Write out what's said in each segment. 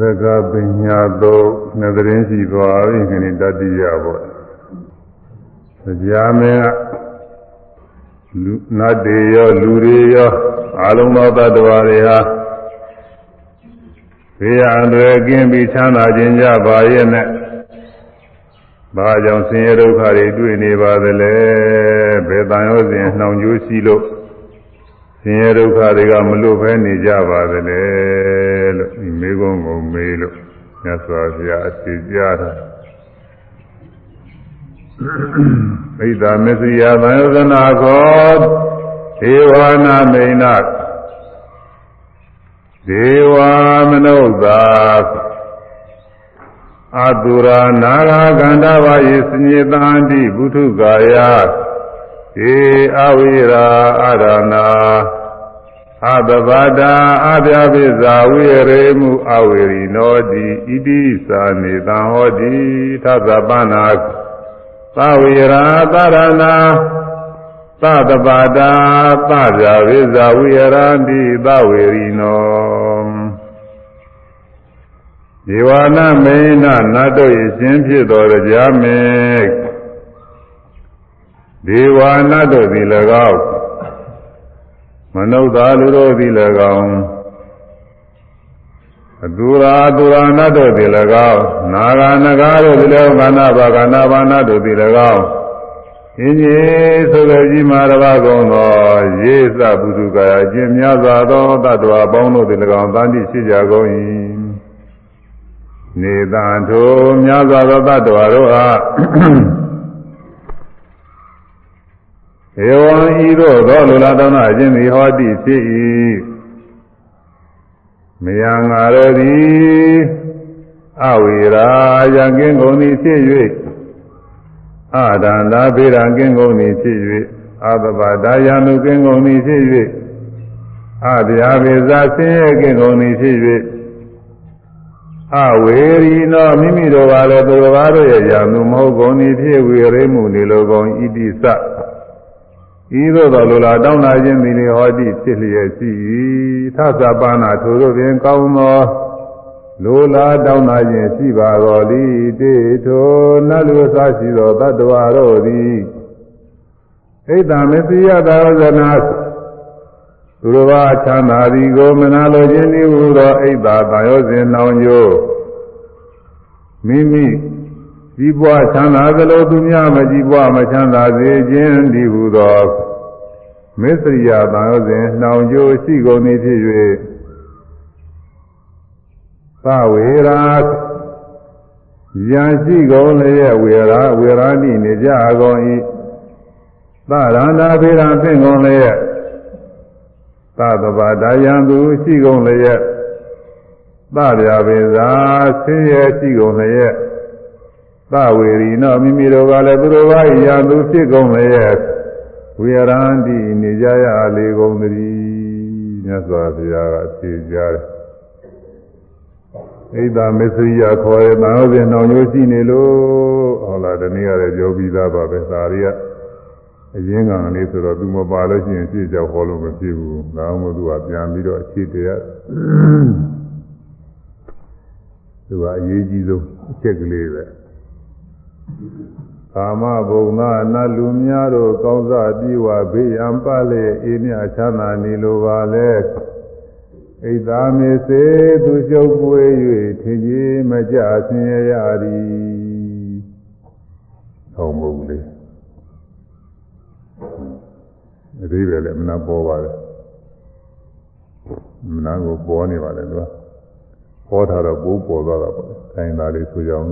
သက္ကပညာတော့နှစ်သတင်းရှိသွားပြီခဏတတိယပေါ့တရားမင်းကလူနတ်တွေရောလူတွေရောအလုံးသောတ attva တွေဟာဘေးရန်တွေကင်းပြီးချမ်းသာခြင်းကြပါရဲ့နဲ့ဘာကြောင့်ဆင်းရဲဒုက္ခတွေတွေ့နေပါသလဲဘယ်တန်ရောစဉ်နှောင်ကြိုးရှိလို့ဆင်းရဲဒုက္ခတွေကမလွတ်ဘဲနေကြပါသလဲ လို့ဒီမေကုန်းကိုမေးလို့မြတ်စွာဘုရားအစီကြားတာဣဒ္ဓမစ္စရိယသံယသနာကောဒေဝနာမိန်နာဒေဝမနုဿာအတုရာနာဂကန္တဝါယေစညေတန္တိဘုထုကာယေအဝိရာအာရဏာ အတဘာတာအပြပိဇာဝိရေမှုအဝေရိနောတိဣတိသာနေတံဟောတိသသပနာသဝိရာသရဏာသတဘာတာသပြပိဇာဝိရတိသဝေရိနောဒီဝနာမေနနတ်တို့၏ရှင်ဖြစ်တော်ကြာမေဒေဝနာတို့သည်၎င်း မနုဿာလူတို့သည်၎င်းအတူရာအတူရာနတ်တို့သည်၎င်းနာဂာနဂါတို့သည်၎င်းကာနာဘာကာနာဘာနာတို့သည်၎င်းအင်းကြီးဆိုတဲ့ကြီးမာရဘာကုံသောရေသပုစုကာယအကျင့်များစွာသောတ attva ပေါင်းတို့သည်၎င်းတန်တိရှိကြကုန်၏နေတံထိုများစွာသောတ attva တို့အား ဧဝံဤသို့သောလူလာတောင်းအခြင်းသည်ဟောတိဖြစ်၏မယံငါရသည်အဝိရာယံကင်းကုန်သည်ဖြစ်၍အာဒန္တာဗေဒံကင်းကုန်သည်ဖြစ်၍အာသဗဒါယံလူကင်းကုန်သည်ဖြစ်၍အဗျာဝေဇာဆင်းရဲကင်းကုန်သည်ဖြစ်၍အဝေရီနောမိမိတို့ကလည်းသူတော်ဘာတို့ရဲ့ယာမှုမဟုတ်ကုန်သည်ဖြစ်ဝေရိမှုနေလိုကုန်ဣတိသ ဤသို့သောလူလာတောင်းလာခြင်းသည်လေဟောတိဖြစ်လျက်ရှိ၏သသပါဏထိုတို့ပင်ကောင်းသောလူလာတောင်းလာခြင်းရှိပါတော်သည်တေထိုနတ်လူစားရှိသောတတ္တဝါတို့သည်ဣဒ္ဓမစ္စယသာဝဇနာသူတော်ဘာချမ်းသာသည်ကိုမနာလိုခြင်းသည်ဟူသောဣဒ္ဓသာယောစဉ်နှောင်ကျိုးမိမိ ကြီးပွားချမ်းသာသလိုသူများမကြီးပွားမချမ်းသာစေခြင်းဒီဟုသောမစ္စရိယတန်ရောစဉ်နှောင်ကြိုးရှိကုန်သည်ဖြစ်၍သဝေရာယံရှိကုန်လျက်ဝေရာဝေရာတိနေကြကုန်၏သရန္တာဖေရန်ဖြင့်ကုန်လျက်သတဘာဒယံသူရှိကုန်လျက်သဗျာပေသာဆင်းရဲရှိကုန်လျက် သဝေရီနောမိမိတို့ကလည်းသူတို့ဘာရာသူဖြစ်ကုန်လျက်ဝေရန္တိနေကြရလေကုန်သတည်းမြတ်စွာဘုရားကဖြေကြားတယ်ဣဒ္ဓမစ္စရိယခေါ်တဲ့တန်ဟုတ်စဉ်နှောင်ညိုးရှိနေလို့ဟုတ်လားဒီနေ့ရတယ်ပြောပြီးသားပါပဲဒါရီကအရင်ကလေးဆိုတော့သူမပါလို့ရှိရင်ပြည့်ကြောက်ဟောလို့မဖြစ်ဘူးဒါမှမဟုတ်သူကပြန်ပြီးတော့အခြေတရားသူကအရေးကြီးဆုံးအချက်ကလေးပဲ ကာမဘုံသာနတ်လူများတို့ကောင်းစားပြီးဝဘေးရန်ပလေအေးမြချမ်းသာနေလိုပါလေဣဒ္ဓမေစေသူကျုပ်ပွေ၍ထင်ကြီးမကြဆင်းရဲရသည်ဟောမဟုတ်လေအသေးပဲလေမနာပေါ်ပါလေမနာကိုပေါ်နေပါလေသူကပေါ်ထားတော့ပိုးပေါ်သွားတာပေါ့ခိုင်းတာလေးဆိုကြအောင်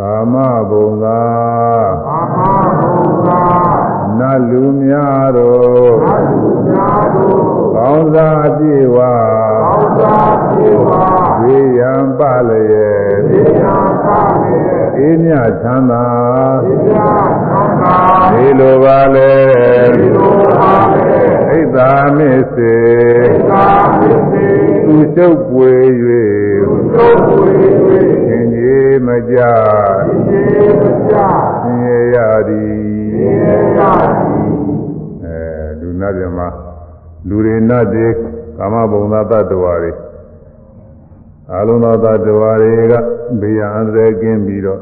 ကာမဘုံသာကာမဘုံသာနတ်လူများတို့နတ်လူများတို့ကောင်းစားပြေဝကောင်းစားပြေဝဝေယံပလျေဝေယံပလျေအေးမြချမ်းသာအေးမြချမ်းသာဒီလိုပါလေဒီလိုပါလေဣဒ္ဓမစ္စေဣဒ္ဓမစ္စေသူချုပ်ပွေ၍ သူချုပ်ပွေ၍သင်ကြီးမကြသင်ကြီးမကြသင်ရရသည်သင်ရရသည်အဲလူနာပြမလူတွေနတ်တွေကာမဘုံသာတ attva တွေအလုံးသောသတ္တဝါတွေကဘေးရန်အန္တရာယ်ကင်းပြီးတော့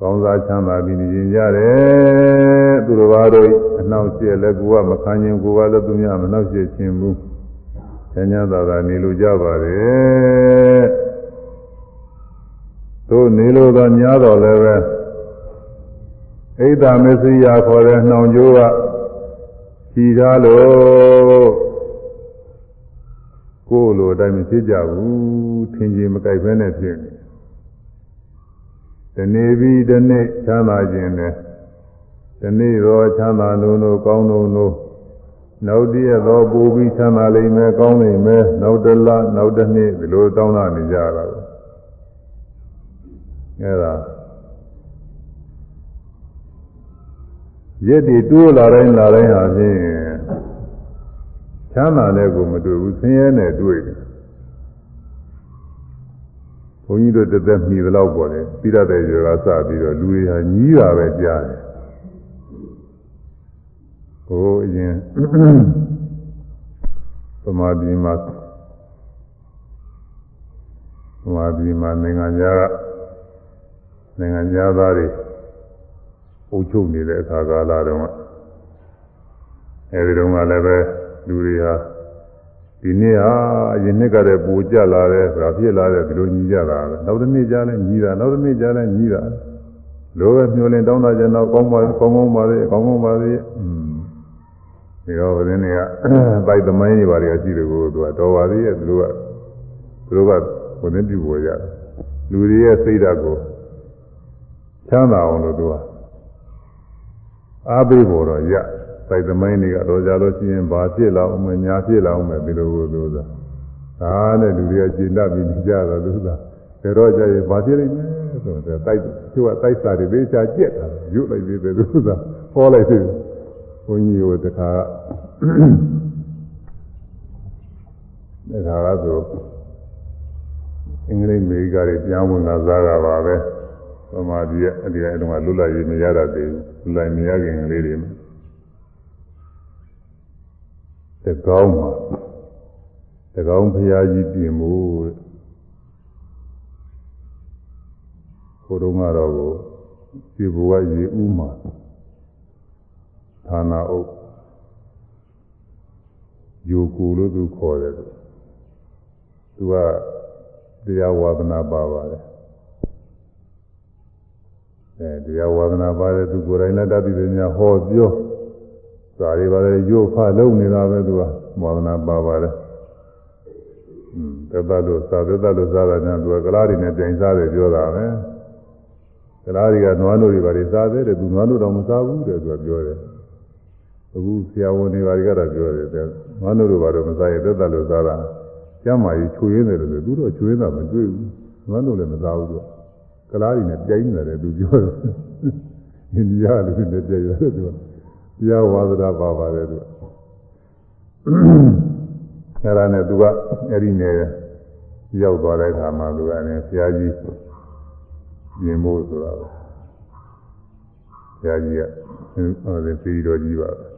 ကောင်းစားချမ်းသာပြီးနေကြတယ်သူတော်ဘာတို့အနှောင့်အယှက်လည်းကိုယ်ကမခံခြင်းကိုယ်ကလည်းသူများမနှောင့်ယှက်ခြင်းဘူး ဆញ្ញသာသာနေလိုကြပါတယ်တို့နေလိုတော့များတော့လည်းပဲဣဒ္ဓမစ္စရိယခေါ်တဲ့နှောင်ကြိုးကခြီထားလို့ကိုယ်လိုအတိုင်းမဖြစ်ကြဘူးထင်ကြီးမကြိုက်ဘဲနဲ့ဖြစ်နေဒီနေ့ပြီးဒီနေ့ချမ်းသာခြင်းနဲ့ဒီနေ့တော့ချမ်းသာလို့လို့ကောင်းလို့လို့ နောက်တည့်တော့ပူပြီးချမ်းသာလိမ့်မယ်ကောင်းလိမ့်မယ်နောက်တစ်လနောက်တစ်နှစ်ဒီလိုတောင်းတနေကြတာအဲဒါရက်တွေတိုးလာတိုင်းလာတိုင်းဟာဖြင့်ချမ်းသာတဲ့ကိုမတွေ့ဘူးဆင်းရဲနဲ့တွေ့တယ်ဘုန်းကြီးတို့တစ်သက်မှီသလောက်ပေါ်တယ်ပြီးရတဲ့ရွာကစပြီးတော့လူတွေဟာညီးတာပဲကြားတယ် ဟိုအရင်သမာဓိမှာသမာဓိမှာနိုင်ငံသားကနိုင်ငံသားတွေအုပ်ချုပ်နေတဲ့အခါကာလတုန်းကအဲဒီတုန်းကလည်းပဲလူတွေဟာဒီနေ့ဟာအရင်နှစ်ကတည်းကပူကြလာတယ်ဆိုတာဖြစ်လာတယ်ဒီလိုညီကြတာပဲနောက်တစ်နေ့ကျလဲညီတာနောက်တစ်နေ့ကျလဲညီတာလိုပဲမျောလင်းတောင်းတာကျတော့ကောင်းပါကောင်းကောင်းပါလေကောင်းကောင်းပါလေอืม ဒီတော့ဘယ်နည်းကပိုက်သမိုင်းတွေပါလေရှိတယ်ကိုသူကတော်ပါသေးရဲ့သူတို့ကသူတို့ကဘယ်နည်းပြုပေါ်ရတယ်လူတွေရဲ့စိတ်ဓာတ်ကိုချမ်းသာအောင်လို့သူကအားပေးပေါ်တော့ရစိုက်သမိုင်းတွေကတော့ကြလို့ရှိရင်ဘာဖြစ်လာအောင်မညာဖြစ်လာအောင်ပဲဒီလိုကိုသူသာဒါနဲ့လူတွေကကျင့်တတ်ပြီးနေကြတော့သူသာဒါတော့ကြရင်ဘာဖြစ်လိမ့်မယ်ဆိုတော့တိုက်သူကတိုက်စာတွေသေးချာကြက်တာရုပ်လိုက်သေးတယ်သူသာဟောလိုက်သေး ဘုန်းကြီးကိုတခါတခါကဆိုအင်္ဂလိပ်အမေရိကတွေပြန်ဝင်လာစားတာပါပဲသမာဓိရဲ့အဒီအတုံးကလွတ်လပ်ရေးမရတတ်သေးဘူးလွတ်လပ်မရခင်ကလေးတွေတကောင်းမှာတကောင်းဖရာကြီးပြင်မှုဟိုတုန်းကတော့ကိုဒီဘဝရေဥမှာ ဌာနာအုပ်ယိုကူလို့သူခေါ်တယ်သူကတရားဝါဒနာပါပါတယ်အဲတရားဝါဒနာပါတယ်သူကိုယ်တိုင်လည်းတတ်ပြီးတယ်များဟောပြောစာတွေပါတယ်ရုပ်ဖလုံးနေတာပဲသူကဝါဒနာပါပါတယ်อืมတပတ်လို့စာတပတ်လို့စားတာညာသူကကလားတွေနဲ့ပြန်စားတယ်ပြောတာပဲကလားတွေကနွားတို့တွေပါတယ်စားတယ်တဲ့သူနွားတို့တော့မစားဘူးတဲ့သူကပြောတယ် အခုဆရာဝန်တွေဘာတွေကတော့ပြောတယ်တဲ့နွားတို့တို့ဘာလို့မစားရတပတ်လို့စားတာကျမ်းမာကြီးချွေရင်းတယ်လို့သူတို့ချွေးတာမတွေ့ဘူးနွားတို့လည်းမစားဘူးသူကကလားတွေနဲ့ပြိုင်းနေတယ်သူပြောတယ်အိန္ဒိယလူတွေနဲ့ပြိုင်ရတယ်သူကတရားဝါဒနာပါပါတယ်သူကအဲ့ဒါနဲ့သူကအဲ့ဒီနယ်ရောက်သွားတဲ့အခါမှာသူကလည်းဆရာကြီးပြင်ဖို့ဆိုတာပဲဆရာကြီးကဟိုဒီပြည်တော်ကြီးပါပဲ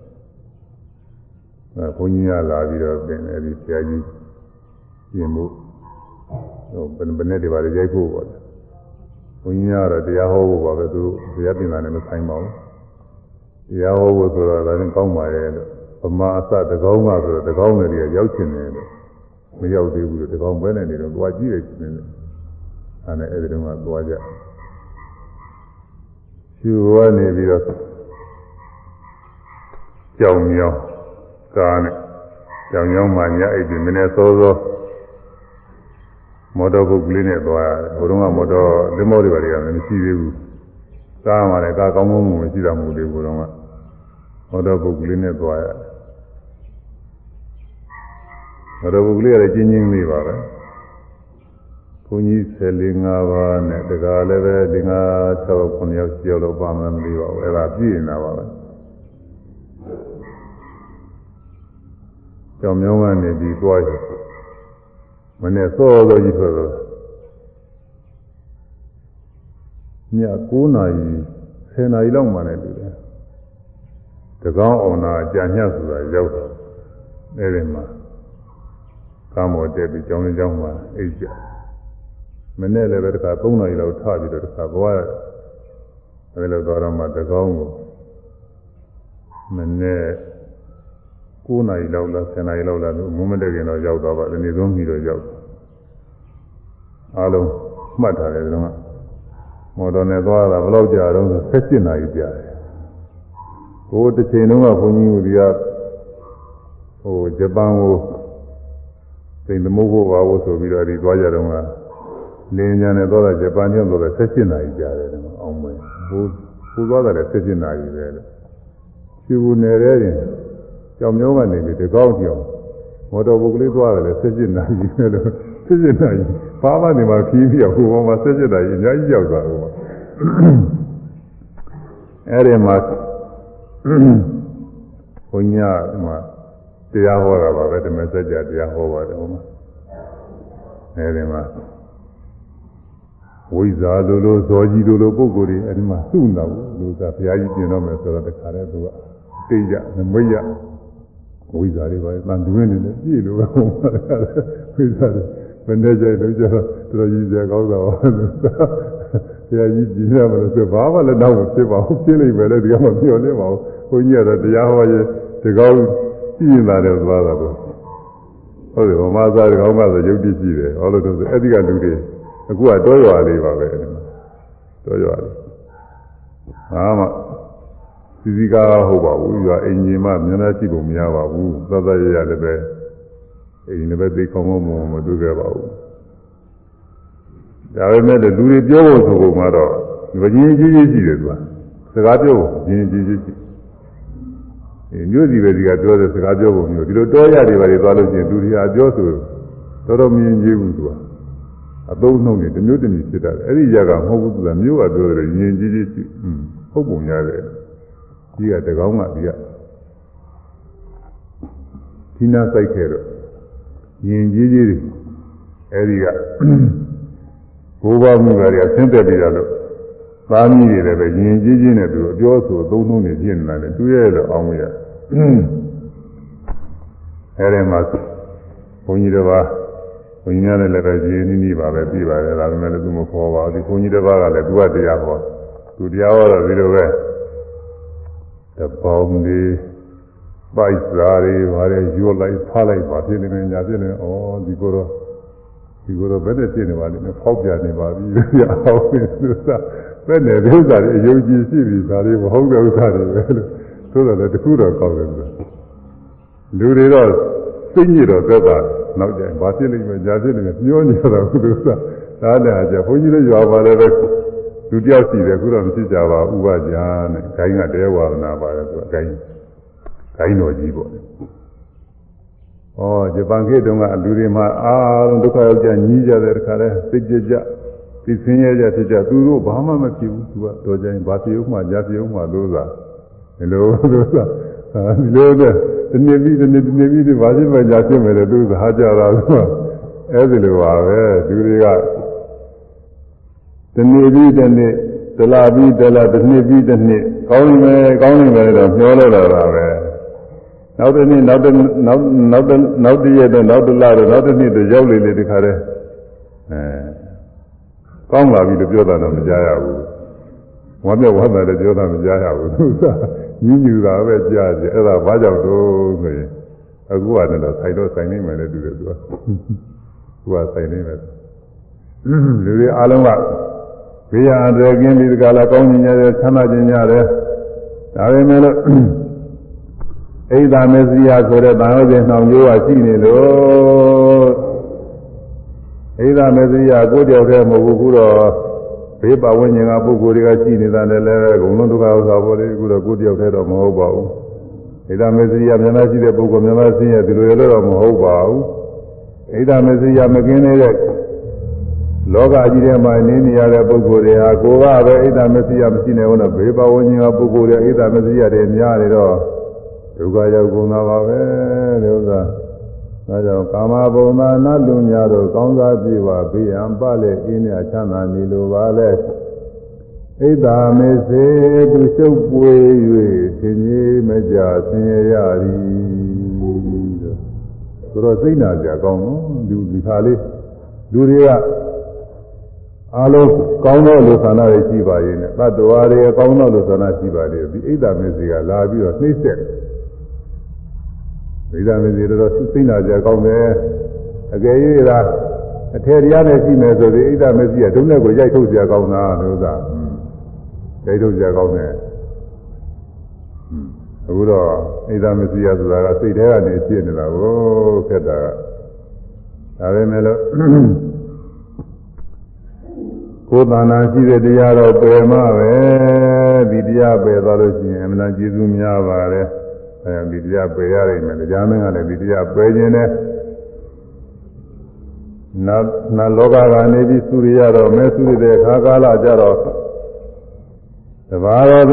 အဲဘုန်းကြီးကလာပြီးတော့ပြင်အဲ့ဒီဆရာကြီးပြင်ဖို့ဟိုဘယ်ဘယ်နဲ့တည်းပါလေရိုက်ဖို့ပေါ့ဘုန်းကြီးကတော့တရားဟောဖို့ပါပဲသူတရားပြင်တာနဲ့မဆိုင်ပါဘူးတရားဟောဖို့ဆိုတော့ဒါရင်ကောင်းပါရဲ့လို့ဗမာအစတကောင်းကဆိုတော့တကောင်းတွေရောက်ချင်တယ်လို့မရောက်သေးဘူးလို့တကောင်းပဲနဲ့နေတော့သွားကြည့်ရချင်တယ်အဲနဲ့အဲ့ဒီတော့ကသွားကြရှူကနေပြီးတော့ကြောင်မြောင်း ကားနဲ့ကြောင်မြောင်းမှညအိပ်ပြီးမင်းနဲ့စောစောမော်တော်ဘုတ်ကလေးနဲ့သွားရတယ်ဟိုတုန်းကမော်တော်သင်္ဘောတွေပါတွေကမရှိသေးဘူးကားမှလည်းကားကောင်းကောင်းမရှိတာမဟုတ်သေးဘူးတော့ကမော်တော်ဘုတ်ကလေးနဲ့သွားရတယ်မော်တော်ဘုတ်ကလေးကလည်းကျင်းချင်းလေးပါပဲဘုန်းကြီး14 5ပါးနဲ့တကားလည်းပဲ5 6 9ယောက်6ယောက်လောက်ပါမှမသိပါဘူးအဲ့ဒါပြည့်နေတာပါပဲ ကြောင်မြောင်းကနေပြီးသွားရမနေ့စောစောကြီးဆိုတော့ည9နာရီ10နာရီလောက်မှလည်းတူတယ်တကောင်းအောင်နာကြာညဆိုတာရောက်တော့အဲ့ဒီမှာကားမော်တက်ပြီးကျောင်းလေးကျောင်းမှာအိတ်ကြမနေ့လည်းပဲတခါ3နာရီလောက်ထပြီးတော့တခါဘဝအဲဒီလိုသွားတော့မှတကောင်းကိုမနေ့ 9နာရီလောက်လား10နာရီလောက်လားမုံမတက်ခင်တော့ရောက်သွားပါဒီနေ့ဆုံးပြီးတော့ရောက်အားလုံးမှတ်ထားတယ်ဒီတော့မော်တော်နဲ့သွားတာဘယ်လောက်ကြာတော့17နာရီကြာတယ်ဟိုတစ်ချိန်လုံးကဘုန်းကြီးတို့ကဟိုဂျပန်ကိုစိန်သမုတ်ဖို့ပါဖို့ဆိုပြီးတော့ဒီသွားကြတော့ကလင်းညာနဲ့သွားတာဂျပန်ကျောင်းတော့17နာရီကြာတယ်တော့အောင်မယ်ဟိုဟိုသွားတာလည်း17နာရီပဲလို့ဖြူနေတဲ့ရင် ကြောင်မျိုးကနေပြီးတကောင်းကြောင်မော်တော်ဘုတ်ကလေးသွားတယ်လည်း17နာရီပဲလို့17နာရီဘာမှနေမှာခီးပြီးဟိုဘောမှာ17နာရီအများကြီးရောက်သွားတော့အဲ့ဒီမှာဘုညာမှာတရားဟောတာပါပဲဓမ္မစကြာတရားဟောပါတယ်ဟောမှာအဲဒီမှာဝိဇာလိုလိုဇောကြီးလိုလိုပုဂ္ဂိုလ်တွေအဲဒီမှာစုနေဘူးလူကဘုရားကြီးပြင်တော့မယ်ဆိုတော့တခါတည်းသူကသိကြနမိတ်ရ ဝိဇာတွေပါတန်တွင်းနေတယ်ပြည့်လို့ပဲဟောမှာဝိဇာတွေဘယ်နဲ့ကြိုက်လို့ကြတော့တော်ကြီးစရာကောင်းတာပါဘုရားကြီးပြင်ရမလို့ဆိုဘာမှလည်းတော့မဖြစ်ပါဘူးပြည့်လိမ့်မယ်လေဒီကမှပြောနေပါဘူးဘုန်းကြီးကတော့တရားဟောရင်ဒီကောင်းကြည့်လာတယ်သွားတာတော့ဟုတ်တယ်ဗမာသားတကောင်ကဆိုရုပ်တည်ကြည့်တယ်ဟောလို့တော့အဲ့ဒီကလူတွေအခုကတောရွာလေးပါပဲတောရွာလေးဟာမှ စီစီကားဟုတ်ပါဘူးရွာအိမ်ကြီးမှမျက်နှာကြည့်ဖို့မရပါဘူးသတ်သတ်ရရလည်းပဲအိမ်လည်းပဲသိခေါင်းမမမတွေ့ခဲ့ပါဘူးဒါပေမဲ့လူတွေပြောဖို့ဆိုပုံမှာတော့ဝကြီးကြီးကြီးရှိတယ်သူကစကားပြောဖို့ကြီးကြီးကြီးရှိမြို့စီပဲဒီကပြောတဲ့စကားပြောပုံမျိုးဒီလိုတောရတွေပါတွေသွားလို့ရှိရင်သူတွေဟာပြောဆိုတော်တော်မြင်ကြည့်ဘူးသူကအသုံးနှုံးနေတမျိုးတမျိုးဖြစ်တာအဲ့ဒီရကမဟုတ်ဘူးသူကမျိုးကပြောတယ်မြင်ကြည့်ကြည့်ရှိဟုတ်ပုံရတယ် ဒီကတကောင်းကဒီကဒီနာစိုက်ခဲ့တော့မြင်ကြည့်ကြည့်အဲ့ဒီကဘိုးဘမှုကတွေအဆင်းသက်ပြီးတော့သားမီးတွေလည်းပဲယဉ်ကျေးချင်းနဲ့သူအပြောဆိုသုံးနှုံးနေပြင်းနေတာလေသူရဲ့လို့အောင်းရအဲဒီမှာဘုန်းကြီးတစ်ပါးဘုန်းကြီးများလည်းပဲရင်းနှီးနှီးပါပဲပြပါတယ်ဒါပေမဲ့လည်းသူမခေါ်ပါဘူးဒီဘုန်းကြီးတစ်ပါးကလည်းသူကတရားဟောသူတရားဟောတော့ဒီလိုပဲ တပေါင်းဒီပိုက်စားတွေဘာတွေရွတ်လိုက်ဖားလိုက်ပါဖြစ်နေတယ်ညာဖြစ်နေဩဒီကိုတော့ဒီကိုတော့ဘယ်နဲ့ဖြစ်နေပါလိမ့်မယ်ဖောက်ပြနေပါပြီရအောင်လို့သာဘယ်နဲ့ဒီဥစ္စာတွေအယုံကြည်ရှိပြီဒါတွေမဟုတ်တဲ့ဥစ္စာတွေပဲလို့ဆိုတော့လည်းတခုတော့ကောင်းတယ်လို့လူတွေတော့သိညစ်တော့သက်တာနောက်ကျရင်ဘာဖြစ်လိမ့်မယ်ညာဖြစ်လိမ့်မယ်မျောနေတော့ခုလိုသာဒါနဲ့အကြဘုန်းကြီးလည်းရွာပါလည်းပဲ လူတယောက်ရှိတယ်ခုတော့မရှိကြပါဥပကြာနဲ့ဂိုင်းကတဲဝါဒနာပါတယ်သူဂိုင်းဂိုင်းတော်ကြီးပေါ့ဩဂျပန်ခေတ်တုန်းကလူတွေမှာအားလုံးဒုက္ခရောက်ကြညီးကြတဲ့ခါလဲသိကြကြသိစင်းရကြဖြစ်ကြသူတို့ဘာမှမဖြစ်ဘူးသူကတော်ကြရင်ဘာဖြစ်ဦးမှညာဖြစ်ဦးမှလို့သာဒီလိုလို့သာဒီလိုနဲ့ဒီနေ့ပြီးဒီနေ့ဒီနေ့ပြီးဒီဘာဖြစ်မှညာဖြစ်မယ်လေသူကဟာကြတာလို့အဲ့ဒီလိုပါပဲသူတွေက ဒီနေ့ပြီးဒီနေ့ဒလာပြီးဒလာဒီနေ့ပြီးဒီနေ့ကောင်းနေမယ်ကောင်းနေမယ်တော့ပြောလို့လာတာပဲနောက်တစ်နေ့နောက်တစ်နောက်နောက်တစ်နောက်တစ်ရက်တော့နောက်တစ်လတော့နောက်တစ်နှစ်တော့ရောက်လေလေဒီခါတည်းအဲကောင်းလာပြီလို့ပြောတာတော့မကြားရဘူးဝမ်းမြောက်ဝမ်းသာလည်းပြောတာမကြားရဘူးသူကညဉ်းညူတာပဲကြားကြအဲ့ဒါဘာကြောင့်တော့ဆိုရင်အခုကလည်းဆိုင်တော့ဆိုင်နေမယ်လေတူတယ်သူကသူကဆိုင်နေမယ်လူတွေအားလုံးက ဘေးရန်တွေကင်းပြီးဒီကလာကောင်းခြင်းရတယ်ဆန္ဒခြင်းရတယ်ဒါပေမဲ့လို့အိဒါမေစရိယဆိုတဲ့ဗာဟုတ်တဲ့နှောင်ကျိုးကရှိနေလို့အိဒါမေစရိယကိုကြောက်တဲ့မဟုတ်ဘူးခုတော့ဘေးပဝိညာဉ်ကပုဂ္ဂိုလ်တွေကရှိနေတာလည်းလည်းဂုဏ်လုံးဒုက္ခဥစ္စာပေါ်လေခုတော့ကိုကြောက်တဲ့တော့မဟုတ်ပါဘူးအိဒါမေစရိယမျက်နှာရှိတဲ့ပုဂ္ဂိုလ်မျက်နှာဆင်းရဲဒီလိုရတော့မဟုတ်ပါဘူးအိဒါမေစရိယမကင်းနေတဲ့ လောကကြီးထဲမှာနေနေရတဲ့ပုဂ္ဂိုလ်တွေဟာကိုယ်ကပဲအိဒါမေစရိယမရှိနေဘူးတော့ဘေးပဝိညာဉ်ကပုဂ္ဂိုလ်တွေအိဒါမေစရိယတွေများနေတော့ဒုက္ခရောက်ကုန်တာပါပဲဒီဥစ္စာဒါကြောင့်ကာမဘုံသာနတ်လူများတို့ကောင်းစားပြေပါဘေးရန်ပလည်းအင်းမြချမ်းသာနေလိုပါလေဣဒ္ဓာမေစေသူရှုပ်ပွေ၍သင်ကြီးမကြဆင်းရရသည်ဆိုတော့စိတ်နာကြကောင်းနော်လူဒီခါလေးလူတွေက အလုံးကောင်းသောလူဆန္ဒတွေရှိပါရဲ့နဲ့တတ္တဝါတွေကောင်းသောလူဆန္ဒရှိပါရဲ့ဒီအိဒ္ဓမေစီကလာပြီးတော့နှိမ့်ဆက်အိဒ္ဓမေစီတော်တော်သိနာကြကောင်းတယ်အကယ်၍သာအထေတရားနဲ့ရှိမယ်ဆိုပြီးအိဒ္ဓမေစီကဒုနဲ့ကိုရိုက်ထုတ်ကြကောင်းတာလို့သာရိုက်ထုတ်ကြကောင်းတယ်အခုတော့အိဒ္ဓမေစီရဆိုတာကစိတ်ထဲကနေဖြစ်နေတာကိုခက်တာကဒါပဲမဲ့လို့ ကိုယ်တဏ္ဍာရှိတဲ့တရားတော့ပယ်မှပဲဒီတရားပယ်သွားလို့ရှိရင်အမှန်တန်ကျေးဇူးများပါတယ်အဲဒီတရားပယ်ရနိုင်မယ်တရားမင်းကလည်းဒီတရားပယ်ခြင်းနဲ့နာနာလောကကနေပြီးသုရိယတော့မဲသုရိတဲ့ခါကာလကြတော့တဘာတော့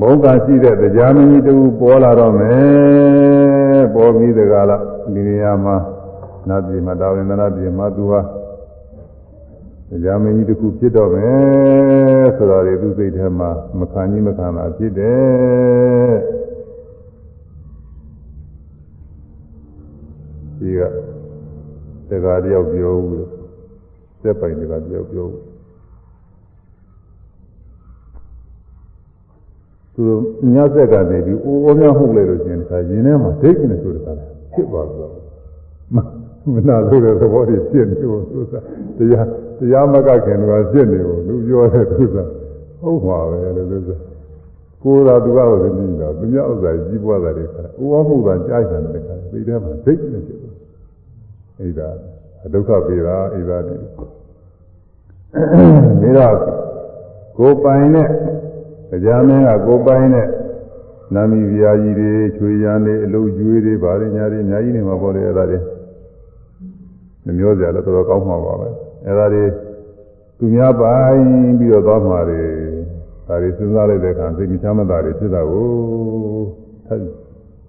ဘုံကရှိတဲ့တရားမင်းကြီးတူပေါ်လာတော့မယ်ပေါ်ပြီးတကလားဒီနေရာမှာနတ်ပြည်မှာတာဝန်နာပြည်မှာသူဟာ တရားမင်းကြီးတစ်ခုဖြစ်တော့မယ်ဆိုတော့ဒီသူစိတ်ထဲမှာမခံကြီးမခံတာဖြစ်တယ်ဒီကတရားတယောက်ပြောဘူးလို့စက်ပိုင်တရားတယောက်ပြောဘူးသူညက်ဆက်ကနေပြီးအိုးအိုးများဟုတ်လိုက်လို့ရှင်တခါရင်ထဲမှာဒိတ်ကနေဆိုတခါဖြစ်သွားလို့မနာလို့တဲ့သဘောတွေဖြစ်နေလို့သူစားတရား တရားမကခင်တော့ဖြစ်နေလို့လူပြောတဲ့သူစားဟုတ်ပါပဲလို့သူစားကိုယ်သာသူကတော့သိနေတော့သူများဥစ္စာကြီးပွားတာတွေခါအိုးအောင်မှုသာကြားတယ်တဲ့ခါသိတဲ့မှာဒိတ်နေဖြစ်သွားအိဒါဒုက္ခပေတာအိဒါနေပြီးတော့ကိုယ်ပိုင်နဲ့တရားမင်းကကိုပိုင်တဲ့နာမီဗျာကြီးတွေချွေရန်တွေအလုပ်ကျွေးတွေဗားတွေညာတွေအများကြီးနေမှာပေါ့လေအဲ့ဒါတွေမမျိုးစရာလည်းတော်တော်ကောင်းမှာပါပဲ အဲ့ဒါတွေသူများပိုင်ပြီးတော့သွားမှာတွေဒါတွေစဉ်းစားလိုက်တဲ့အခါသိမချမ်းသာတွေဖြစ်တာကို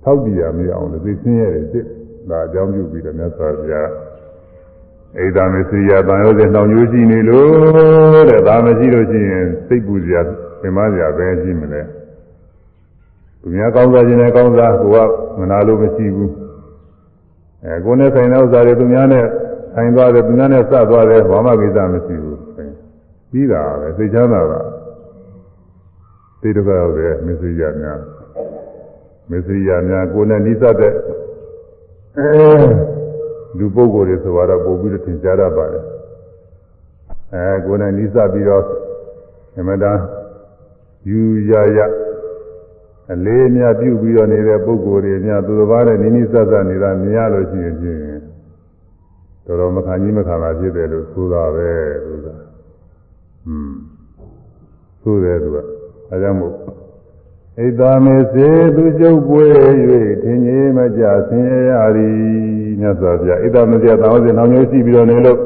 ထောက်ပြရမရအောင်လို့သိချင်းရတယ်ဖြစ်ဒါအကြောင်းပြုပြီးတော့မြတ်စွာဘုရားဣဒာမေစီယာတန်ရောတဲ့နှောင်ညိုးရှိနေလို့တဲ့ဒါမရှိလို့ရှိရင်စိတ်ပူစရာသင်မစရာပဲရှိမလဲသူများကောင်းစားခြင်းနဲ့ကောင်းစားကိုကမနာလို့မရှိဘူးအဲကိုယ်နဲ့ဆိုင်တဲ့ဥစ္စာတွေသူများနဲ့ ဆိုင်သွားတယ်သူများနဲ့စသွားတယ်ဘာမှကိစ္စမရှိဘူးပြီးတာပဲသိချမ်းသာတာသိတော့ရောက်တယ်မစ္စရိယများမစ္စရိယများကိုယ်နဲ့နိစ္စတဲ့လူပုဂ္ဂိုလ်တွေဆိုတော့ပို့ပြီးတော့သင်ကြားရပါတယ်အဲကိုယ်နဲ့နိစ္စပြီးတော့အမတန်ယူရရအလေးအမြတ်ပြုပြီးတော့နေတဲ့ပုဂ္ဂိုလ်တွေများသူတစ်ပါးနဲ့နိနိစစနေတာမြင်ရလို့ရှိရင်ဖြင့် တော်တော်မခံကြီးမခံတာဖြစ်တယ်လို့ဆိုတာပဲသူကอืมဆိုတယ်သူကအဲကြောင့်မို့ဣဒာမေစေသူကျုပ်ပွေ၍ထင်ကြီးမကြဆင်းရဲရသည်မြတ်စွာဘုရားဣဒာမေစေတောင်းစဉ်နောက်မျိုးရှိပြီးတော့နေလို့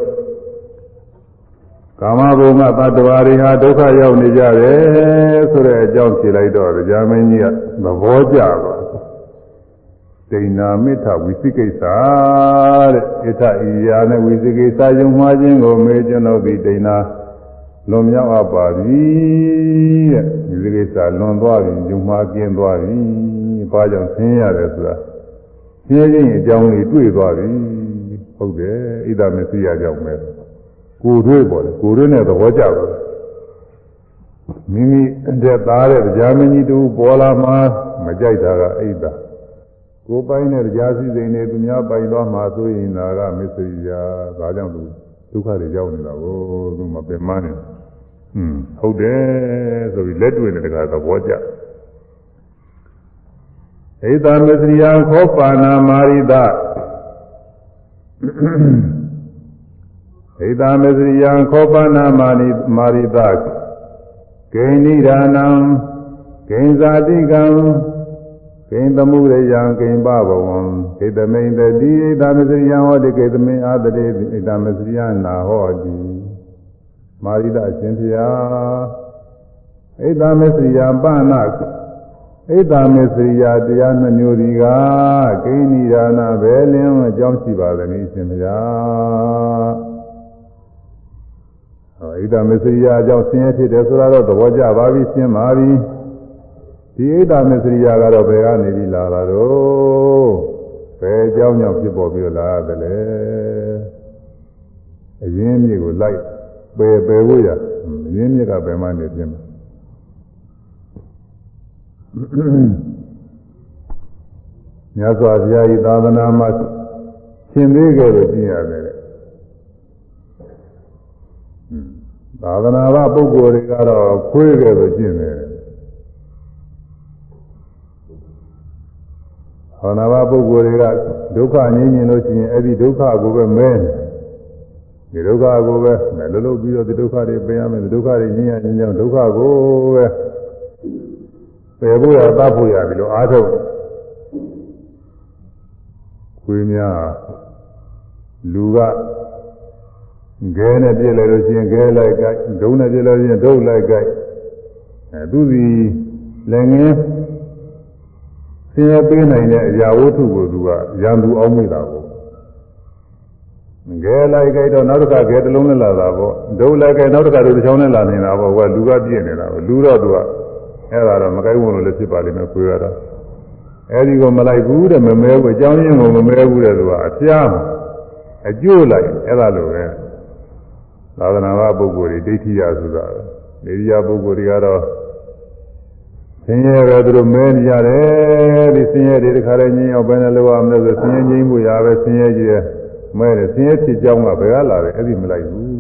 ကာမဘုံကတတ္တဝါတွေဟာဒုက္ခရောက်နေကြတယ်ဆိုတဲ့အကြောင်းဖြေလိုက်တော့ကြာမင်းကြီးကသဘောကျသွား ဒိဏမိထဝိသိကိစ္စတဲ့ဣထဤယာနဲ့ဝိသိကိစ္စယုံမှားခြင်းကိုမေးကျွန်ုပ်ဒီဒိဏလွန်မြောက်အပ်ပါပြီတဲ့ဝိသိကိစ္စလွန်သွားပြီယုံမှားကျင်းသွားပြီဘာကြောင့်ဆင်းရတယ်ဆိုတာဆင်းရဲခြင်းအကြောင်းလေးတွေ့သွားပြီဟုတ်တယ်ဣဒမေသိရကြောင့်ပဲကိုယ်တွေ့ပေါ်တယ်ကိုယ်တွေ့နဲ့သဘောကျတယ်မိမိတဲ့သားတဲ့ကြားမင်းကြီးတူပေါ်လာမှမကြိုက်တာကအိတ်တာ ကိုယ်ပိုင်းတဲ့ကြားစီစိန်တွေသူများပိုင်သွားမှဆိုရင်ဒါကမစ္စရိယာဒါကြောင့်သူဒုက္ခတွေရောက်နေတာကိုသူမပင်မနေဟွန်းဟုတ်တယ်ဆိုပြီးလက်တွေ့နဲ့တကသဘောကျဣဒမစ္စရိယာခောပါဏာမာရိတဣဒမေစရိယံခောပနာမာနိမာရိတဂိဏိဒါနံဂိဉ္ဇာတိကံ ဂိဉ္သမှုရယံဂိဉ္ပဘဝံဣဒမိန်တတိဣဒမေစရိယံဟောတိကေသမိန်အာတတိဣဒမေစရိယံနာဟောတိမာရိတအရှင်ဖျားဣဒမေစရိယံပဏဣဒမေစရိယတရားနှမျိုးဒီကဂိဏိဒါနဘယ်လင်းအကြောင်းရှိပါသနည်းရှင်ဖျားဣဒမစ္စရိယအကြောင်းဆင်းရဲဖြစ်တယ်ဆိုတာတော့သဘောကျပါပြီရှင်းပါပြီ ဒီဣဒမစ္စရိယကတော့ဘယ်ကနေပြီးလာတာတော့ဘယ်အကြောင်းကြောင့်ဖြစ်ပေါ်ပြီးတော့လာရတယ်လေအရင်းမြစ်ကိုလိုက်ပယ်ပယ်ဖို့ရအရင်းမြစ်ကပယ်မှနေပြင်မှာမြတ်စွာဘုရားဤသာသနာမှာရှင်သေးကြလို့ကျင့်ရတယ်တဲ့သာသနာ့ပုဂ္ဂိုလ်တွေကတော့ခွေးကြလို့ကျင့်တယ် ဟောနာဘပုဂ္ဂိုလ်တွေကဒုက္ခငြိမ်းမြင်လို့ရှိရင်အဲ့ဒီဒုက္ခကိုပဲမဲဒီဒုက္ခကိုပဲလှုပ်လှုပ်ပြီးတော့ဒီဒုက္ခတွေပယ်ရမယ်ဒီဒုက္ခတွေငြိမ်းရငြိမ်းချမ်းဒုက္ခကိုပဲပယ်ဖို့ရတတ်ဖို့ရပြီလို့အားထုတ်ခွေးများလူကခဲနဲ့ပြည့်လိုက်လို့ရှိရင်ခဲလိုက်ကြဒုံနဲ့ပြည့်လို့ရှိရင်ဒုံလိုက်ကြအဲသူစီလည်းငင်း ဆင်းရဲပေးနိုင်တဲ့အရာဝတ္ထုကိုသူကရံသူအောင်မိတာကိုငယ်လိုက်ကြတော့နောက်တစ်ခါငယ်တစ်လုံးနဲ့လာတာပေါ့ဒုံလိုက်ကြနောက်တစ်ခါတို့တစ်ချောင်းနဲ့လာနေတာပေါ့ကလူကပြည့်နေတာပေါ့လူတော့သူကအဲ့ဒါတော့မကိုက်ဝင်လို့လည်းဖြစ်ပါလိမ့်မယ်ခွေရတာအဲ့ဒီကိုမလိုက်ဘူးတဲ့မမဲဘူးအကြောင်းရင်းကိုမမဲဘူးတဲ့သူကအပြားအကျိုးလိုက်အဲ့ဒါလိုပဲသာသနာ့ပုဂ္ဂိုလ်တွေဒိဋ္ဌိယဆိုတာလေဒီယာပုဂ္ဂိုလ်တွေကတော့ ဆင်းရဲပဲသူတို့မဲနေကြတယ်ဒီဆင်းရဲတွေတခါတည်းငြင်းအောင်ဘယ်နဲ့လောက်အောင်လဲဆိုဆင်းရဲငြိမ်းမှုရပဲဆင်းရဲကြီးတယ်မဲတယ်ဆင်းရဲဖြစ်ကြောင်းကဘယ်ကလာတယ်အဲ့ဒီမလိုက်ဘူး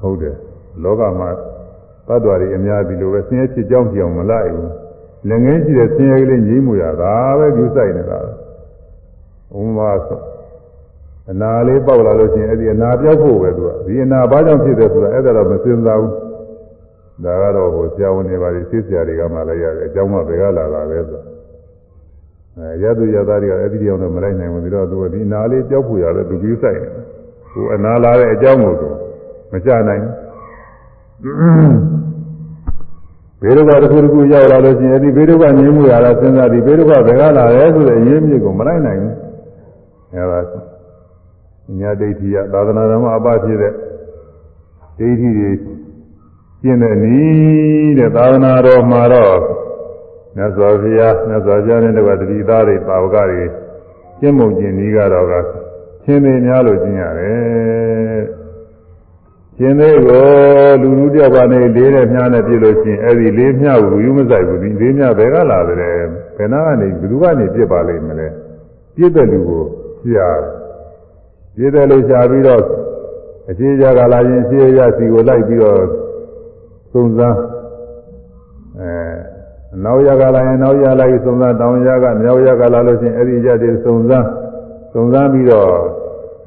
ဟုတ်တယ်လောကမှာသတ္တဝါတွေအများကြီးလိုပဲဆင်းရဲဖြစ်ကြောင်းပြောင်းမလိုက်ဘူးလည်းငင်းရှိတဲ့ဆင်းရဲကလေးငြိမ်းမှုရတာပဲယူဆိုင်နေတာဥမာဆိုအနာလေးပေါက်လာလို့ရှိရင်အဲ့ဒီအနာပြောက်ဖို့ပဲသူကဒီအနာဘာကြောင့်ဖြစ်တယ်ဆိုတာအဲ့ဒါတော့မစဉ်းစားဘူး ဒါကတော့ဟိုဆရာဝန်တွေပါလိသိဆရာတွေကမှလည်းရတယ်အကြောင်းကဘယ်ကလာတာလဲဆိုအဲရသူရသားတွေကအဲ့ဒီကြောင့်တော့မလိုက်နိုင်ဘူးပြီးတော့သူကဒီနာလေးပြောက်ဖို့ရတယ်သူကြီးဆိုင်တယ်ဟိုအနာလာတဲ့အကြောင်းကိုသူမချနိုင်ဘေးဒုက္ခတစ်ခုတစ်ခုရောက်လာလို့ရှိရင်အဲ့ဒီဘေးဒုက္ခငြင်းမှုရတာစဉ်းစားပြီးဘေးဒုက္ခဘယ်ကလာလဲဆိုတဲ့အရင်းမြစ်ကိုမလိုက်နိုင်ဘူးအဲဒါညာဒိဋ္ဌိယသာသနာတော်မှာအပဖြစ်တဲ့ဒိဋ္ဌိတွေ ကျင့်တဲ့နည်းတဲ့သာသနာတော်မှာတော့မြတ်စွာဘုရားမြတ်စွာဘုရားနဲ့တကွတတိသားတွေပါဝကတွေကျင့်မုံကျင့်နည်းကတော့ကချင်းသေးများလို့ကျင့်ရတယ်ချင်းသေးကိုလူလူတယောက်ကနေလေးနဲ့မြားနဲ့ပြည့်လို့ရှိရင်အဲ့ဒီလေးမြားကိုယူမဆိုင်ဘူးဒီလေးမြားဘယ်ကလာတယ်ဘယ်နာကနေဘယ်သူကနေပြစ်ပါလိမ့်မလဲပြစ်တဲ့လူကိုရှားပြည့်တယ်လို့ရှားပြီးတော့အခြေကြကလာရင်အခြေရစီကိုလိုက်ပြီးတော့ စုံစမ်းအဲနောက်ရကလာရင်နောက်ရလိုက်စုံစမ်းတောင်ရကမြောက်ရကလာလို့ချင်းအဲ့ဒီရတဲ့စုံစမ်းစုံစမ်းပြီးတော့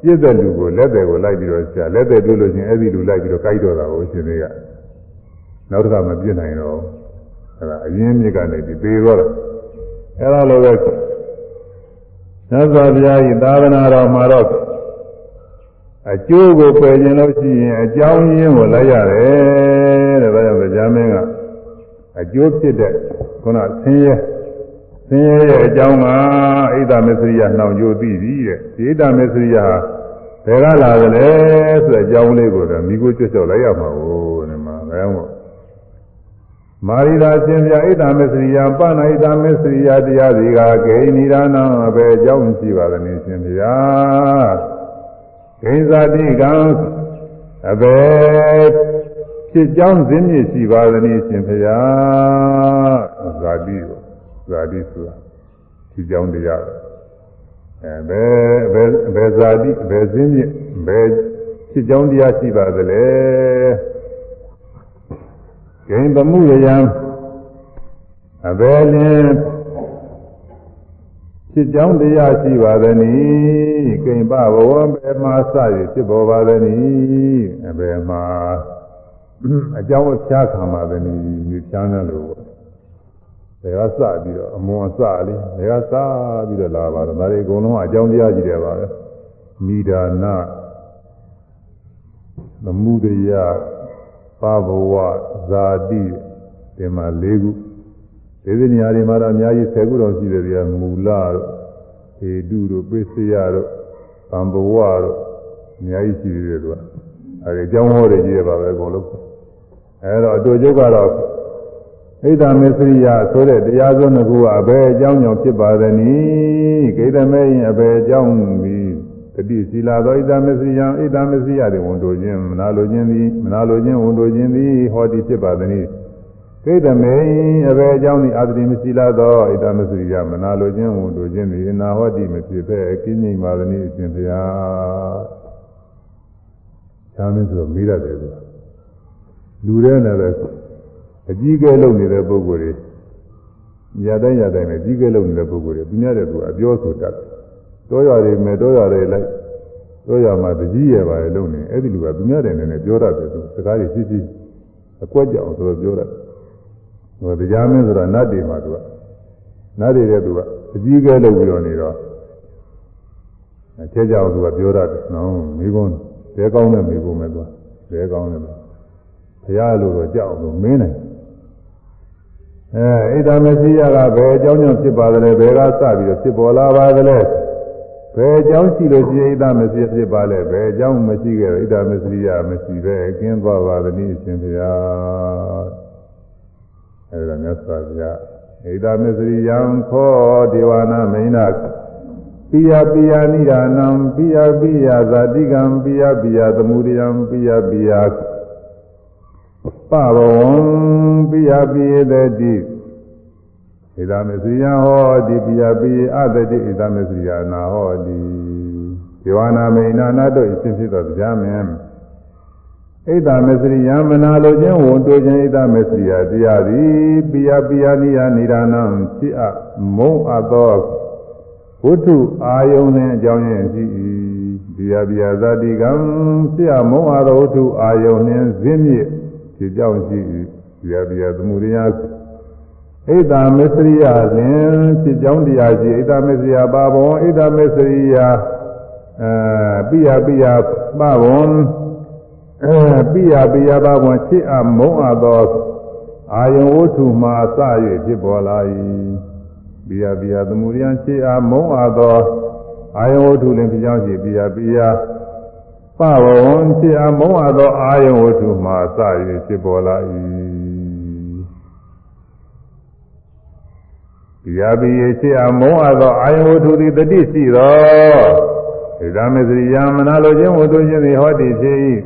ပြည့်တဲ့လူကိုလက်တယ်ကိုလိုက်ပြီးတော့ရှာလက်တယ်တွေ့လို့ချင်းအဲ့ဒီလူလိုက်ပြီးတော့ကြိုက်တော့တာကိုရှင်တွေကနောက်တစ်ခါမပြည့်နိုင်တော့အဲ့ဒါအရင်းမြစ်ကနေပြီးသေးတော့အဲ့ဒါလိုပဲသစ္စာဘုရားဤသာသနာတော်မှာတော့အကျိုးကိုပယ်ခြင်းလို့ရှိရင်အကြောင်းရင်းကိုလိုက်ရတယ် တဲ့ဒါကြောင့်ကြာမင်းကအကျိုးဖြစ်တဲ့ခုနဆင်းရဲဆင်းရဲရဲ့အကြောင်းကဣဒ္ဓမစ္စရိယနှောင်ကြိုးသိပြီတဲ့ဒီဣဒ္ဓမစ္စရိယဘယ်ကလာသလဲဆိုတဲ့အကြောင်းလေးကိုတော့မိကိုကျွတ်ကျော်လိုက်ရမှာကိုဒီမှာဘယ်မှာမာရိသာရှင်ပြဣဒ္ဓမစ္စရိယပဏဣဒ္ဓမစ္စရိယတရားစီကဂိဏိရဏအဘယ်အကြောင်းရှိပါသလဲရှင်ဗျာဂိဉ္စာတိကံအဘယ် ဖြစ်ကြောင်းဇင်းမြစ်ရှိပါသနည်းရှင်ဖျားဇာတိကိုဇာတိဆိုတာဖြစ်ကြောင်းတရားအဲဘယ်ဘယ်ဘယ်ဇာတိဘယ်ဇင်းမြစ်ဘယ်ဖြစ်ကြောင်းတရားရှိပါသလဲဂိဉ္သမှုရယံအဘယ်လင်းဖြစ်ကြောင်းတရားရှိပါသနည်းကိမ္ပဘဝဘယ်မှာစရဖြစ်ပေါ်ပါသနည်းအဘယ်မှာ အကြောင်းချားခံပါသနည်းဒီချမ်းတယ်လို့ဒါကစပြီးတော့အမွန်အစလေးဒါကစပြီးတော့လာပါတယ်ဒါတွေအကုန်လုံးအကြောင်းတရားကြီးတယ်ပါပဲမိဒါနသမုဒယပဘဝဇာတိဒီမှာ၄ခုဒီဒီနေရာတွေမှာတော့အများကြီး10ခုတော့ရှိတယ်ဗျာမူလတို့ဟေတုတို့ပိစယတို့သံဘဝတို့အများကြီးရှိသေးတယ်သူကအဲဒီအကြောင်းဟောတွေကြီးရပါပဲအကုန်လုံး အဲတော့အတူကျုပ်ကတော့ဣဒ္ဓမေသရိယဆိုတဲ့တရားစွန်းတစ်ခုကအဘယ်အကြောင်းကြောင့်ဖြစ်ပါသနည်းဂိတမေရင်အဘယ်အကြောင်းသည်တတိစီလာသောဣဒ္ဓမေသရိယဣဒ္ဓမေသရိယတွေဝန်တို့ခြင်းမနာလိုခြင်းသည်မနာလိုခြင်းဝန်တို့ခြင်းသည်ဟောတိဖြစ်ပါသနည်းဂိတမေအဘယ်အကြောင်းသည်အာတိမစီလာသောဣဒ္ဓမေသရိယမနာလိုခြင်းဝန်တို့ခြင်းသည်နာဟောတိမဖြစ်ပဲအကင်းငြိမ်ပါသနည်းအရှင်ဘုရားရှားမင်းဆိုတော့မေးရတယ်သူ လူတဲ့နဲ့ပဲအကြီးကဲလုပ်နေတဲ့ပုဂ္ဂိုလ်တွေရတိုင်းရတိုင်းနဲ့ကြီးကဲလုပ်နေတဲ့ပုဂ္ဂိုလ်တွေသူများတဲ့သူအပြောဆိုတတ်တောရတွေမဲ့တောရတွေလိုက်တောရမှာတကြီးရပါလေလုပ်နေအဲ့ဒီလူကသူများတဲ့နဲ့ပြောတတ်တယ်သူစကားတွေရှိရှိအကွက်ကြအောင်ဆိုတော့ပြောတတ်ဟိုတရားမင်းဆိုတာနတ်တွေမှာသူကနတ်တွေတဲ့သူကအကြီးကဲလုပ်ပြီးတော့နေတော့အဲထဲကြအောင်သူကပြောတတ်တယ်နော်မိကုန်းတဲကောင်းတဲ့မိကုန်းပဲသူကတဲကောင်းတယ် ဘုရားလိုတော့ကြောက်လို့မင်းနိုင်အဲဣဒ္ဓမစီယကဘယ်အကြောင်းကြောင့်ဖြစ်ပါသလဲဘယ်ကစပြီးတော့ဖြစ်ပေါ်လာပါသလဲဘယ်အကြောင်းရှိလို့ရှိရင်ဣဒ္ဓမစီယဖြစ်ပါလဲဘယ်အကြောင်းမရှိခဲ့ဣဒ္ဓမစီယမရှိပဲအကင်းသွားပါသနည်းအရှင်ဘုရားအဲဒါမြတ်စွာဘုရားဣဒ္ဓမစီယံခောဒေဝနာမိန်နာပိယပိယနိဒာနံပိယပိယဇာတိကံပိယပိယသမုဒယံပိယပိယ ပဘဝံပိယပိယတတိဣဒမေစရိယဟောတိပိယပိယအတတိဣဒမေစရိယနာဟောတိဒေဝနာမိန်နာနာတို့အရှင်ဖြစ်သောတရားမင်းဣဒမေစရိယမနာလိုခြင်းဝန်တို့ခြင်းဣဒမေစရိယတရားသည်ပိယပိယနိယနိဒာနံဖြစ်အမုံအပ်သောဝတ္ထုအာယုန်နှင့်အကြောင်းရင်းရှိ၏ပိယပိယဇာတိကံဖြစ်အမုံအပ်သောဝတ္ထုအာယုန်နှင့်ဇင်းမြစ် ဖြစ်ကြောင်းရှိ၏ပိယပိယသမုဒယဣဒ္ဓမစ္စရိယလင်ဖြစ်ကြောင်းတရားရှိဣဒ္ဓမစ္စရိယပါဘဝဣဒ္ဓမစ္စရိယအဲပိယပိယပဘဝအဲပိယပိယပဘဝချစ်အမုံအပ်သောအာယုံဝတ္ထုမှာစ၍ဖြစ်ပေါ်လာ၏ပိယပိယသမုဒယချစ်အမုံအပ်သောအာယုံဝတ္ထုလင်ဖြစ်ကြောင်းရှိပိယပိယ ပဘဝချစ်အမုံအပ်သောအာယုံဝတ္ထုမှာစ၍ဖြစ်ပေါ်လာ၏တရားပြီးရရှိအမုန်းအပ်သောအာယဝတ္ထုသည်တတိရှိသောဣဒမေစရိယမနာလိုခြင်းဝတ္ထုခြင်းသည်ဟောတိဖြစ်၏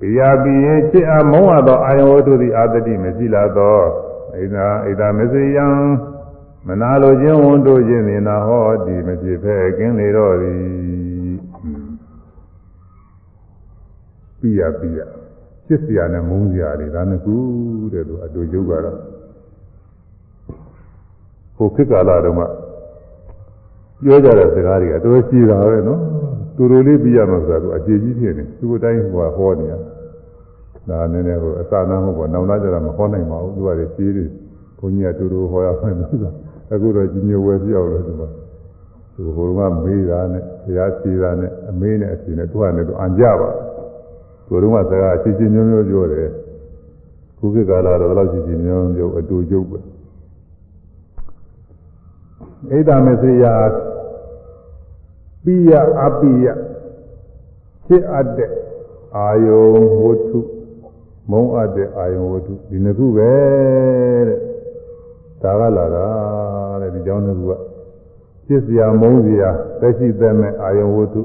တရားပြီးရရှိအမုန်းအပ်သောအာယဝတ္ထုသည်အာတတိမရှိလာသောဣဒဣဒမေစရိယမနာလိုခြင်းဝတ္ထုခြင်းသည်နာဟောတိမဖြစ်ဖဲကင်းလေတော့သည် ပြရပြရချစ်စရာနဲ့မုန်းစရာတွေဒါနှစ်ခုတဲ့လို့အတူယုတ်ကတော့ဟိုခေတ်ကာလတုန်းကပြောကြတဲ့စကားတွေကတော်တော်ရှိတာပဲနော်တူတူလေးပြရမှာဆိုတာသူအခြေကြီးဖြစ်နေသူ့အတိုင်းဟိုဟောနေတာဒါနည်းနည်းဟိုအစနာမဟုတ်ပေါ့နောက်လာကြတာမဟောနိုင်ပါဘူးသူကလည်းကြီးတယ်ဘုန်းကြီးကတူတူဟောရမှန်းလို့ဆိုတာအခုတော့ကြီးညိုဝဲပြောက်လို့ဒီမှာသူဟိုကမေးတာနဲ့ဘုရားဖြေတာနဲ့အမေးနဲ့အဖြေနဲ့သူကလည်းသူအံကြပါ သူတို့ကစကားအချင်းချင်းမျိုးမျိုးပြောတယ်ခုခေတ်ကာလတော့ဘယ်လောက်ချင်းချင်းမျိုးမျိုးအတူကျုပ်ပဲဣဒ္ဓမစေယပိယအပိယဖြစ်အပ်တဲ့အာယုံဝတ္ထုမုံအပ်တဲ့အာယုံဝတ္ထုဒီနှစ်ခုပဲတဲ့ဒါကလာတာတဲ့ဒီကြောင့်နှစ်ခုကဖြစ်စရာမုံစရာသက်ရှိသက်မဲ့အာယုံဝတ္ထု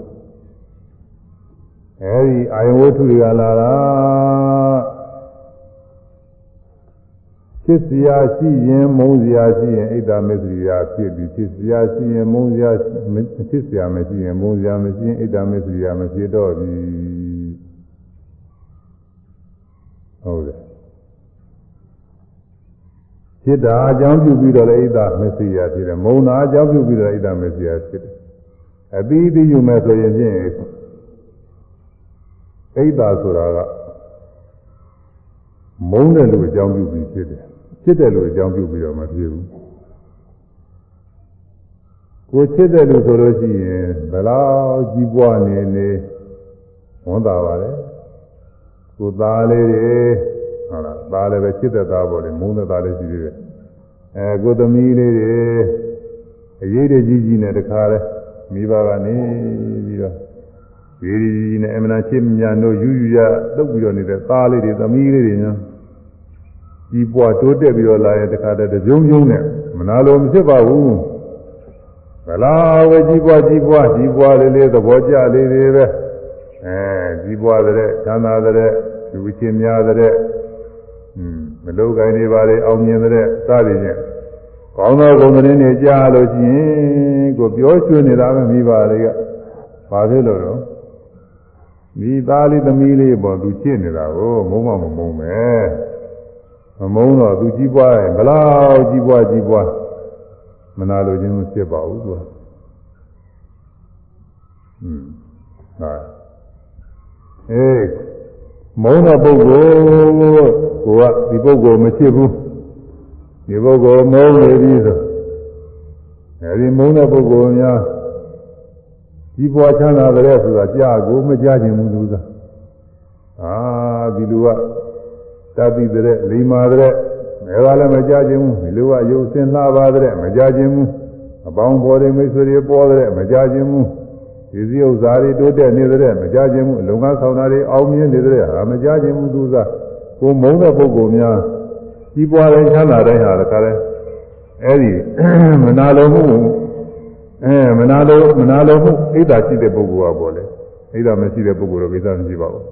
အဲဒီအာယုံဝတ္ထုတွေကလာတာဖြစ်စရာရှိရင်မုန်းစရာရှိရင်ဣဒ္ဓမေသရိယာဖြစ်ပြီးဖြစ်စရာရှိရင်မုန်းစရာဖြစ်စရာမရှိရင်မုန်းစရာမရှိရင်ဣဒ္ဓမေသရိယာမဖြစ်တော့ဘူးဟုတ်တယ်ဖြစ်တာအကြောင်းပြုပြီးတော့လည်းဣဒ္ဓမေသရိယာဖြစ်တယ်မုန်းတာအကြောင်းပြုပြီးတော့ဣဒ္ဓမေသရိယာဖြစ်တယ်အပြီးပြီးယူမယ်ဆိုရင်ဖြင့် ဣဒ္ဓဆိုတာကမုန်းတဲ့လူအကြောင်းပြုပြီးဖြစ်တယ်ဖြစ်တယ်လို့အကြောင်းပြုပြီးတော့မဖြစ်ဘူးကိုချစ်တဲ့လူဆိုလို့ရှိရင်ဘယ်လောက်ကြီးပွားနေနေဝန်တာပါလေကိုသားလေးတွေဟုတ်လားသားလည်းပဲချစ်တဲ့သားပေါ့လေမုန်းတဲ့သားလေးရှိသေးတယ်အဲကိုသမီးလေးတွေအရေးတကြီးကြီးနဲ့တခါလဲမိဘကနေပြီးတော့ ဒီဒီနဲ့အမှန်ချစ်မြတ်တို့ယူယူရတုပ်ပြီးတော့နေတဲ့သားလေးတွေသမီးလေးတွေညာကြီးပွားတိုးတက်ပြီးတော့လာရင်တခါတည်းတကြုံကြုံနဲ့မနာလိုမဖြစ်ပါဘူးဘလားဝကြီးပွားကြီးပွားကြီးပွားလေးလေးသဘောကျလေးလေးပဲအဲကြီးပွားတဲ့ချမ်းသာတဲ့လူချင်းများတဲ့อืมမလို့ကိုင်းနေပါလေအောင်မြင်တဲ့စသည်ဖြင့်ကောင်းသောဂုဏ်သတင်းတွေကြားလို့ရှိရင်ကိုပြောရွှင်နေတာပဲမိပါလေကဘာဖြစ်လို့တော့ မိသားလေးသမီးလေးပေါ်သူချစ်နေတာကိုမုံမမမုံပဲမမုံတော့သူကြီးပွားရင်ဘလောက်ကြီးပွားကြီးပွားမနာလိုခြင်းမဖြစ်ပါဘူးသူကอืมဟာအေးမုံတဲ့ပုဂ္ဂိုလ်ကိုကဒီပုဂ္ဂိုလ်မချစ်ဘူးဒီပုဂ္ဂိုလ်မုံနေပြီဆိုအဲဒီမုံတဲ့ပုဂ္ဂိုလ်များ ကြီးပွားချမ်းသာတဲ့ဆိုတာကြာကိုမကြခြင်းဘူးသူကအာဒီလူကတတိတဲ့လိမ္မာတဲ့မဲကလည်းမကြခြင်းဘူးဒီလူကရုပ်စင်လှပါတဲ့မကြခြင်းဘူးအပေါင်းပေါ်တဲ့မိတ်ဆွေတွေပေါ်တဲ့မကြခြင်းဘူးဒီစည်းဥစ္စာတွေတိုးတက်နေတဲ့မကြခြင်းဘူးအလုံငန်းဆောင်တာတွေအောင်မြင်နေတဲ့ဟာမကြခြင်းဘူးသူကကိုမုန်းတဲ့ပုဂ္ဂိုလ်များကြီးပွားတဲ့ချမ်းသာတဲ့ဟာတခါလဲအဲ့ဒီမနာလိုမှု အဲမနာလိုမနာလိုမှုဣဒ္ဓရှိတဲ့ပုဂ္ဂိုလ်ကပေါ်လေဣဒ္ဓမရှိတဲ့ပုဂ္ဂိုလ်တော့ကိစ္စမရှိပါဘူး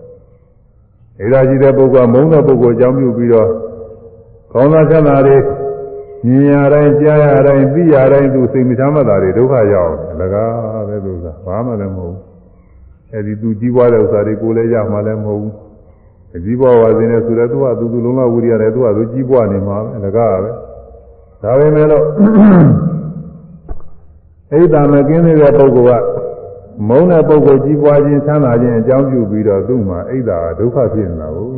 ဣဒ္ဓရှိတဲ့ပုဂ္ဂိုလ်ကမုန်းတဲ့ပုဂ္ဂိုလ်အကြောင်းပြုပြီးတော့ကောင်းသောချမ်းသာတွေမြင်ရတိုင်းကြားရတိုင်းသိရတိုင်းသူစိတ်မချမ်းသာတွေဒုက္ခရောက်တယ်လကားပဲသူကဘာမှလည်းမဟုတ်ဘူးအဲဒီသူကြီးပွားတဲ့ဥစ္စာတွေကိုလည်းရမှလည်းမဟုတ်ဘူးကြီးပွားဝါစင်းနဲ့ဆိုတော့သူကသူသူလုံးဝဝိရိယတယ်သူကသူကြီးပွားနေမှာပဲလကားပဲဒါပေမဲ့လို့ အိဒါမကင်းတဲ့ပုဂ္ဂိုလ်ကမုန်းတဲ့ပုဂ္ဂိုလ်ကြီးပွားခြင်းချမ်းသာခြင်းအကြောင်းပြုပြီးတော့သူ့မှာအိဒါဒုက္ခဖြစ်နေတာကို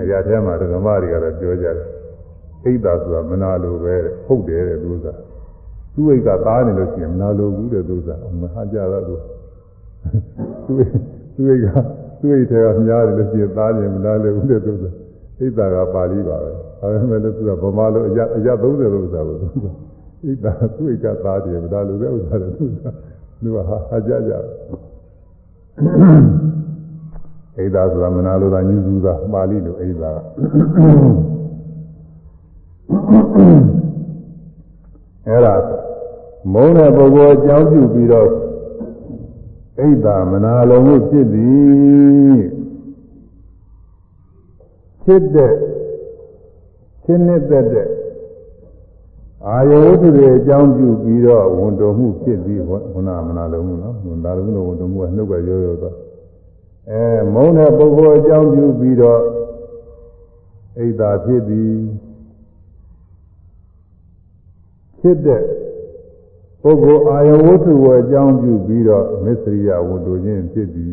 အရာထဲမှာဓမ္မတွေကတော့ပြောကြတယ်အိဒါဆိုတာမနာလိုပဲဟုတ်တယ်တဲ့သူကသူ့အိတ်ကသားနေလို့ရှိရင်မနာလိုဘူးတဲ့သူကမဟာကြတော့သူသူ့သူ့အိတ်ကသူ့အိတ်ထဲကများတယ်လို့ရှိရင်သားနေမနာလိုဘူးတဲ့သူကအိဒါကပါဠိပါပဲဒါပေမဲ့လို့သူကဗမာလိုအရာအရာ30လို့ဆိုတာကိုသူက ဣဒ္ဓသူ့ကသားတယ်ဗဒါလူတဲ့ဥစ္စာတွေသူကလူကဟာဟာကြကြဣဒ္ဓဆိုတာမနာလိုတာညူစုတာပါဠိလိုဣဒ္ဓကအဲ့ဒါမုန်းတဲ့ပုဂ္ဂိုလ်အကြောင်းပြုပြီးတော့ဣဒ္ဓမနာလိုမှုဖြစ်သည်ဖြစ်တဲ့ရှင်းနေတဲ့တဲ့ အာယဝတ္ထုတွေအကြောင်းပြုပြီးတော့ဝန်တော်မှုဖြစ်ပြီးဘုနာမနာလုံးဘူးနော်ဝန်တာလုံးလို့ဝန်တော်မှုကနှုတ်ကရိုးရိုးတော့အဲမုန်းတဲ့ပုဂ္ဂိုလ်အကြောင်းပြုပြီးတော့အိဒါဖြစ်ပြီးဖြစ်တဲ့ပုဂ္ဂိုလ်အာယဝတ္ထုကိုအကြောင်းပြုပြီးတော့မစ္စရိယဝန်တော်ခြင်းဖြစ်ပြီး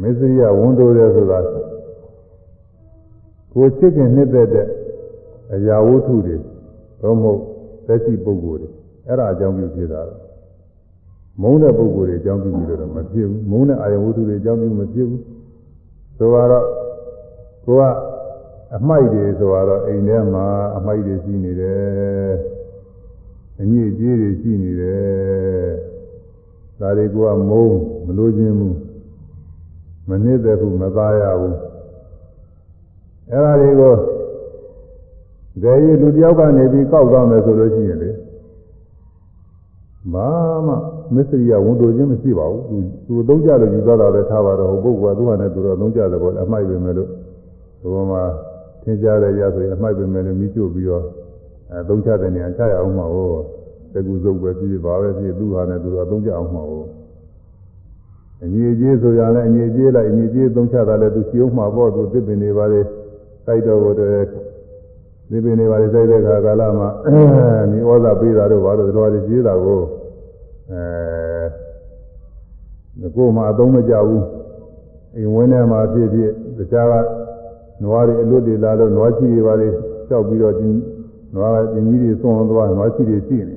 မစ္စရိယဝန်တော်တယ်ဆိုတာကိုချစ်ခင်နှစ်သက်တဲ့ အရာဝတ္ထုတွေသို့မဟုတ်သက်ရှိပုဂ္ဂိုလ်တွေအဲ့ဒါအကြောင်းပြုဖြစ်တာမုန်းတဲ့ပုဂ္ဂိုလ်တွေအကြောင်းပြုပြီးတော့မဖြစ်ဘူးမုန်းတဲ့အာယဝတ္ထုတွေအကြောင်းပြုမဖြစ်ဘူးဆိုတော့ကိုကအမိုက်တွေဆိုတော့အိမ်ထဲမှာအမိုက်တွေရှိနေတယ်အညစ်အကြေးတွေရှိနေတယ်ဒါတွေကမုန်းမလို့ခြင်းဘူးမနစ်သက်ဘူးမသားရဘူးအဲ့ဒါတွေကို ကြယ်ရီလူတယောက်ကနေပြီးကောက်သွားမယ်ဆိုလို့ရှိရင်လေဘာမှမစ္စရိယဝန်တိုခြင်းမရှိပါဘူးသူသူသုံးကြလို့ယူသွားတာပဲထားပါတော့ဟိုပုဂ္ဂိုလ်ကသူ့ဟာနဲ့သူတော့သုံးကြတယ်ပေါ့အမိုက်ပဲမယ်လို့ဒီပေါ်မှာသင်ကြားတဲ့ရဆိုရင်အမိုက်ပဲမယ်လို့မိချို့ပြီးတော့အဲသုံးချတဲ့နေရာချရအောင်မှာဟောတကူစုပ်ပဲပြီးပါပဲပြီးသူ့ဟာနဲ့သူတော့သုံးကြအောင်မှာဟောအညီအကျေးဆိုရလဲအညီအကျေးလိုက်အညီအကျေးသုံးချတာလဲသူစီအောင်မှာပေါ့သူသစ်ပင်တွေပါလေစိုက်တော့ကိုတည်း ဒီပင်တွေပါလေစိုက်တဲ့ခါကာလမှာဒီဩဇာပေးတာတို့ဘာလို့တော်ရည်ကြီးတာကိုအဲကိုယ်မှအသုံးမကျဘူးအိမ်ဝင်းထဲမှာဖြစ်ဖြစ်တခြားကနွားတွေအလွတ်တွေလာလို့နွားချီတွေပါလေကြောက်ပြီးတော့ဒီနွားကဒီကြီးတွေသွန်သွားနွားချီတွေရှိနေ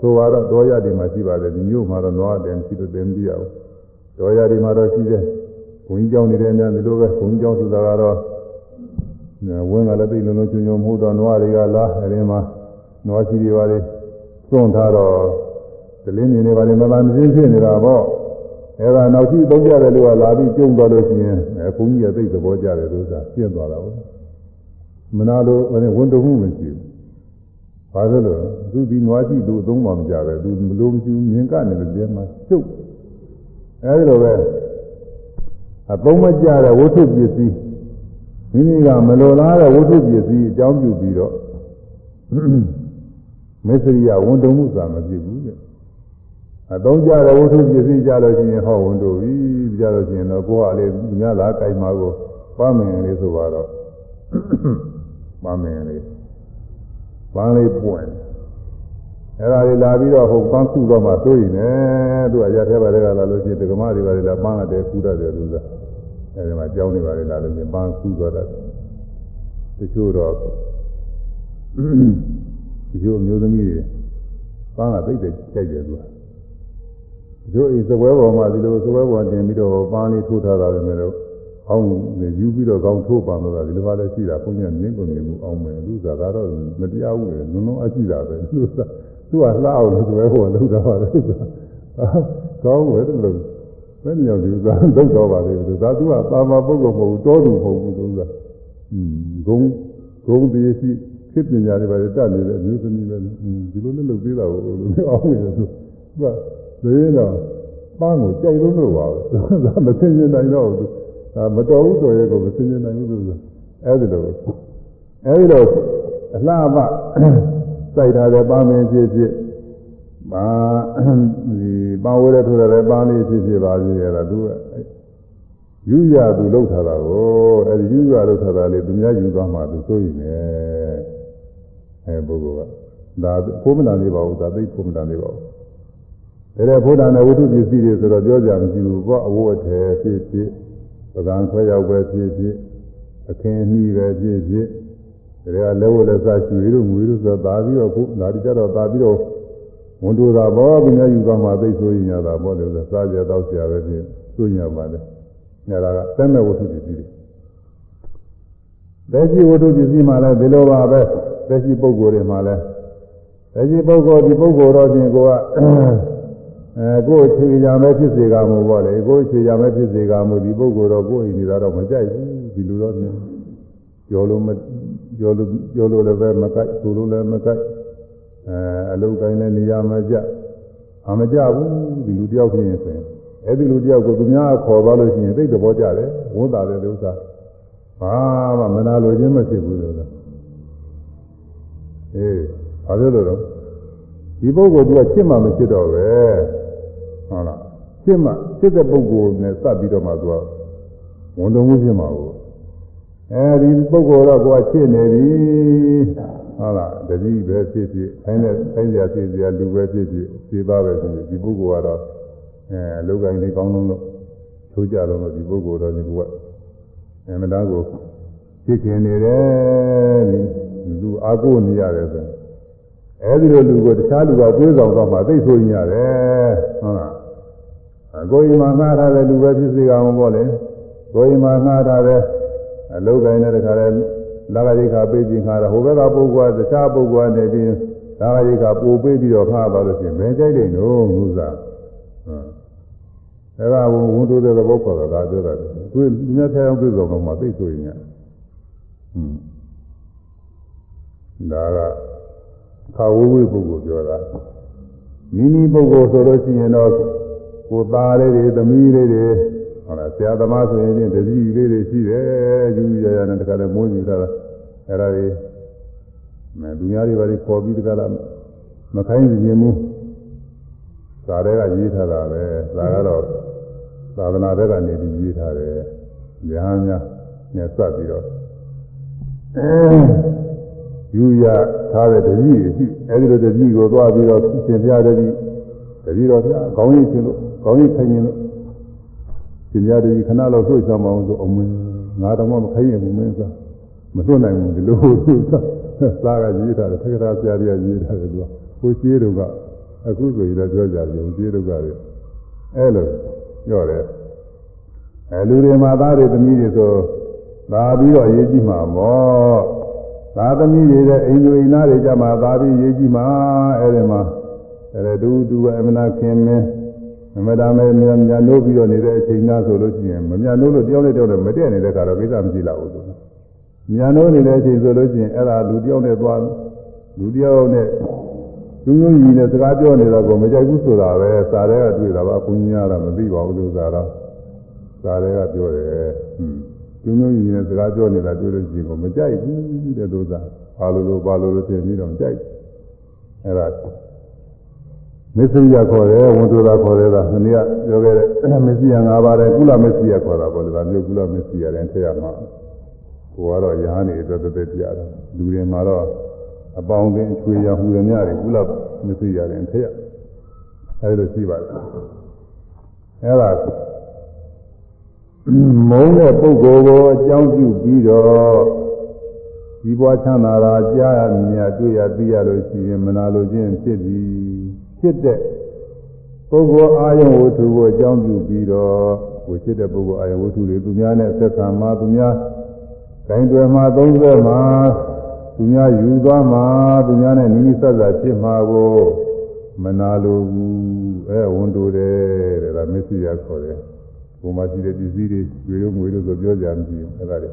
ဆိုတော့တော်ရတွေမှာရှိပါတယ်ဒီမျိုးမှာတော့နွားတယ်ရှိလို့တယ်မပြရဘူးတော်ရတွေမှာတော့ရှိတယ်ဘုန်းကြီးကျောင်းနေတယ်များဒီလိုပဲဘုန်းကြီးကျောင်းဆိုတာကတော့ ဝင်းကလည်းသိလုံးလုံးချွန်ချွန်မဟုတ်တော့နွားတွေကလားအဲဒီမှာနွားချီတွေပါလေသွန်ထားတော့ဒလင်းနေနေပါလေမလာမစင်းဖြစ်နေတာပေါ့အဲဒါနောက်ရှိသုံးကြတယ်လို့ကလာပြီးကျုံသွားလို့ရှိရင်အဲဘုန်းကြီးကသိသဘောကျတယ်လို့ဆိုတာပြင့်သွားတာဟုတ်မနာလို့ဝန်တုံမှုမရှိဘူးဘာလို့လဲသူဒီနွားရှိသူအသုံးမှမကြပဲသူမလို့မရှိဘူးမြင်ကနေလို့ပြန်မှကျုပ်အဲဒီလိုပဲအသုံးမကြတဲ့ဝိသုပစ္စည်း မိမိကမလိုလားတဲ့ဝိသုပစ္စည်းအကြောင်းပြုပြီးတော့မစ္စရိယဝန်တုံမှုသာမဖြစ်ဘူးတဲ့အသုံးကြတဲ့ဝိသုပစ္စည်းကြလို့ရှိရင်ဟောဝန်တုပြီကြလို့ရှိရင်တော့ကိုယ်ကလေသူများလားကြိုက်မှာကိုပန်းမင်လေးဆိုတော့ပန်းမင်လေးပန်းလေးပွင့်အဲ့ဒါလေးလာပြီးတော့ဟိုပန်းခုတော့မှသိုးရင်လည်းသူကရထဲပါတဲ့ကလာလို့ရှိရင်ဒကမတွေပါလေလာပန်းလာတယ်ခုတတ်တယ်သူက အဲဒီမှာကြောင်းနေပါလေလာလို့ရှိရင်ပန်းခုသွားတတ်တယ်တချို့တော့ဒီလိုမျိုးသမီးတွေပန်းကသိတဲ့ကြိုက်တယ်သူကတို့ဤသပွဲပေါ်မှာဒီလိုသပွဲပေါ်တင်ပြီးတော့ပန်းလေးထိုးထားတာပဲမဲ့လို့အောင်းယူပြီးတော့ကောင်းထိုးပါလို့ကဒီလိုပါလဲရှိတာဘုန်းကြီးမြင်ကုန်မြင်မှုအောင်းမယ်လူစားဒါတော့မတရားဘူးလေနုံနုံအကြည့်တာပဲလူစားသူကလှအောင်လို့သပွဲပေါ်လောက်တာပါလေကောင်းဝဲတယ်လို့ ဘယ်မြောက်ဒီဥစားလောက်တော့ပါလေသူကသူကသာမပုဂ္ဂိုလ်မဟုတ်ဘူးတောသူမဟုတ်ဘူးသူကอืมဂုံဂုံတည်းရှိခေပညာတွေပါလေတတ်နေတဲ့အမျိုးသမီးပဲဒီလိုနဲ့လုပ်သေးတာကိုလို့အောင်းနေတယ်သူကသေရင်တော့ပန်းကိုကြိုက်လို့လို့ပါပဲဒါမသိရင်နိုင်တော့ဘူးဒါမတော်ဘူးဆိုရဲကိုမသိရင်နိုင်ဘူးလို့အဲဒီလိုအဲဒီလိုအလှပစိုက်ထားတဲ့ပန်းမင်းဖြစ်ဖြစ် ပါဒီပန်းဝဲတဲ့ထိုးတဲ့ပန်းလေးဖြစ်ဖြစ်ပါသေးတယ်လားသူကယူရသူလောက်ထားတာကိုအဲဒီယူရလောက်ထားတာလေသူများယူသွားမှသူစိုးရင်လည်းအဲပုဂ္ဂိုလ်ကဒါဖိုးမနာနေပါဘူးဒါသိဖိုးမနာနေပါဘူးဒါတဲ့ဘုရားနဲ့ဝိသုပစ္စည်းတွေဆိုတော့ပြောကြမရှိဘူးပေါ့အဝတ်အထည်ဖြစ်ဖြစ်ပကံခွဲရောက်ပဲဖြစ်ဖြစ်အခင်းနှီးပဲဖြစ်ဖြစ်ဒါကလက်ဝတ်လက်စားချွေတို့ငွေတို့ဆိုသာပြီးတော့ခုဒါတိကြတော့သာပြီးတော့ ဝန်တိုတာပေါ့ဘုရားယူသွားမှသိဆိုရင်ရတာပေါ့လေဆိုစားကြတော့ဆရာပဲဖြစ်ဆိုရင်ပါလေညာကသက်မဲ့ဝိသုပစ္စည်းတွေသက်ရှိဝိသုပစ္စည်းမှလည်းဒီလိုပါပဲသက်ရှိပုဂ္ဂိုလ်တွေမှလည်းသက်ရှိပုဂ္ဂိုလ်ဒီပုဂ္ဂိုလ်တော့ပြင်ကိုကအဲကိုယ်ချွေရမယ်ဖြစ်စေကမှုပေါ့လေကိုယ်ချွေရမယ်ဖြစ်စေကမှုဒီပုဂ္ဂိုလ်တော့ကိုယ်အိမ်နေတာတော့မကြိုက်ဘူးဒီလိုတော့မြင်ကြော်လို့မကြော်လို့ကြော်လို့လည်းပဲမကြိုက်ဆိုလို့လည်းမကြိုက် အဲအလုတ်တိုင်းလည်းနေရာမကြအမကြဘူးဒီလူတယောက်ဖြစ်ရင်ဆိုရင်အဲ့ဒီလူတယောက်ကိုသူများခေါ်သွားလို့ရှိရင်သိတဲ့ဘောကြတယ်ဝန်တာတယ်လို့စားဘာမှမနာလိုခြင်းမဖြစ်ဘူးလို့ဆိုအေးဘာလို့လဲတော့ဒီပုဂ္ဂိုလ်ကချစ်မှမချစ်တော့ပဲဟုတ်လားချစ်မှချစ်တဲ့ပုဂ္ဂိုလ်နဲ့စပ်ပြီးတော့မှသူကဝန်တော်မှုဖြစ်မှာကို အဲဒီပုဂ္ဂိုလ်တော့ကိုယ်ကချစ်နေပြီဟုတ်လားတတိပဲဖြစ်ဖြစ်ခိုင်းတဲ့ခိုင်းစရာဖြစ်စရာလူပဲဖြစ်ဖြစ်ခြေပါပဲဖြစ်ဖြစ်ဒီပုဂ္ဂိုလ်ကတော့အဲအလုပ်ကိုင်းလေးကောင်းလုံးလို့ထိုးကြတော့ဒီပုဂ္ဂိုလ်တော့ဒီကအမှန်တရားကိုချစ်ခင်နေတယ်ဒီလူအားကိုးနေရတယ်ဆိုအဲဒီလိုလူကိုတခြားလူကတွေးဆောင်တော့မှသိဆိုရင်ရတယ်ဟုတ်လားကိုယ်အိမ်မှာငှားထားတဲ့လူပဲဖြစ်စေကောင်ပေါ့လေကိုယ်အိမ်မှာငှားထားတဲ့ အလုတ်ကိုင်းတဲ့တခါလဲလာဂရိခါပေးခြင်းခါတော့ဟိုဘက်ကပုဂ္ဂိုလ်ကတခြားပုဂ္ဂိုလ်ကနေပြီးလာဂရိခါပို့ပေးပြီးတော့ခါပါလို့ရှိရင်ဘယ်ကြိုက်တယ်နော်ငုစားဟုတ်အဲဒါဘုံဝန်တိုးတဲ့သဘောခေါ်တာဒါပြောတာသူလူများထဲအောင်ပြည့်စုံတော့မှသိဆိုရင်ဟွန်းဒါကခါဝဝိပုဂ္ဂိုလ်ပြောတာမိမိပုဂ္ဂိုလ်ဆိုလို့ရှိရင်တော့ကိုသားလေးတွေသမီးလေးတွေ ဟုတ်လားဆရာသမားဆိုရင်တတိလေးတွေရှိတယ်ယူရရနဲ့တခါလဲမွေးယူတာအဲ့ဒါတွေမဲသူများတွေပါလေခေါ်ပြီးတခါလားမခိုင်းစီခြင်းမူသာတဲ့ကရေးထားတာပဲဒါကတော့သာသနာဘက်ကနေပြီးရေးထားတယ်ညာများနဲ့စပ်ပြီးတော့ယူရထားတဲ့တတိရှိအဲဒီလိုတတိကိုသွားပြီးတော့သင်ပြတတိတတိတော်ပြခေါင်းရည်ချင်းလို့ခေါင်းရည်ခိုင်းရင်လို့ သင်ပြတတိခဏလောက်တွေ့ဆောင်မအောင်ဆိုအမင်းငါတော့မခိုင်းရင်ဘူးမင်းစားမလွတ်နိုင်ဘူးဒီလိုစားကရေးထားတယ်သက္ကရာဆရာကြီးရေးထားတယ်သူကကိုရှိတို့ကအခုဆိုရင်လည်းပြောကြပြီရှိတို့ကလည်းအဲလိုပြောတယ်အဲလူတွေမှာသားတွေသမီးတွေဆိုသာပြီးတော့ရေးကြည့်မှာပေါ့သာသမီတွေတဲ့အိမ်လူအိမ်သားတွေကြမှာသာပြီးရေးကြည့်မှာအဲဒီမှာအဲတူတူပဲအမနာခင်မင်း မမတာမဲမြန်မြန်လို့ပြီးတော့နေတဲ့အချိန်သားဆိုလို့ရှိရင်မမြန်လို့လို့တယောက်နဲ့တယောက်နဲ့မတည့်နေတဲ့ခါတော့ကိစ္စမရှိလာဘူးသူမြန်လို့နေတဲ့အချိန်ဆိုလို့ရှိရင်အဲ့ဒါလူတယောက်နဲ့သွားလူတယောက်နဲ့သူမျိုးကြီးနဲ့စကားပြောနေတော့ကိုမကြိုက်ဘူးဆိုတာပဲစာထဲကတွေ့တာပါဘုန်းကြီးကတော့မသိပါဘူးလို့သာတော့စာထဲကပြောတယ်ဟွန်းသူမျိုးကြီးနဲ့စကားပြောနေတာတွေ့လို့ရှိရင်ကိုမကြိုက်ဘူးတဲ့လို့သာဘာလို့လို့ဘာလို့လို့ပြင်ပြီးတော့ကြိုက်အဲ့ဒါ မစ္စရိယခေါ်တယ်ဝန်သူသာခေါ်တယ်ဒါမနေ့ကပြောခဲ့တဲ့မစ္စရိယ၅ပါးတဲ့ကုလမစ္စရိယခေါ်တာပေါ့လေဒါမျိုးကုလမစ္စရိယတဲ့ထည့်ရမှာကိုကတော့ရဟန်းနေအတွက်တသက်ပြရတယ်လူတွေမှာတော့အပေါင်းအသင်းချွေရဟူရမြတွေကုလမစ္စရိယတဲ့ထည့်ရအဲဒီလိုရှိပါတယ်အဲဒါမုန်းတဲ့ပုဂ္ဂိုလ်ကိုအကြောင်းပြုပြီးတော့ဒီဘွားချမ်းသာတာကြားရမြင်တွေ့ရသိရလို့ရှိရင်မနာလိုခြင်းဖြစ်ပြီး ဖြစ်တဲ့ပုဂ္ဂိုလ်အာယုဝတ္ထုကိုအကြောင်းပြုပြီးတော့ကိုဖြစ်တဲ့ပုဂ္ဂိုလ်အာယုဝတ္ထုတွေသူများနဲ့ဆက်ဆံမှာသူများဂိုင်းတွေမှာသုံးသက်မှာသူများယူသွားမှာသူများနဲ့နိမိတ်ဆက်ဆက်ဖြစ်မှာကိုမနာလိုဘူးအဲဝန်တိုတယ်တဲ့ဒါမစ္စရိယခေါ်တယ်ဘုံမှာရှိတဲ့ပစ္စည်းတွေရွေလို့ငွေလို့ဆိုပြောကြမရှိဘူးအဲ့ဒါတွေ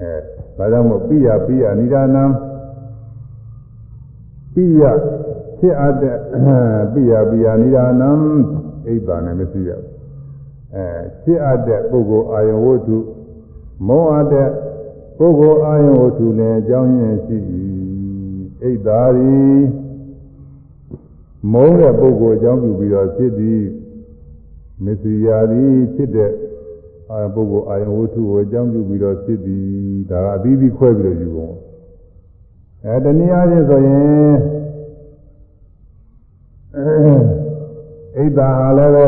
အဲဒါကြောင့်မို့ပိယပိယနိဒာနံပိယ ဖြစ်အပ်တဲ့ပိယပိယနိဒာနံအိဗ္ဗာနဲ့မရှိရဘူးအဲဖြစ်အပ်တဲ့ပုဂ္ဂိုလ်အာယဝတ္ထုမောအပ်တဲ့ပုဂ္ဂိုလ်အာယဝတ္ထုလည်းအကြောင်းရင်းရှိ၏အိဗ္ဗာရီမုန်းတဲ့ပုဂ္ဂိုလ်အကြောင်းပြုပြီးတော့ဖြစ်သည်မစ္စရိယာသည်ဖြစ်တဲ့အာပုဂ္ဂိုလ်အာယဝတ္ထုကိုအကြောင်းပြုပြီးတော့ဖြစ်သည်ဒါကအပြီးပြီးခွဲပြီးတော့ယူပုံအဲတနည်းအားဖြင့်ဆိုရင် အိဒါဟာလည်းပဲ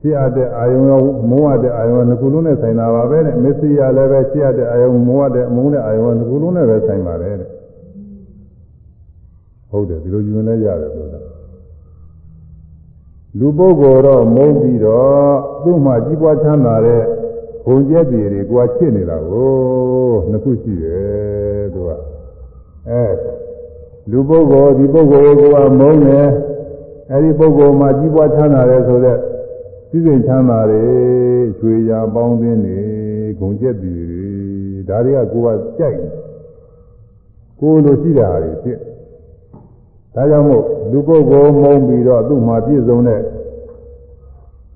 ဖြစ်ရတဲ့အာယုံရောမိုးရတဲ့အာယုံနှစ်ခုလုံးနဲ့ဆိုင်တာပါပဲတဲ့မစ္စရိယာလည်းပဲဖြစ်ရတဲ့အာယုံမိုးရတဲ့မုန်းတဲ့အာယုံနှစ်ခုလုံးနဲ့ပဲဆိုင်ပါတယ်တဲ့ဟုတ်တယ်ဒီလိုယူရင်လည်းရတယ်ဆိုတာလူပုဂ္ဂိုလ်တော့မုန်းပြီးတော့သူ့မှာကြီးပွားချမ်းသာတဲ့ဘုံကျက်တွေတွေကိုယ်ချစ်နေတာကိုနှစ်ခုရှိတယ်သူကအဲလူပုဂ္ဂိုလ်ဒီပုဂ္ဂိုလ်ကိုကမုန်းတယ် အဲဒီပုဂ္ဂိုလ်မှာကြီးပွားချမ်းသာတယ်ဆိုတော့စည်းစိမ်ချမ်းသာတွေချွေရပေါင်းသင်းနေဂုံကျက်တွေဒါတွေကကိုယ်ကကြိုက်ကိုယ်လိုရှိတာတွေဖြစ်ဒါကြောင့်မို့လူပုဂ္ဂိုလ်မုန်းပြီးတော့သူ့မှာပြည့်စုံတဲ့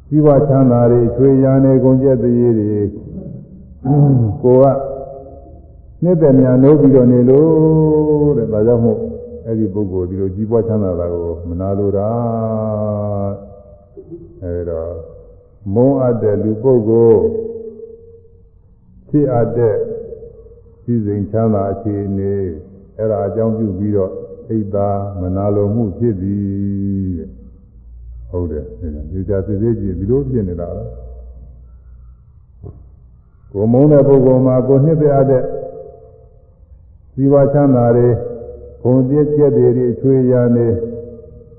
ကြီးပွားချမ်းသာတွေချွေရနေဂုံကျက်တွေတွေကိုကနှစ်သက်များလို့ပြီးတော့နေလို့တဲ့ဒါကြောင့်မို့ အဲ့ဒီပုဂ္ဂိုလ်ဒီလိုကြီးပွားချမ်းသာတာကိုမနာလိုတာအဲဒါမုန်းအပ်တဲ့လူပုဂ္ဂိုလ်ဖြစ်အပ်တဲ့စည်းစိမ်ချမ်းသာအခြေအနေအဲ့ဒါအကြောင်းပြုပြီးတော့အိတ်သာမနာလိုမှုဖြစ်သည်ဟုတ်တယ်ဒီကြစစ်စစ်ကြည့်ဒီလိုဖြစ်နေတာလားကိုမုန်းတဲ့ပုဂ္ဂိုလ်မှာကိုနှစ်သက်အပ်တဲ့ဇီဝချမ်းသာတွေ ဘုံပြည့်ကျက်တွေအချွေရနေ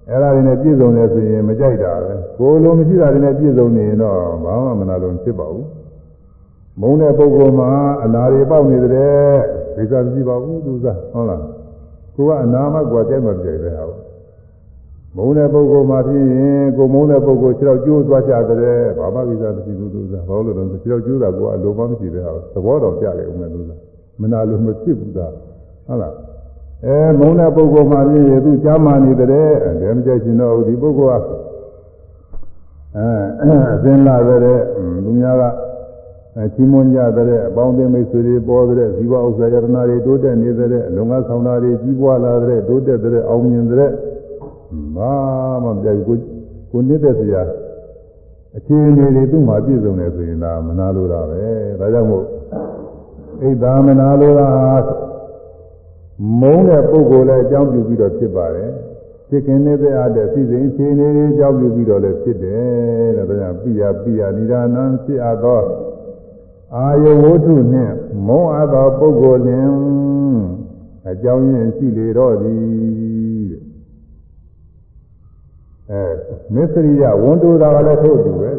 အဲ့ဒါတွေနဲ့ပြည့်စုံတယ်ဆိုရင်မကြိုက်တာပဲကိုလိုမရှိတာတွေနဲ့ပြည့်စုံနေရင်တော့ဘာမှမနာလို့ဖြစ်ပါဘူးမုန်းတဲ့ပုဂ္ဂိုလ်မှာအနာတွေပေါက်နေတယ်ဒိဋ္ဌာမရှိပါဘူးသူစားဟုတ်လားကိုကအနာမကွာတဲ့မပြေပဲဟာမုန်းတဲ့ပုဂ္ဂိုလ်မှာဖြစ်ရင်ကိုမုန်းတဲ့ပုဂ္ဂိုလ်ခြေတော့ကျိုးသွားကြတယ်ဘာမှကိစ္စမရှိဘူးသူစားဘာလို့လဲဆိုခြေတော့ကျိုးတာကိုအလိုမှမရှိပဲဟာသဘောတော်ကြတယ်ဦးမယ်သူစားမနာလို့မဖြစ်ဘူးသားဟုတ်လား အဲမုန်းတဲ့ပုဂ္ဂိုလ်မှပြည့်ရသူကြားမှနေတယ်အဲမကြိုက်ရှင်တော့ဒီပုဂ္ဂိုလ်ကအဲအစင်းလာတဲ့လူများကအဲချီးမွမ်းကြတဲ့အပေါင်းအသင်းမိတ်ဆွေတွေပေါ်တဲ့ဇီဝဥစ္စာယတနာတွေတိုးတက်နေတဲ့အလုံငါဆောင်တာတွေကြီးပွားလာတဲ့တိုးတက်တဲ့အောင်မြင်တဲ့ဘာမှမပြတ်ဘူးကိုနေတဲ့စရာအခြေအနေတွေသူ့မှာပြည့်စုံနေဆိုရင်ဒါမနာလို့တာပဲဒါကြောင့်မို့ဣဒ္ဓမနာလို့တာ မုန်းတဲ့ပုဂ္ဂိုလ်လည်းအကြောင်းပြုပြီးတော့ဖြစ်ပါတယ်ဖြစ်ခင်နေတဲ့အားတဲ့စီစဉ်ခြေနေတွေအကြောင်းပြုပြီးတော့လည်းဖြစ်တယ်တဲ့ဒါကြောင့်ပိယပိယနိဒာနံဖြစ်အပ်သောအာယဝတ္ထုနှင့်မုန်းအပ်သောပုဂ္ဂိုလ်လင်အကြောင်းရင်းရှိလေတော့သည်အဲမစ္စရိယဝန်တိုတာကလည်းထို့အတူပဲ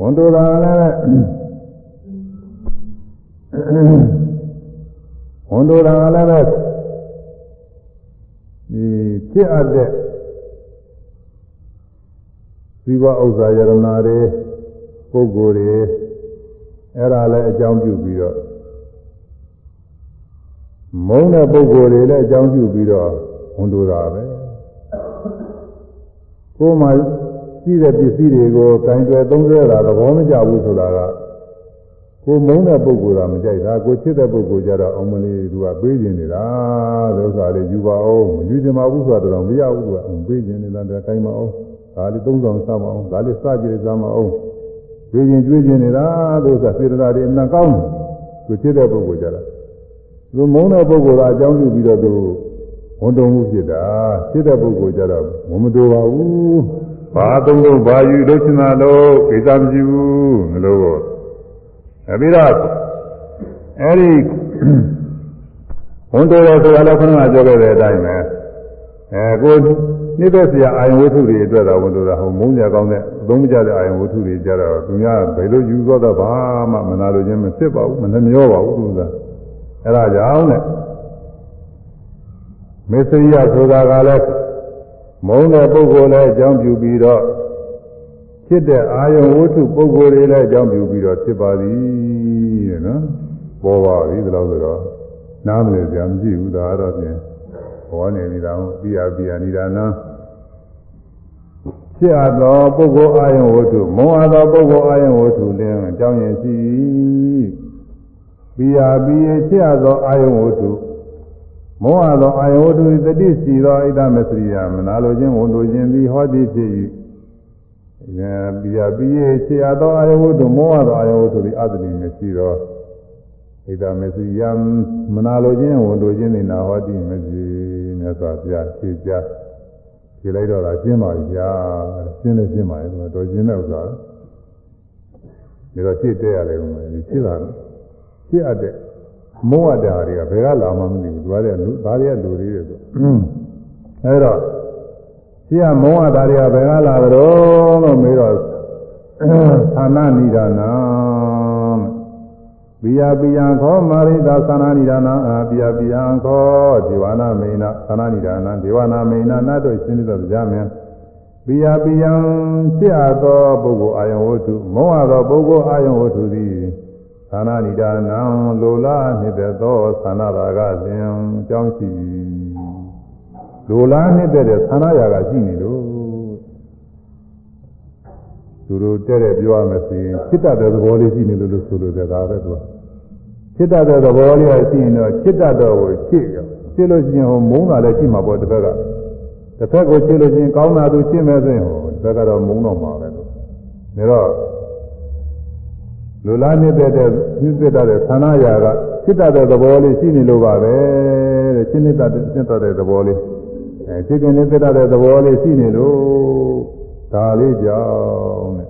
ဝန်တိုတာကလည်း ဝန်တော်တာကလည်းပဲဒီဖြစ်အပ်တဲ့သီဝဥစ္စာယရနာတွေပုဂ္ဂိုလ်တွေအဲ့ဒါလည်းအကြောင်းပြုပြီးတော့မုန်းတဲ့ပုဂ္ဂိုလ်တွေလည်းအကြောင်းပြုပြီးတော့ဝန်တိုတာပဲကိုယ်မှရှိတဲ့ပစ္စည်းတွေကိုကင်တွယ်သုံးစွဲတာသဘောမကျဘူးဆိုတာက ကိုမုန်းတဲ့ပုဂ္ဂိုလ်ကမကြိုက်တာကိုချစ်တဲ့ပုဂ္ဂိုလ်ကြတော့အောင်မလေးသူကပေးခြင်းနေတာလို့ဆိုတာလေယူပါအောင်မယူချင်ပါဘူးဆိုတာတော့မရဘူးကပေးခြင်းနေတာတကယ်မအောင်ဒါလေးသုံးဆောင်စပါအောင်ဒါလေးစကြည့်စမ်းမအောင်ပေးခြင်းကျွေးခြင်းနေတာလို့ဆိုတာစေတနာတွေအမှန်ကောင်းတယ်ကိုချစ်တဲ့ပုဂ္ဂိုလ်ကြတော့သူမုန်းတဲ့ပုဂ္ဂိုလ်ကအကြောင်းပြုပြီးတော့သူဝန်တုံမှုဖြစ်တာချစ်တဲ့ပုဂ္ဂိုလ်ကြတော့မမတော်ပါဘူးဘာသုံးလို့ဘာယူလို့ချင်တာလို့ကိစ္စမရှိဘူးလို့အဲ ပြီးတော့အဲဒီဝန်တော်ရဆိုတာလည်းခဏကပြောခဲ့တဲ့အတိုင်းပဲအဲကိုနိသက်စရာအာယဝတ္ထုတွေအတွက်တော့ဝန်တော်ရဟိုမုန်းကြကောင်းတဲ့အသုံးမကျတဲ့အာယဝတ္ထုတွေကြတော့သူများဘယ်လိုယူသောတော့ဘာမှမနာလိုခြင်းမဖြစ်ပါဘူးမနှမျောပါဘူးသူကအဲဒါကြောင့်လေမေစရိယဆိုတာကလည်းမုန်းတဲ့ပုဂ္ဂိုလ်လည်းအကြောင်းပြုပြီးတော့ ဖြစ်တဲ့အာယုံဝတ္ထုပုဂ္ဂိုလ်တွေလည်းအကြောင်းပြုပြီးတော့ဖြစ်ပါသည်တဲ့နော်ပေါ်ပါပြီဒီလိုဆိုတော့နားမလည်ကြမရှိဘူးဒါတော့ဖြင့်ဘောနေနေတာပြရပြရနေတာနော်ဖြစ်အပ်သောပုဂ္ဂိုလ်အာယုံဝတ္ထုမုန်းအပ်သောပုဂ္ဂိုလ်အာယုံဝတ္ထုလင်းအကြောင်းရင်ရှိပြရပြရဖြစ်အပ်သောအာယုံဝတ္ထုမောဟသောအာယဝတ္ထုတတိစီသောဣဒမစရိယမနာလိုခြင်းဝန်တို့ခြင်းသည်ဟောသည်ဖြစ်၏။ အဲပိယပိယေခြေအသောအာယဝတ္ထုမောဟသောအာယဝတ္ထုသည်အတ္တိမရှိသောဣဒမစရိယမနာလိုခြင်းဝန်တို့ခြင်းသည်နာဟောသည်မရှိမြတ်စွာဘုရားဖြေကြဖြေလိုက်တော့တာရှင်းပါပြီဗျာရှင်းလည်းရှင်းပါရဲ့တော်ရှင်းတဲ့ဥစ္စာဒါတော့ရှင်းတဲ့ရတယ်ဦးမယ်ဒီရှင်းတာရှင်းအပ်တဲ့မုန်းအပ်တာတွေကဘယ်ကလာမှမသိဘူးဒါတွေကလူဒါတွေကလူတွေတဲ့ဆိုအဲတော့ ရှိရမုန်းအပ်တာတွေကဘယ်ကလာကြတော့လို့မေးတော့သာနာနိဒာနာပိယပိယံခောမာရိတာသာနာနိဒာနာပိယပိယံခောဒေဝနာမိဏသာနာနိဒာနာဒေဝနာမိဏနတ်တို့ရှင်းပြီးတော့ကြားမယ်ပိယပိယံရှိအပ်သောပုဂ္ဂိုလ်အာယဝတ္ထုမုန်းအပ်သောပုဂ္ဂိုလ်အာယဝတ္ထုသည်သာနာနိဒာနံလိုလားနှစ်သောသာနာရာကလင်အကြောင်းရှိ လိုလားနှစ်တဲ့သာနာရာကရှိနေလို့သူတို့တဲ့တဲ့ပြောရမယ်ဆိုရင်စိတ္တတဲ့သဘောလေးရှိနေလို့လို့ဆိုလို့တဲ့ဒါပဲသူကစိတ္တတဲ့သဘောလေးရှိရင်တော့စိတ္တတော့ကိုချစ်ရောချစ်လို့ရှိရင်ဟိုမုန်းတာလည်းရှိမှာပေါ့တစ်ဖက်ကတစ်ဖက်ကိုချစ်လို့ရှိရင်ကောင်းတာသူချစ်မယ်ဆိုရင်ဟိုတစ်ဖက်ကတော့မုန်းတော့မှာပဲလို့ဒါတော့လူလားနေတဲ့တဲ့နှိစ္စတဲ့ဌာနရာကစိတ္တတဲ့သဘောလေးရှိနေလို့ပါပဲတဲ့စိတ္တတဲ့စိတ္တတဲ့သဘောလေး အဲစိတ်ကနေစိတ္တတဲ့သဘောလေးရှိနေလို့ဒါလေးကြောင့်တဲ့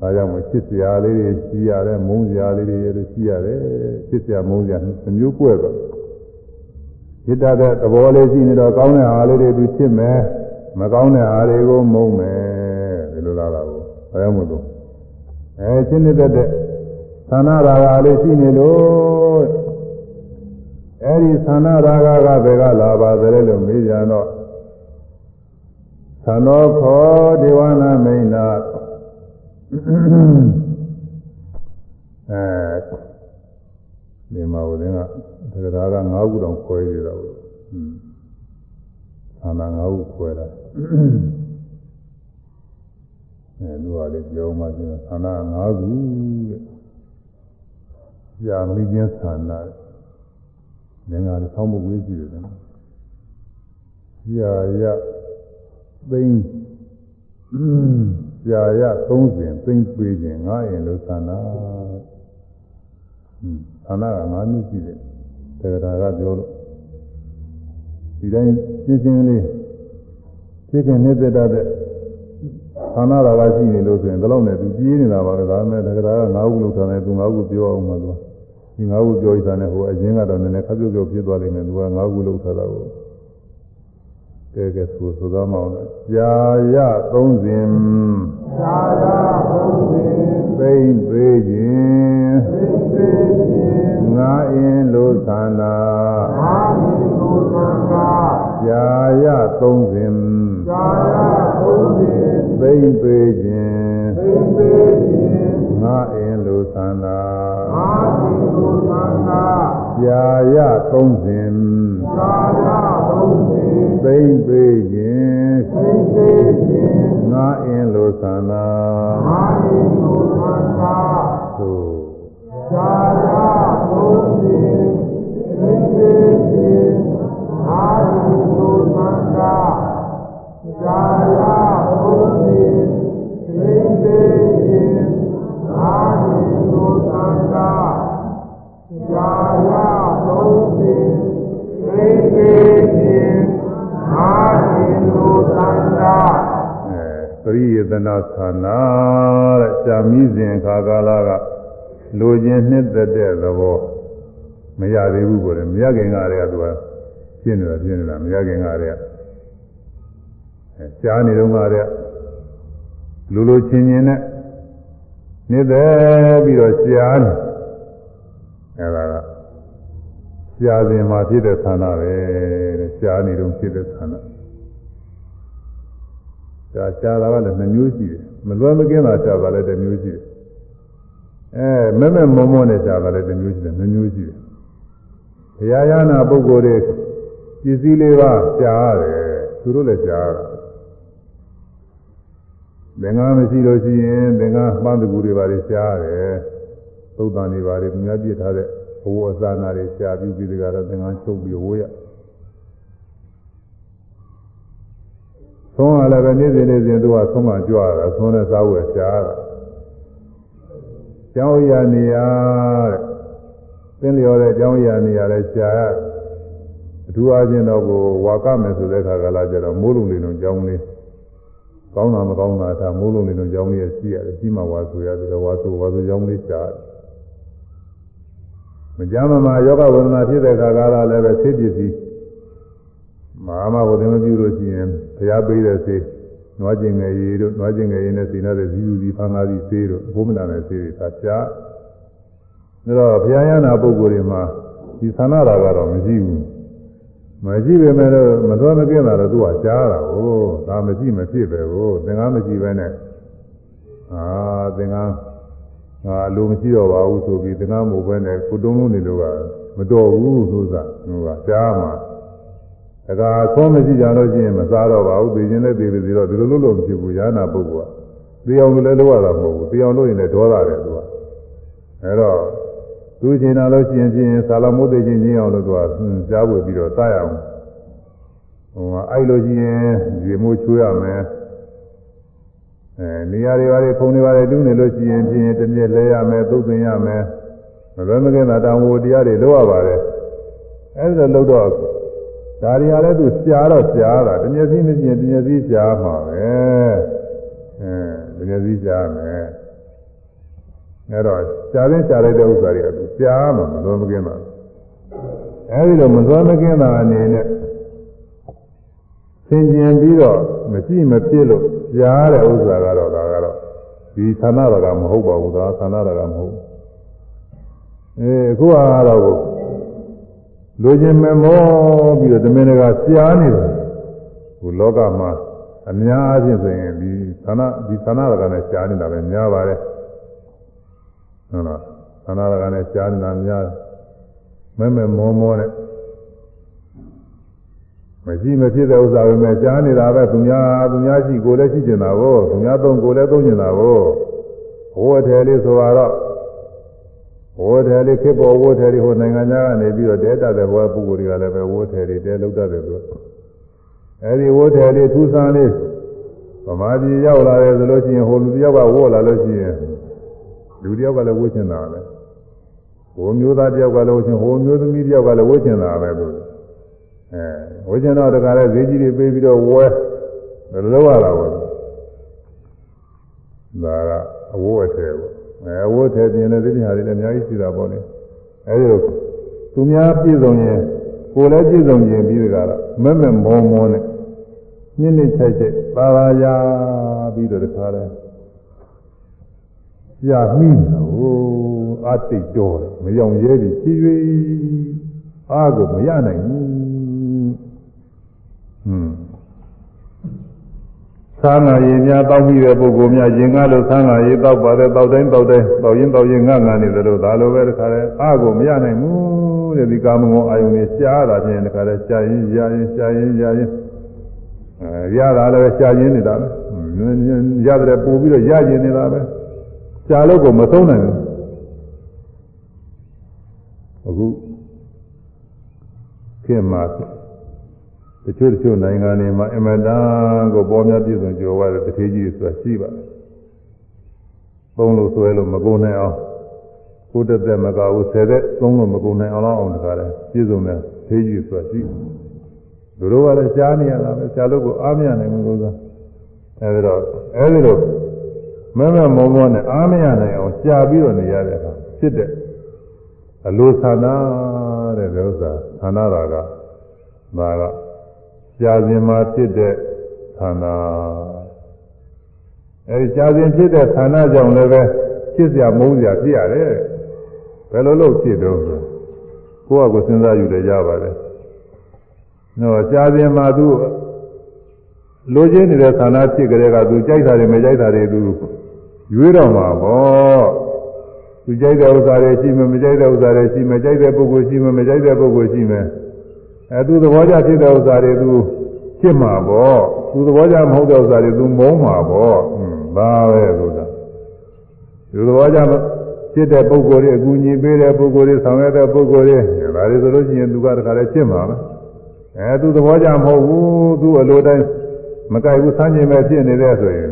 ဒါကြောင့်မချစ်စရာလေးတွေရှိရတယ်မုန်းစရာလေးတွေလည်းရှိရတယ်ချစ်စရာမုန်းစရာမျိုးကွဲတော့စိတ္တတဲ့သဘောလေးရှိနေတော့ကောင်းတဲ့အားလေးတွေသူချစ်မယ်မကောင်းတဲ့အားတွေကိုမုန်းမယ်ဒီလိုလာတာကိုအဲဒါမို့လို့အဲရှင်းနေတဲ့တဲ့သန္နာရာဂလေးရှိနေလို့ အဲဒီသန္နာရာဂကဘယ်ကလာပါသလဲလို့မေးကြတော့သနောခောဒေဝနာမိန်နာအဲဒီမှာဦးရင်ကတရားက၅ခုတောင်ခွဲရတာဘူးသန္နာ၅ခုခွဲတာအဲလူကလည်းပြောမှကျင်သန္နာ၅ခုတဲ့။ကြာမိချင်းသန္နာ ငင်္ဂါလည်းဆောင်းမှုဝေးရှိတယ်နော်။ကြာရသိန်းကြာရ30သိန်းပေးခြင်းငါရင်လို့သန္နာ။ဟွန်းသန္နာက၅မျိုးရှိတယ်။တရားကပြောလို့ဒီတိုင်းရှင်းရှင်းလေးသိခင်နေတဲ့တဲ့ဌာနရာကရှိနေလို့ဆိုရင်ဒီလောက်နဲ့သူပြေးနေတာပါပဲဒါပေမဲ့တက္ကရာက၅ခုလောက်ထားတယ်သူ၅ခုပြောအောင်မှသူ ဒီ၅ခုပြောရတာနဲ့ဟိုအရင်ကတော့နည်းနည်းခပ်ပြုတ်ပြုတ်ဖြစ်သွားလိမ့်မယ်သူက၅ခုလောက်ထားတာကိုကဲကဲဆိုဆိုသားမအောင်ကြာရသုံးစဉ်သာယာဘုံစဉ်သိမ့်ပေးခြင်းသိသိခြင်းငါအင်းလို့သန္တာအာမိကိုသံဃာကြာရသုံးစဉ်ကြာရသုံးစဉ်သိမ့်သေးခြင်းသိသေးခြင်း ငါအင်းလိုသန္တာအာတိကိုသန္တာကြာရသုံးစဉ်ကြာရသုံးစဉ်သိမ့်သေးခြင်းသိသေးခြင်းငါအင်းလိုသန္တာအာတိကိုသန္တာသို့ကြာရသုံးစဉ်သိသေးခြင်းအာတိကိုသန္တာကြာရသုံးစဉ်သိသေးခြ ပရိယေသနာသနာတဲ့ရှာမိစဉ်ခါကာလကလိုခြင်းနှစ်သက်တဲ့သဘောမရသေးဘူးကိုလည်းမရခင်ကတည်းကသူကပြင်းနေတာပြင်းနေတာမရခင်ကတည်းကအဲရှားနေတော့ကတည်းကလိုလိုချင်းချင်းနဲ့နှစ်သက်ပြီးတော့ရှားနေ အဲဒါကရှားစဉ်မှာဖြစ်တဲ့သန္တာပဲတဲ့ရှားနေတော့ဖြစ်တဲ့သန္တာရှားရှားတာကလည်းနှမျိုးရှိတယ်မလွယ်မကင်းတာရှားတာလည်းတစ်မျိုးရှိတယ်အဲမဲ့မဲ့မောမောနဲ့ရှားတာလည်းတစ်မျိုးရှိတယ်နှမျိုးရှိတယ်ဘုရားရဟနာပုဂ္ဂိုလ်တွေပစ္စည်းလေးပါရှားရတယ်သူတို့လည်းရှားတာသင်္ကန်းမရှိလို့ရှိရင်သင်္ကန်းပန်းတကူတွေပါလေရှားတယ် သုတ်တန်တွေပါလေသူများပြစ်ထားတဲ့ဘဝအစနာတွေရှားပြီးပြီးတကတော့သင်္ကန်းချုပ်ပြီးဝိုးရသုံးရလည်းပဲနေ့စဉ်နေ့စဉ်သူကသုံးမှကြွရတာသုံးနဲ့စားဝယ်ရှားတာကျောင်းရနေရတဲ့သင်လျော်တဲ့ကျောင်းရနေရလဲရှားရအထူးအားဖြင့်တော့ကိုဝါကမယ်ဆိုတဲ့ခါကလာကြတော့မိုးလုံးလေးလုံးကျောင်းလေးကောင်းတာမကောင်းတာဒါမိုးလုံးလေးလုံးကျောင်းလေးရှိရတယ်ရှိမှဝါဆိုရတယ်တော့ဝါဆိုဝါဆိုကျောင်းလေးရှားတယ် မကြမ်းမမာယောဂဝေဒနာဖြစ်တဲ့ခါကလာလည်းပဲသိပစ္စည်းမဟာမဘုရင်မပြုလို့ရှိရင်ဘုရားပေးတဲ့စေနွားကျင်ငယ်ရည်တို့နွားကျင်ငယ်ရည်နဲ့စီနေတဲ့ဇီယူစီဖန်ကားစီစေတို့ဘုမနာနဲ့စေတွေသာရှားဒါတော့ဘုရားရဟနာပုဂ္ဂိုလ်တွေမှာဒီသနာတာကတော့မရှိဘူးမရှိပေမဲ့လို့မတော်မကင်းတာတော့သူကရှားတာကိုဒါမရှိမဖြစ်ပဲကိုသင်္ကားမရှိပဲနဲ့အာသင်္ကား ငါလိုမရှိတော့ပါဘူးဆိုပြီးသင်္ကားမို့ပဲနဲ့ကိုတုံးလုံးနေလို့ကမတော်ဘူးဆိုတာဟိုကရှားမှာတခါသုံးမရှိကြလို့ရှိရင်မစားတော့ပါဘူးသိချင်းလည်းသိပြီဆိုတော့ဒီလိုလို့လို့မဖြစ်ဘူးရဟနာပုဂ္ဂိုလ်ကသိအောင်လည်းလုပ်ရတာမဟုတ်ဘူးသိအောင်လုပ်ရင်လည်းဒေါသတယ်သူကအဲတော့သူကျင်လာလို့ရှိရင်ချင်းသာလမိုးသိချင်းချင်းအောင်လို့သူကကြားပွေပြီးတော့စားရအောင်ဟိုအဲ့လိုရှိရင်ရေမိုးချိုးရမယ် အဲနေရာတွေပါလေဖုံတွေပါလေတူးနေလို့ရှိရင်ချင်းတစ်မြက်လဲရမယ်သုတ်သင်ရမယ်မလွယ်မကင်းတာတောင်ဝတရားတွေလုပ်ရပါတယ်အဲ့ဒါလုပ်တော့ဒါတွေဟာလည်းသူရှားတော့ရှားတာတမျက်စိမရှိရင်တမျက်စိရှားမှာပဲအဲတမျက်စိရှားမယ်အဲတော့ရှားရင်ရှားလိုက်တဲ့ဥစ္စာတွေကသူရှားမှာမလွယ်မကင်းတာအဲဒီတော့မလွယ်မကင်းတာအနေနဲ့သင်ကျင်ပြီးတော့မရှိမဖြစ်လို့ ရှားတဲ့ဥစ္စာကတော့ဒါကတော့ဒီသနာတော်ကမဟုတ်ပါဘူးဒါသနာတော်ကမဟုတ်အဲအခုကတော့လူချင်းမမောပြီးတော့တမင်တကာရှားနေတယ်ဟိုလောကမှာအများအားဖြင့်ဆိုရင်ဒီသနာဒီသနာရကနဲ့ရှားနေတာပဲများပါတယ်ဟုတ်လားသနာရကနဲ့ရှားနေတာများမဲမဲမောမောနဲ့ မရှိမဖြစ်တဲ့ဥစ္စာပဲမဲ့ရှားနေတာပဲသူများသူများရှိကိုလည်းရှိကျင်တာကိုသူများသုံးကိုလည်းသုံးကျင်တာကိုဘဝထဲလေးဆိုတော့ဝိထေလေးခေပေါ်ဝိထေလေးဟိုနိုင်ငံသားကနေပြီးတော့တဲတတ်တဲ့ဘဝပုဂ္ဂိုလ်တွေကလည်းပဲဝိထေလေးတဲလောက်တတ်တယ်သူအဲဒီဝိထေလေးထူးဆန်းလေးဗမာပြည်ရောက်လာတယ်ဆိုလို့ရှိရင်ဟိုလူတယောက်ကဝို့လာလို့ရှိရင်လူတယောက်ကလည်းဝိချင်တာပဲဟိုမျိုးသားတယောက်ကလည်းဝိချင်ဟိုမျိုးသမီးတယောက်ကလည်းဝိချင်တာပဲသူ အဲဝိချင်တော့တခါလဲဈေးကြီးတွေပေးပြီးတော့ဝဲလောက်ရတာပေါ့ဒါကအဝိုးအထည်ပေါ့အဲဝတ်ထဲပြင်တဲ့သိညာတွေလည်းအများကြီးရှိတာပေါ့လေအဲဒီလိုသူများပြည့်စုံရင်ကိုယ်လည်းပြည့်စုံရင်ပြီးကြတာမက်မက်မောမောနဲ့နှင်းနှင်းချိုက်ချိုက်ပါပါရာပြီးတော့တခါလဲကြာမိတာဟိုအတိတ်တော်တယ်မယောင်ရဲပြီးဖြည်းဖြည်းအားကိုမရနိုင်ဘူး သံဃာရေများတောက်ပြီးတဲ့ပုဂ္ဂိုလ်များရင်ကားလို့သံဃာရေတောက်ပါတယ်တောက်တိုင်းတောက်တိုင်းတောက်ရင်တောက်ရင်ငတ်ငတ်နေသလိုဒါလိုပဲတခါလဲအကိုမရနိုင်ဘူးတဲ့ဒီကာမဂုဏ်အာယုန်ကြီးရှားတာဖြင့်တခါလဲရှားရင်ရရင်ရှားရင်ရရင်အဲရတာလည်းရှားရင်နေတာပဲရတယ်ပို့ပြီးတော့ရရင်နေတာပဲရှားလို့ကိုမသုံးနိုင်ဘူးအခုခင်မှာ တချို့တချို့နိုင်ငံတွေမှာအမတန်ကိုပေါ်များပြည့်စုံကြော်ရတဲ့တထေးကြီးဆိုတာရှိပါတယ်။သုံးလို့ဆွဲလို့မကုန်နိုင်အောင်ကိုတက်တက်မကဘူးဆယ်သက်သုံးလို့မကုန်နိုင်အောင်လောက်အောင်တခါလဲပြည့်စုံတဲ့ထေးကြီးဆိုတာရှိတယ်။တို့တော့ကလည်းရှားနေရတာပဲရှားလို့ကိုအားမရနိုင်ဘူးလို့ဆိုအဲဒီတော့အဲဒီလိုမမမောမောနဲ့အားမရနိုင်အောင်ရှားပြီးတော့နေရတဲ့အခါဖြစ်တဲ့အလိုဆန္ဒတဲ့ဥစ္စာဆန္ဒတာကဒါက ကြာစဉ်မှာဖြစ်တဲ့ဌာနအဲဒီကြာစဉ်ဖြစ်တဲ့ဌာနကြောင့်လည်းပဲဖြစ်စရာမုန်းစရာဖြစ်ရတယ်ဘယ်လိုလုပ်ဖြစ်တော့ကိုယ့်အကိုစဉ်းစားယူတယ်ရပါတယ်နော်ကြာစဉ်မှာသူလိုချင်နေတဲ့ဌာနဖြစ်ကြတဲ့ကသူကြိုက်တာတွေမကြိုက်တာတွေသူရွေးတော့မှာပေါ့သူကြိုက်တဲ့ဥစ္စာတွေရှိမယ်မကြိုက်တဲ့ဥစ္စာတွေရှိမယ်ကြိုက်တဲ့ပုဂ္ဂိုလ်ရှိမယ်မကြိုက်တဲ့ပုဂ္ဂိုလ်ရှိမယ် အဲသူသဘောကျဖြစ်တဲ့ဥစ္စာတွေသူဖြစ်မှာပေါ့သူသဘောကျမဟုတ်တဲ့ဥစ္စာတွေသူမုန်းမှာပေါ့ဟွန်းဒါပဲဆိုတာသူသဘောကျဖြစ်တဲ့ပုဂ္ဂိုလ်တွေအကူအညီပေးတဲ့ပုဂ္ဂိုလ်တွေဆောင်ရွက်တဲ့ပုဂ္ဂိုလ်တွေဒါတွေဆိုလို့ရှိရင်သူကတခါလဲဖြစ်မှာပဲအဲသူသဘောကျမဟုတ်ဘူးသူအလိုတိုင်းမကြိုက်ဘူးဆန်းကျင်ပဲဖြစ်နေတဲ့ဆိုရင်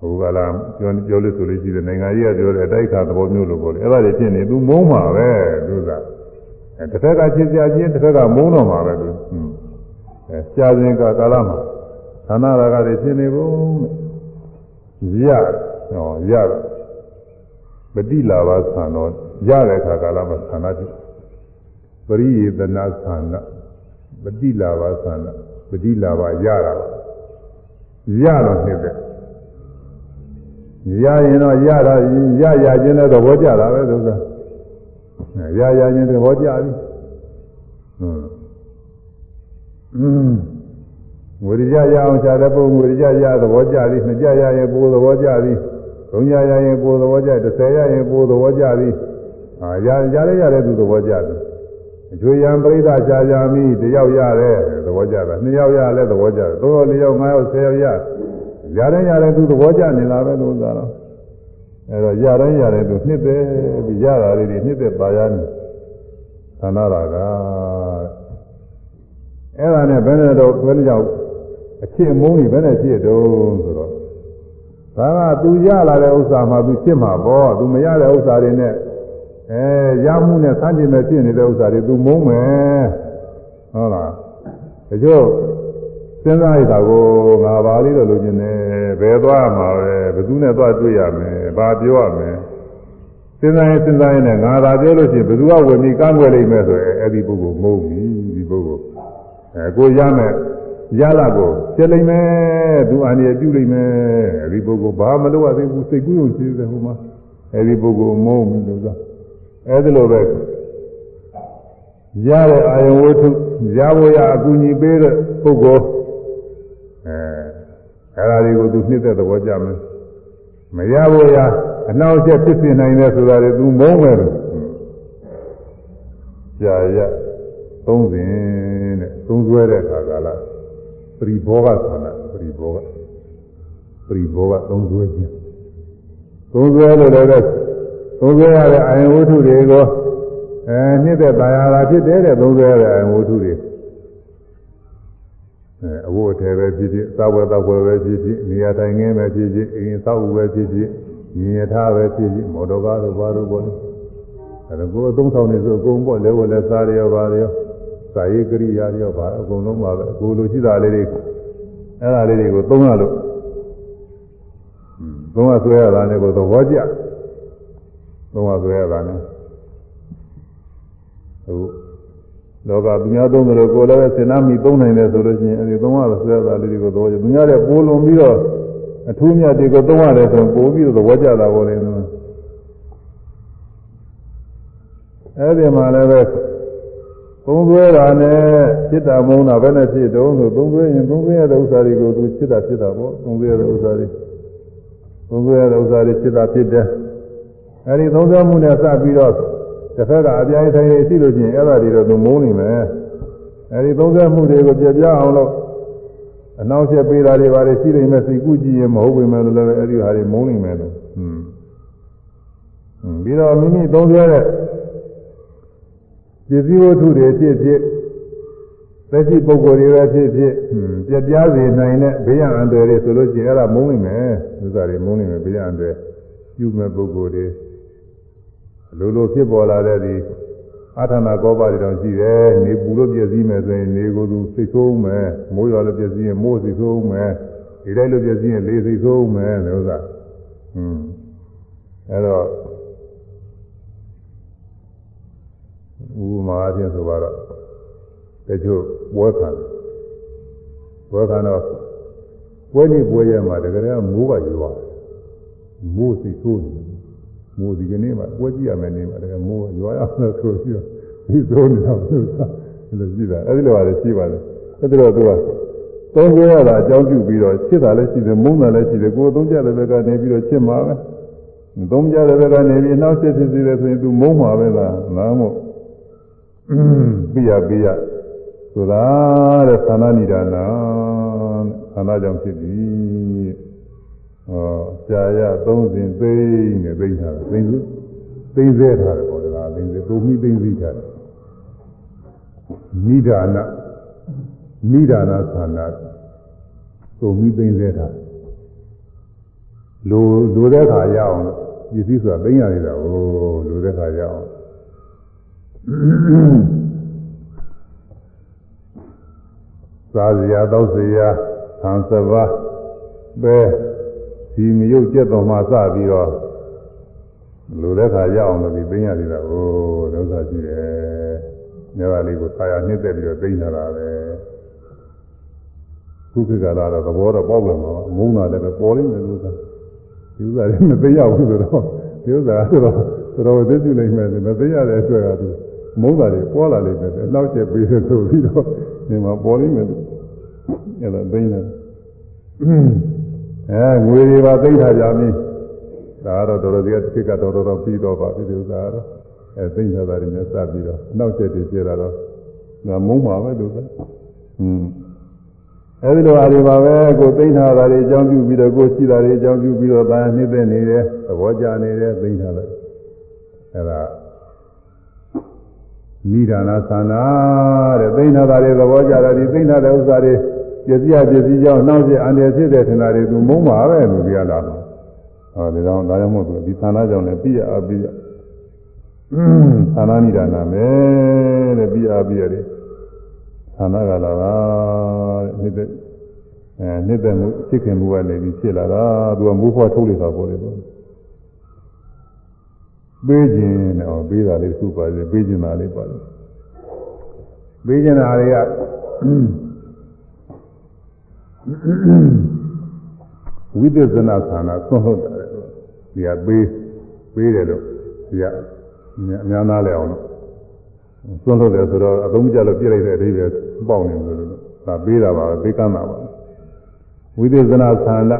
ဟိုကလာပြောပြောလို့ဆိုလို့ရှိတယ်နိုင်ငံကြီးကပြောတယ်အတိုက်ခါသဘောမျိုးလို့ပေါ့လေအဲ့ဒါတွေဖြစ်နေသူမုန်းမှာပဲသူကအဲ တစ်ဖက်ကချစ်စရာချင်းတစ်ဖက်ကမုန်းတော့မှာပဲသူဟွန်းအဲကြာစဉ်ကကာလမှာသန္နာရာဂတွေဖြစ်နေပုံတဲ့ရဟောရပတိလာဘသံတော့ရတဲ့ခါကာလမှာသန္နာဖြစ်ပရိယေတနာသန္နာပတိလာဘသန္နာပတိလာဘရတာပါရတော့ဖြစ်တဲ့ရရင်တော့ရတာရရခြင်းတဲ့သဘောကျတာပဲသူက ရရခြင်းသဘောကျပြီဟွန်းอืมဝိရိယရအောင်ခြားတဲ့ပုံဝိရိယရသဘောကျသည်နှစ်ကြရရင်ပိုးသဘောကျသည်သုံးကြရရင်ပိုးသဘောကျတစ်ဆယ်ရရင်ပိုးသဘောကျသည်အာရရရရတဲ့သူသဘောကျသည်အကျွေယံပရိသခြားကြမိတယောက်ရတယ်သဘောကျတာနှစ်ယောက်ရလည်းသဘောကျတယ်သုံးယောက်လေးယောက်ငါးယောက်ဆယ်ယောက်ရရတဲ့ရတဲ့သူသဘောကျနေလားပဲလို့သာတော့ အဲတော့ရတဲ့ရတဲ့သူနှစ်သက်ပြီးရတာလေးတွေနှစ်သက်ပါရနေသန္တာရာကအဲ့ဒါနဲ့ဘယ်နဲ့တော့ဘယ်နဲ့ကြောင့်အချစ်အမုန်းကြီးဘယ်နဲ့ဖြစ်တုံးဆိုတော့ဒါကသူရလာတဲ့ဥစ္စာမှသူချစ်မှာပေါ့သူမရတဲ့ဥစ္စာတွေနဲ့အဲရမှုနဲ့ဆန်းကျင်မဲ့ဖြစ်နေတဲ့ဥစ္စာတွေသူမုန်းမယ်ဟုတ်လားဒါကြောင့်စဉ်းစားရတာကိုငါပါလေးတော့လိုချင်တယ်ဘယ်သွားမှာပဲဘယ်သူနဲ့သွားတွေ့ရမယ် ဘာပြောရမယ်စဉ်းစားရင်စဉ်းစားရင်လည်းငါသာပြောလို့ရှိရင်ဘယ်သူကဝင်ပြီးကန့်ကွက်လိမ့်မယ်ဆိုရင်အဲ့ဒီပုဂ္ဂိုလ်မုန်းပြီဒီပုဂ္ဂိုလ်အဲကိုရမယ်ရလာကိုဖြစ်လိမ့်မယ်သူအာနိယပြုလိမ့်မယ်အဲဒီပုဂ္ဂိုလ်ဘာမလုပ်ရသေးဘူးစိတ်ကူးရုံရှိတယ်ဟိုမှာအဲဒီပုဂ္ဂိုလ်မုန်းဘူးလို့ဆိုအဲဒီလိုပဲရတဲ့အာယဝတ္ထုရဖို့ရအကူအညီပေးတဲ့ပုဂ္ဂိုလ်အဲအဲဒါတွေကိုသူနှစ်သက်သဘောကြမယ် မရဖို့ရအနောက်ကျဖြစ်ပြနိုင်တယ်ဆိုတာတွေသူမုန်းမယ်လို့ကြာရသုံးစဉ်တဲ့သုံးဆွဲတဲ့အခါကလာပရိဘောဂဆန္ဒပရိဘောဂပရိဘောဂသုံးဆွဲခြင်းသုံးဆွဲလို့လည်းသုံးဆွဲရတဲ့အာယဝတ္ထုတွေကိုအဲနှစ်သက်ပါရတာဖြစ်တယ်တဲ့သုံးဆွဲရတဲ့အာယဝတ္ထုတွေ အဲအဝတ်အထည်ပဲဖြစ်ဖြစ်သာဝတ္တဝယ်ပဲဖြစ်ဖြစ်နေရာတိုင်းငင်းပဲဖြစ်ဖြစ်အိမ်သောက်ပဲဖြစ်ဖြစ်ညီရထားပဲဖြစ်ဖြစ်မော်တော်ကားတို့ဘာတို့ပေါ့အဲဒါကိုအသုံးဆောင်နေဆိုအကုန်ပေါ့လဲဝလဲစားရရောပါရောစာရေးကရိယာရောပါအကုန်လုံးပါပဲအကိုလိုရှိတာလေးတွေအဲ့ဒါလေးတွေကိုသုံးရလို့သုံးရဆွဲရတာနဲ့ကိုသဘောကျသုံးရဆွဲရတာနဲ့ဟို လောကသူများသုံးတယ်လို့ကိုယ်လည်းပဲစဉ်းစားမိသုံးနိုင်တယ်ဆိုလို့ရှိရင်အဲဒီသုံးရတဲ့ဆွဲတာလေးတွေကိုသဘောကျသူများလည်းပိုလွန်ပြီးတော့အထူးမြတ်တွေကိုသုံးရတယ်ဆိုရင်ပိုပြီးတော့သဘောကျတာပေါ်တယ်နော်အဲဒီမှာလည်းပဲသုံးသွဲတာနဲ့စိတ်တမုန်းတာပဲနဲ့ဖြစ်တုံးဆိုသုံးသွဲရင်သုံးသွဲရတဲ့ဥစ္စာတွေကိုသူစိတ်တာဖြစ်တာပေါ့သုံးသွဲရတဲ့ဥစ္စာတွေသုံးသွဲရတဲ့ဥစ္စာတွေစိတ်တာဖြစ်တယ်အဲဒီသုံးသွဲမှုနဲ့စပြီးတော့ တစ်ဖက်ကအပြိုင်ထိုင်နေရှိလို့ချင်းအဲ့ဒါတွေတော့သူမုန်းနေမယ်အဲဒီသုံးသွဲမှုတွေကိုပြပြအောင်လို့အနောက်ချက်ပေးတာတွေပါလေရှိနေမယ်စိတ်ကူးကြည့်ရင်မဟုတ်ပေမဲ့လည်းအဲ့ဒီဟာတွေမုန်းနေမယ်လို့ဟွန်းပြီးတော့မိမိသုံးသွဲတဲ့ပစ္စည်းဝတ္ထုတွေဖြစ်ဖြစ်သက်ရှိပုဂ္ဂိုလ်တွေပဲဖြစ်ဖြစ်ပြပြစေနိုင်တဲ့ဘေးရန်အန္တရာယ်တွေဆိုလို့ရှိရင်အဲ့ဒါမုန်းနိုင်မယ်ဥစ္စာတွေမုန်းနိုင်မယ်ဘေးရန်အန္တရာယ်ပြုမဲ့ပုဂ္ဂိုလ်တွေ လိုလိုဖြစ်ပေါ်လာတဲ့ဒီအာထနာကောပါတွေတောင်ရှိတယ်နေပူလို့ပြည့်စည်မယ်ဆိုရင်နေကိုယ်သူစိတ်ဆိုးမယ်မိုးရွာလို့ပြည့်စည်ရင်မိုးစိတ်ဆိုးမယ်ဒီတိုင်းလို့ပြည့်စည်ရင်လေစိတ်ဆိုးမယ်လို့ဥစ္စာဟွန်းအဲ့တော့ဥပမာအဖြစ်ဆိုတော့တချို့ပွဲခံပွဲခံတော့ပွဲနေပွဲရမှာတကယ်ကမိုးကရွာမိုးစိတ်ဆိုးနေ မိုးဒီကနေ့မှပွဲကြည့်ရမယ်နေမှာတကယ်မိုးရွာရမယ်ဆိုပြီးဒီဆိုးနေတာလို့သာဒီလိုကြည့်တာအဲ့ဒီလိုပါလေရှိပါလေအဲ့ဒါတော့သူကသုံးကြရတာအကြောင်းပြုပြီးတော့ချစ်တာလည်းရှိတယ်မုန်းတာလည်းရှိတယ်ကိုယ်သုံးကြတဲ့ဘက်ကနေပြီးတော့ချစ်မှာပဲသုံးကြတဲ့ဘက်ကနေပြီးနောက်ဆက်ဖြစ်စီတယ်ဆိုရင်သူမုန်းမှာပဲလားနားမို့ပြရပြရဆိုတာတဲ့သန္တာနိဒာနာသန္တာကြောင့်ဖြစ်ပြီ ဟောကြာရသုံးစဉ်သိနေသိတာသိစုသိစေထားတယ်ပေါ့ဒါသိစေသုံးမိသိသိထားတယ်နိဒာနနိဒာနာသန္တာသုံးမိသိစေထားလိုလိုတဲ့ခါရအောင်ပစ္စည်းဆိုတာသိရနေတာဟိုလိုတဲ့ခါရအောင်သာဇရာသောဇရာသံသဘာပဲ ဒီမရုပ်ကျက်တော်မှာစပြီးတော့လူတဲ့ခါရအောင်လို့ဒီသိရနေတာဟိုဒုက္ခရှိတယ်။နေရာလေးကိုဆာရနှိမ့်သက်ပြီးတော့သိနေတာပဲ။ခုခေတ်ကလာတော့သဘောတော့ပေါက်လာမှာပါ။မုန်းတာလည်းပဲပေါ်လိမ့်မယ်လို့သာ။ဒီဥစ္စာတွေမသိရဘူးဆိုတော့ဒီဥစ္စာဆိုတော့တော်တော်သိကြည့်လိုက်မယ်မသိရတဲ့အတွက်ကသူမုန်းတာတွေပေါ်လာလိမ့်မယ်။နောက်ကျပေးတယ်ဆိုပြီးတော့ဒီမှာပေါ်လိမ့်မယ်။အဲ့ဒါသိနေတယ်။ အဲငွေတွေပါသိထားကြပြီ။ဒါကတော့တော်တော်ကြီးတစ်ခါတော်တော်ပြီးတော့ပါပြီဒီဥစ္စာကတော့အဲသိထားတာတွေနဲ့စပြီးတော့နောက်ကျတွေပြလာတော့ငါမုန်းပါပဲလို့ဆို။อืมအဲဒီလိုအားတွေပါပဲကိုသိထားတာတွေအကြောင်းပြုပြီးတော့ကိုရှိတာတွေအကြောင်းပြုပြီးတော့ဒါနှိမ့်သက်နေတယ်သဘောကျနေတယ်သိထားတယ်။အဲဒါနိဒာနာသန္တာတဲ့သိနာတာတွေသဘောကြတာဒီသိနာတဲ့ဥစ္စာတွေ ပစ္စည်းအပစ္စည်းကြောင့်နှောင့်ယှက်အန္တရာယ်ဖြစ်တဲ့ထင်တာတွေသူမုန်းပါပဲလို့ပြောလာတာဟောဒီတော့ဒါကြောင့်မို့သူဒီသန္တာကြောင့်လည်းပြည့်အပ်ပြီးသန္တာနိဒာနာမယ်တဲ့ပြည့်အပ်ပြီးရတယ်သန္တာကလာတာတဲ့နှစ်သက်အဲနှစ်သက်မှုဖြစ်ခင်မှုကနေပြီးဖြစ်လာတာသူကမိုးဖွားထုတ်လိုက်တာပေါ့လေတော့ပေးခြင်းနဲ့ဟောပေးတာလေးစုပါစေပေးခြင်းတာလေးပါလို့ပေးခြင်းတာတွေက ဝိသေသနာခန္ဓာသွန်ဟုတ်တယ်ဒီကပေးပေးတယ်လို့ဒီကအများသားလဲအောင်လို့သွန်ဟုတ်တယ်ဆိုတော့အသုံးကြလို့ပြစ်လိုက်တဲ့အဓိပ္ပာယ်ပေါက်နေလို့ဒါပေးတာပါပဲပေးကမ်းတာပါဝိသေသနာခန္ဓာ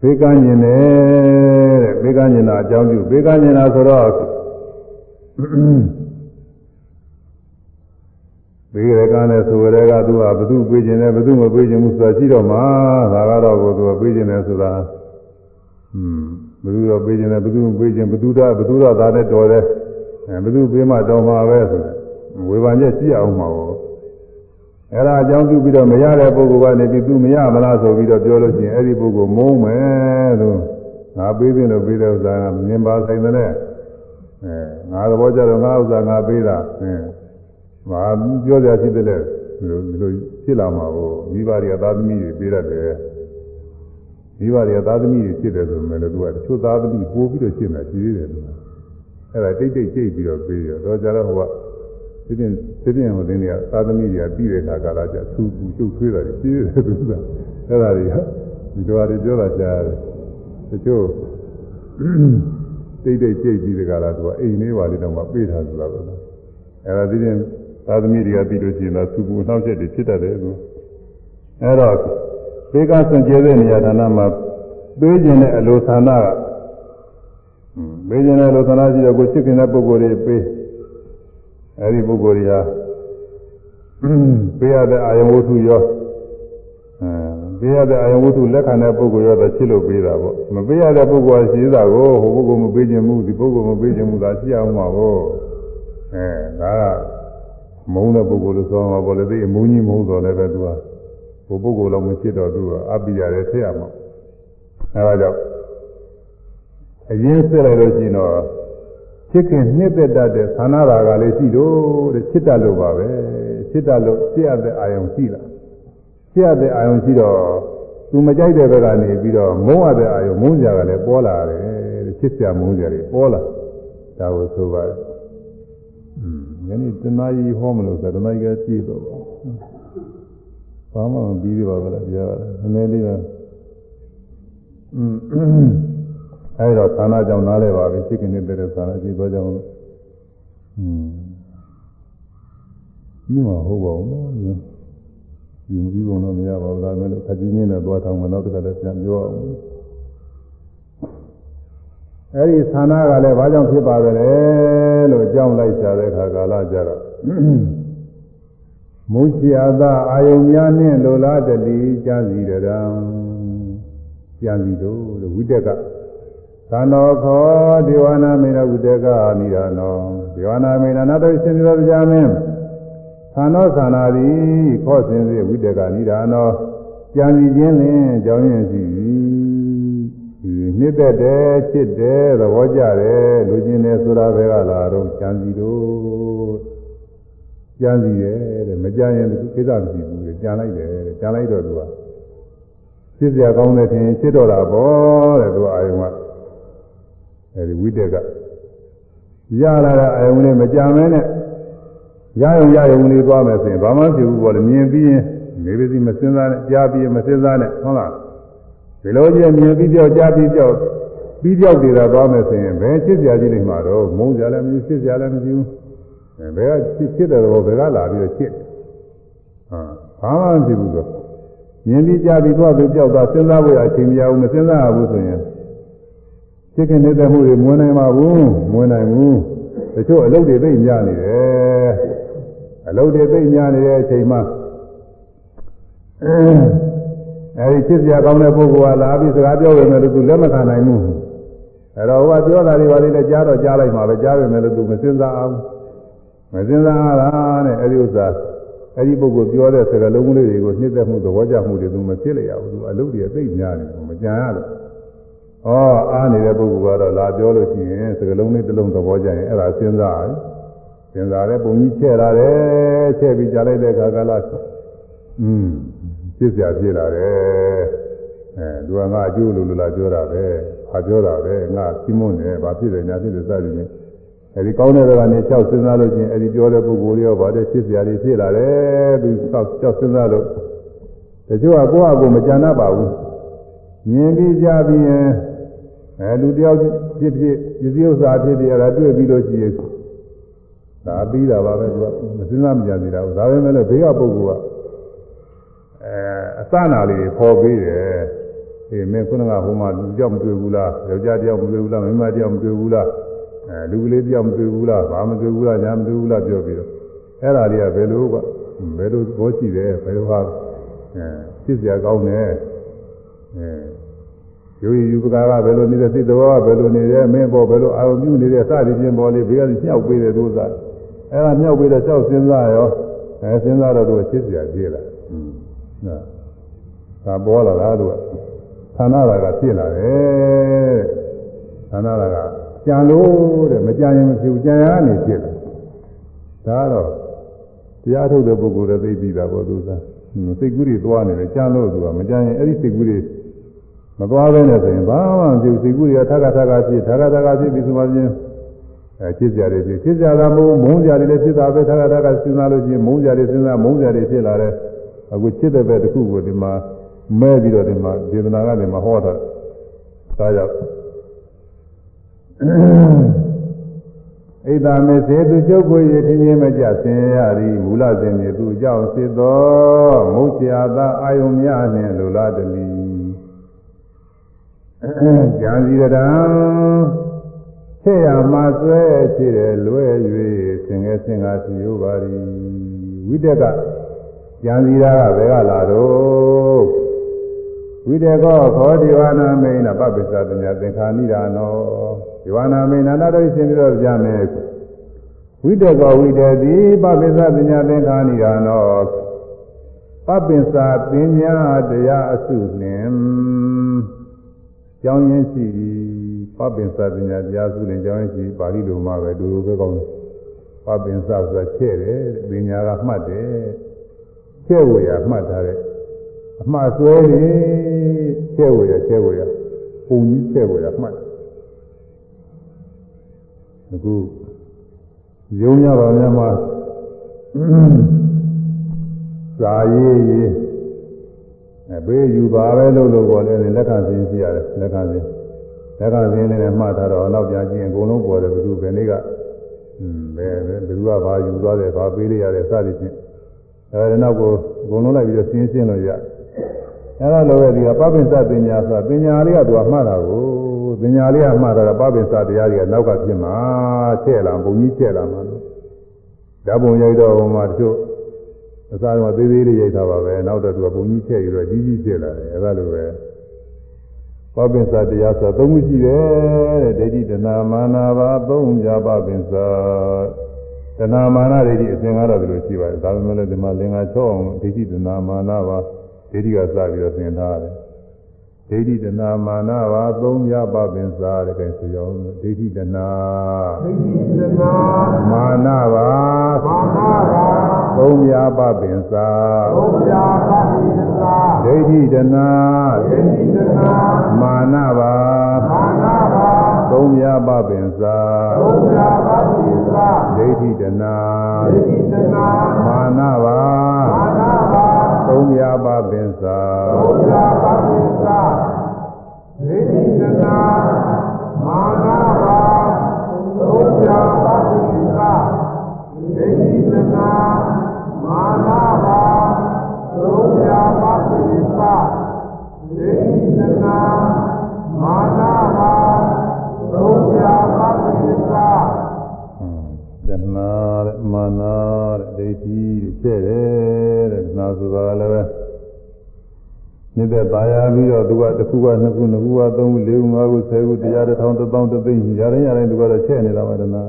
ဘေးကမ်းကျင်တယ်တဲ့ဘေးကမ်းကျင်တာအကြောင်းပြုဘေးကမ်းကျင်တာဆိုတော့ ဘေးရကနဲ့ဆိုရကသူကဘသူပေးကျင်တယ်ဘသူမပေးကျင်ဘူးဆိုတာရှိတော့မှာဒါကတော့ကိုသူကပေးကျင်တယ်ဆိုတာอืมဘသူတော့ပေးကျင်တယ်ဘသူမပေးကျင်ဘသူတော့ဘသူတော့ဒါနဲ့တော်တယ်အဲဘသူပေးမှတော်မှာပဲဆိုဝေဖန်ချက်ရှိအောင်မှာပေါ့အဲ့ဒါအကြောင်းပြုပြီးတော့မရတဲ့ပုဂ္ဂိုလ်ကနေပြီးသူမရမလားဆိုပြီးတော့ပြောလို့ရှိရင်အဲ့ဒီပုဂ္ဂိုလ်မုန်းမယ်လို့ငါပေးတယ်လို့ပေးတဲ့ဥစ္စာကမြင်ပါဆိုင်တဲ့အဲငါသဘောကျတော့ငါဥစ္စာငါပေးတာအင်း ငါပြောကြရှိတဲ့လေဒီလိုဒီလိုဖြစ်လာမှာကိုမိဘတွေကသာသမီတွေပေးရတယ်မိဘတွေကသာသမီတွေဖြစ်တယ်ဆိုမှလည်းသူကတချို့သာသမီပို့ပြီးတော့ရှင်းတာရှိသေးတယ်လို့အဲ့ဒါတိတ်တိတ်ကြိတ်ပြီးတော့ပေးရတော့ကြတော့ဟိုကဒီပြင်ဒီပြင်ဟိုတင်းတွေကသာသမီတွေကပြီးတဲ့အခါကာလကျသူ့ကူချုပ်ထွေးတာကြီးတယ်သူကအဲ့ဒါတွေကဒီတော်ရီပြောတာကြားတယ်တချို့တိတ်တိတ်ကြိတ်ပြီးတဲ့ကာလသူကအိမ်လေးပါလေးတော့မှပေးထားသလားလို့အဲဒါဒီရင် သာသမီတွေကပြီးလို့ရှိရင်တော့သူ့ဘူးနှောက်ချက်တွေဖြစ်တတ်တယ်သူအဲတော့ဘေးကစွန့်ကြဲတဲ့နေရာဌာနမှာပေးခြင်းတဲ့အလိုဌာနကပေးခြင်းတဲ့အလိုဌာနရှိတော့ကိုချစ်ခင်တဲ့ပုဂ္ဂိုလ်တွေပေးအဲဒီပုဂ္ဂိုလ်တွေဟာပေးရတဲ့အာယဝတ္ထုရောအဲပေးရတဲ့အာယဝတ္ထုလက်ခံတဲ့ပုဂ္ဂိုလ်ရောတော့ချစ်လို့ပေးတာပေါ့မပေးရတဲ့ပုဂ္ဂိုလ်ကရှိတာကိုဟိုပုဂ္ဂိုလ်မပေးခြင်းမှုဒီပုဂ္ဂိုလ်မပေးခြင်းမှုသာရှိအောင်ပါဘောအဲဒါက မုန်းတဲ့ပုဂ္ဂိုလ်လို့ဆိုမှာပေါ့လေသိအမုန်းကြီးမဟုတ်တော့လည်းပဲသူကဟိုပုဂ္ဂိုလ်တော့မချစ်တော့သူကအပိရတယ်ထည့်ရမှာအဲဒါကြောင့်အရင်စစ်လိုက်လို့ရှိရင်တော့ချစ်ခင်နှစ်သက်တတ်တဲ့သာနာတာကလေးရှိတော့တဲ့ချစ်တတ်လို့ပါပဲချစ်တတ်လို့ချစ်ရတဲ့အာယုံရှိလားချစ်ရတဲ့အာယုံရှိတော့သူမကြိုက်တဲ့ဘက်ကနေပြီးတော့မုန်းရတဲ့အာယုံမုန်းကြကလည်းပေါ်လာတယ်ချစ်စရာမုန်းကြတွေပေါ်လာဒါကိုဆိုပါတယ်อืมယ နေ့တနာရီဟောမလို့ဆိုတနာရီကပြည့်တော့ဘာမှမပြီးသေးပါဘူးလားကြားရတယ်နည်းနည်းလေးတော့အဲဒီတော့ဌာနကြောင့်နားလဲပါပြီရှိခင်နေတဲ့ဌာနရှိတော့ကြောင့်လို့อืมပြီးမှာဟုတ်ပါဘူးနော်ဒီဒီဘုံတော့မရပါဘူးဒါမဲ့လို့ခကြီးချင်းနဲ့သွားထောင်မှနောက်တစ်ခါလည်းပြန်ပြောအောင် အဲဒီသာနာကလည်းဘာကြောင့်ဖြစ်ပါသလဲလို့အကြောင်းလိုက်ရှာတဲ့ခါကာလကြတော့မုရှိယသအာယုံများနှင့်လိုလားတတိကြာစီတရံကြာစီတို့ဝိတက်ကသံတော်ခောဒေဝနာမေနဝိတက်ကနိဒာနောဒေဝနာမေနနာတော်ရှင်သောကြာမင်းသံတော်သန္နာသည်ခောစင်စေဝိတက်ကနိဒာနောကြာစီခြင်းလင်ကြောင်းရင်စီ နှစ်သက်တယ်ချစ်တယ်သဘောကျတယ်လူချင်းတယ်ဆိုတာပဲကလာတော့ကြံစီတော့ကြံစီတယ်တဲ့မကြရင်သူကိစ္စမရှိဘူးတဲ့ကြံလိုက်တယ်တဲ့ကြံလိုက်တော့သူကချစ်စရာကောင်းတဲ့ထင်ချစ်တော့တာပေါ့တဲ့သူအာယုံကအဲဒီဝိတက်ကရလာတဲ့အာယုံလေးမကြံမဲနဲ့ရယုံရယုံလေးသွားမယ်ဆိုရင်ဘာမှဖြစ်ဘူးပေါ့လေမြင်ပြီးရင်နေပါစီမစင်စားနဲ့ကြားပြီးမစင်စားနဲ့ဟုတ်လား ဒီလိုကြီးမြင်ပြီးပြောက်ကြားပြီးပြောက်ပြီးပြောက်နေတာသွားမယ်ဆိုရင်ဘယ်ချစ်စရာကြီးနေမှာတော့မုန်းစရာလည်းမရှိချစ်စရာလည်းမရှိဘူးဘယ်ကချစ်ချစ်တဲ့တော့ဘယ်ကလာပြီးတော့ချစ်ဟာဘာမှမရှိဘူးဆိုမြင်ပြီးကြားပြီးသွားပြီးပြောက်သွားစဉ်းစားဖို့အချိန်မရဘူးမစဉ်းစားရဘူးဆိုရင်ချစ်ခင်နေတဲ့မှုတွေမဝင်နိုင်ပါဘူးမဝင်နိုင်ဘူးတချို့အလုပ်တွေသိများနေတယ်အလုပ်တွေသိများနေတဲ့အချိန်မှာအဲ ဒီချစ်စရာကောင်းတဲ့ပုဂ္ဂိုလ်ကလာပြီးစကားပြောဝင်မယ်လို့သူလက်မခံနိုင်ဘူးအဲတော့ဟိုကပြောတာတွေပါလေလည်းကြားတော့ကြားလိုက်မှာပဲကြားဝင်မယ်လို့သူမစဉ်းစားအောင်မစဉ်းစားရတာတဲ့အဲဒီဥစ္စာအဲဒီပုဂ္ဂိုလ်ပြောတဲ့စကားလုံးလေးတွေကိုနှိမ့်သက်မှုသဘောကျမှုတွေသူမဖြစ်လျက်ဘူးသူအလုပ်တွေသိများတယ်မကြံရလို့ဩအားနေတဲ့ပုဂ္ဂိုလ်ကတော့လာပြောလို့ရှိရင်စကားလုံးလေးတစ်လုံးသဘောကျရင်အဲ့ဒါစဉ်းစားတယ်စဉ်းစားတယ်ပုံကြီးချဲ့လာတယ်ချဲ့ပြီးကြားလိုက်တဲ့အခါကလာอืม ဖြစ်စရာဖြစ်လာတယ်အဲသူကငါအကျိုးလိုလိုလားပြောတာပဲဟာပြောတာပဲငါစီးမွန်းတယ်ဘာဖြစ်တယ်ညာဖြစ်တယ်စသည်ဖြင့်အဲဒီကောင်းတဲ့ဘက်ကနေလျှောက်စဉ်းစားလို့ချင်းအဲဒီပြောတဲ့ပုဂ္ဂိုလ်တွေရောဗာတဲ့ဖြစ်စရာတွေဖြစ်လာတယ်သူတောက်လျှောက်စဉ်းစားလို့တချို့ကကိုယ့်အကူမကြံတတ်ပါဘူးမြင်ပြီးကြပြီးရင်အဲလူတယောက်ဖြစ်ဖြစ်ပစ္စည်းဥစ္စာဖြစ်ဖြစ်အဲ့ဒါတွေ့ပြီးလို့ရှိရင်ဒါပြီးတာပါပဲသူကမစဉ်းစားမကြံသေးတာဘူးဒါပဲမဲ့လို့ဘေးကပုဂ္ဂိုလ်က အစနာလေးတွေပေါ်ပေးတယ်အေးမင်းခုနကဟိုမှာလူကြောက်မတွေ့ဘူးလားယောက်ျားတယောက်မတွေ့ဘူးလားမိန်းမတယောက်မတွေ့ဘူးလားအဲလူကလေးတယောက်မတွေ့ဘူးလားဘာမတွေ့ဘူးလားညာမတွေ့ဘူးလားပြောပြီးတော့အဲ့ဒါတွေကဘယ်လိုကဘယ်လိုသဘောရှိတယ်ဘယ်လိုဟာအဲဖြစ်စရာကောင်းတယ်အဲရိုးရည်ယူပကာကဘယ်လိုနေတဲ့စိတ်တော်ကဘယ်လိုနေတယ်မင်းပေါ်ဘယ်လိုအာရုံပြုနေတဲ့စသည်ဖြင့်ပေါ်လေဘေးကညှောက်ပေးတဲ့ဒုစရအဲ့ဒါညှောက်ပေးတဲ့ကြောက်စဉ်းစားရောအဲစဉ်းစားတော့သူအချစ်စရာပြေးလာဟုတ် ဒါပေါ်လာတာသူကဌာနတာကဖြစ်လာတယ်ဌာနတာကကြံလို့တဲ့မကြံရင်မဖြစ်ဘူးကြံရနေဖြစ်လာဒါတော့တရားထုတ်တဲ့ပုဂ္ဂိုလ်တွေသိပြီးတာပေါ့သူစားစိတ်ကူးတွေသွားနေတယ်ကြံလို့သူကမကြံရင်အဲ့ဒီစိတ်ကူးတွေမသွားဘဲနဲ့ဆိုရင်ဘာမှမဖြစ်ဘူးစိတ်ကူးတွေကထပ်ခါထပ်ခါဖြစ်ထပ်ခါထပ်ခါဖြစ်ပြီးဆိုမှချင်းအဲဖြစ်ကြတယ်ဖြစ်ဖြစ်ကြတာမဟုတ်မုန်းကြတယ်လည်းဖြစ်တာပဲထပ်ခါထပ်ခါစဉ်းစားလို့ချင်းမုန်းကြတယ်စဉ်းစားမုန်းကြတယ်ဖြစ်လာတယ်အခုချစ်တဲ့ဘက်တစ်ခုကိုဒီမှာ မဲပြီးတော့ဒီမှာဒေသနာကဒီမှာဟောတာဒါကြောင့်ဣဒ္ဓမေစေသူကျုပ်ကိုရထင်းချင်းမကြဆင်းရသည်မူလစဉ်မြေသူအကြောင်းစစ်သောမုတ်ချာသာအာယုံများနှင့်လူလာတမီကြံစီရတံခြေရမှာဆွဲခြေတယ်လွဲ၍ဆင်ငယ်ဆင်ကားစီယိုပါရီဝိတက်ကကြံစီတာကဘယ်ကလာတော့ ဝိတေကောခောဒီဝနာမိန်နပပိစ္ဆပညာသင်္ခာနိဒာနောဒီဝနာမိန်နာနာတို့ရှင်ပြီးတော့ကြမယ်ဝိတေကောဝိတေတိပပိစ္ဆပညာသင်္ခာနိဒာနောပပိစ္ဆပညာတရားအစုနှင့်ကြောင်းရင်းရှိသည်ပပိစ္ဆပညာတရားစုနှင့်ကြောင်းရင်းရှိပါဠိလိုမှာပဲဒူလိုပဲကောင်းတယ်ပပိစ္ဆဆိုတာချဲ့တယ်ပညာကမှတ်တယ်ချဲ့ဝေရမှတ်ထားတဲ့ အမှားဆွဲနေကျဲဝရကျဲဝရပုံကြီးကျဲဝရမှတ်အခုရုံရပါများမှာစာရေးရေးအဲဘေးယူပါပဲလို့လို့ပေါ်တယ်လက်ခံစင်းရှိရတယ်လက်ခံစင်းလက်ခံစင်းလေးနဲ့မှတ်ထားတော့နောက်ပြန်ကြည့်ရင်အကုန်လုံးပေါ်တယ်ဘယ်သူဘယ်နေ့ကอืมဘယ်ဘယ်သူကဘာယူသွားတယ်ဘာပေးလိုက်ရတယ်စသည်ဖြင့်အဲဒီနောက်ကိုအကုန်လုံးလိုက်ပြီးတော့စင်းရှင်းလို့ရတယ် အဲဒါလိုပဲဒီကပပိစပညာဆိုတာပညာလေးကသူကမှတ်တာကိုပညာလေးကမှတ်တာကပပိစတရားတွေကနောက်ကဖြစ်မှာချဲ့လာဘုံကြီးချဲ့လာမှာလို့ဓာတ်ပုံရိုက်တော့ဟိုမှာတချို့အစားတော့သေးသေးလေးရိုက်တာပါပဲနောက်တော့သူကဘုံကြီးချဲ့ပြီးတော့ကြီးကြီးချဲ့လာတယ်အဲဒါလိုပဲပပိစတရားဆိုသုံးခုရှိတယ်တဲ့ဒိဋ္ဌိတဏမာနာပါသုံးကြပပိစတဏမာနာဒိဋ္ဌိအစဉ်ကားတော့ဒီလိုရှိပါတယ်ဒါပေမဲ့လည်းဒီမှာလင်္ကာချောအောင်ဒိဋ္ဌိတဏမာနာပါဒိ ဋ္ဌိကစပြီးတော့သင်ထားတယ်ဒိဋ္ဌိတဏမာနပါသုံးရပပင်စားတဲ့ကဲဆိုရအောင်ဒိဋ္ဌိတဏဒိဋ္ဌိတနာမာနပါမာနပါသုံးရပပင်စားဘုရားပါတိသာဒိဋ္ဌိတဏဒိဋ္ဌိတနာမာနပါမာနပါသုံးရပပင်စားဘုရားပါတိသာဒိဋ္ဌိတဏဒိဋ္ဌိတနာမာနပါမာနပါ သုံးရပပင်စားဘုရားပါတိသာဒိဋ္ဌိတနာမာနပါဘုရားပါတိသာဒိဋ္ဌိတနာမာနပါဘုရားပါတိသာဒိဋ္ဌိတနာမာနပါဘုရားပါတိသာတဏှာတဲ့မာနတဲ့ဒိဋ္ဌိတဲ့ကျဲ့တယ်တဲ့တဏှာ ဆိုတာလည်းပဲမြစ်သက်ပါရပြီးတော့သူကတစ်ခုကနှစ်ခုနှစ်ခုကသုံးခုလေးခုငါးခုဆယ်ခုတရားတစ်ထောင်တစ်ပေါင်းတစ်သိန်းရာတိုင်းရာတိုင်းသူကတော့ချဲ့နေတာပါတနာ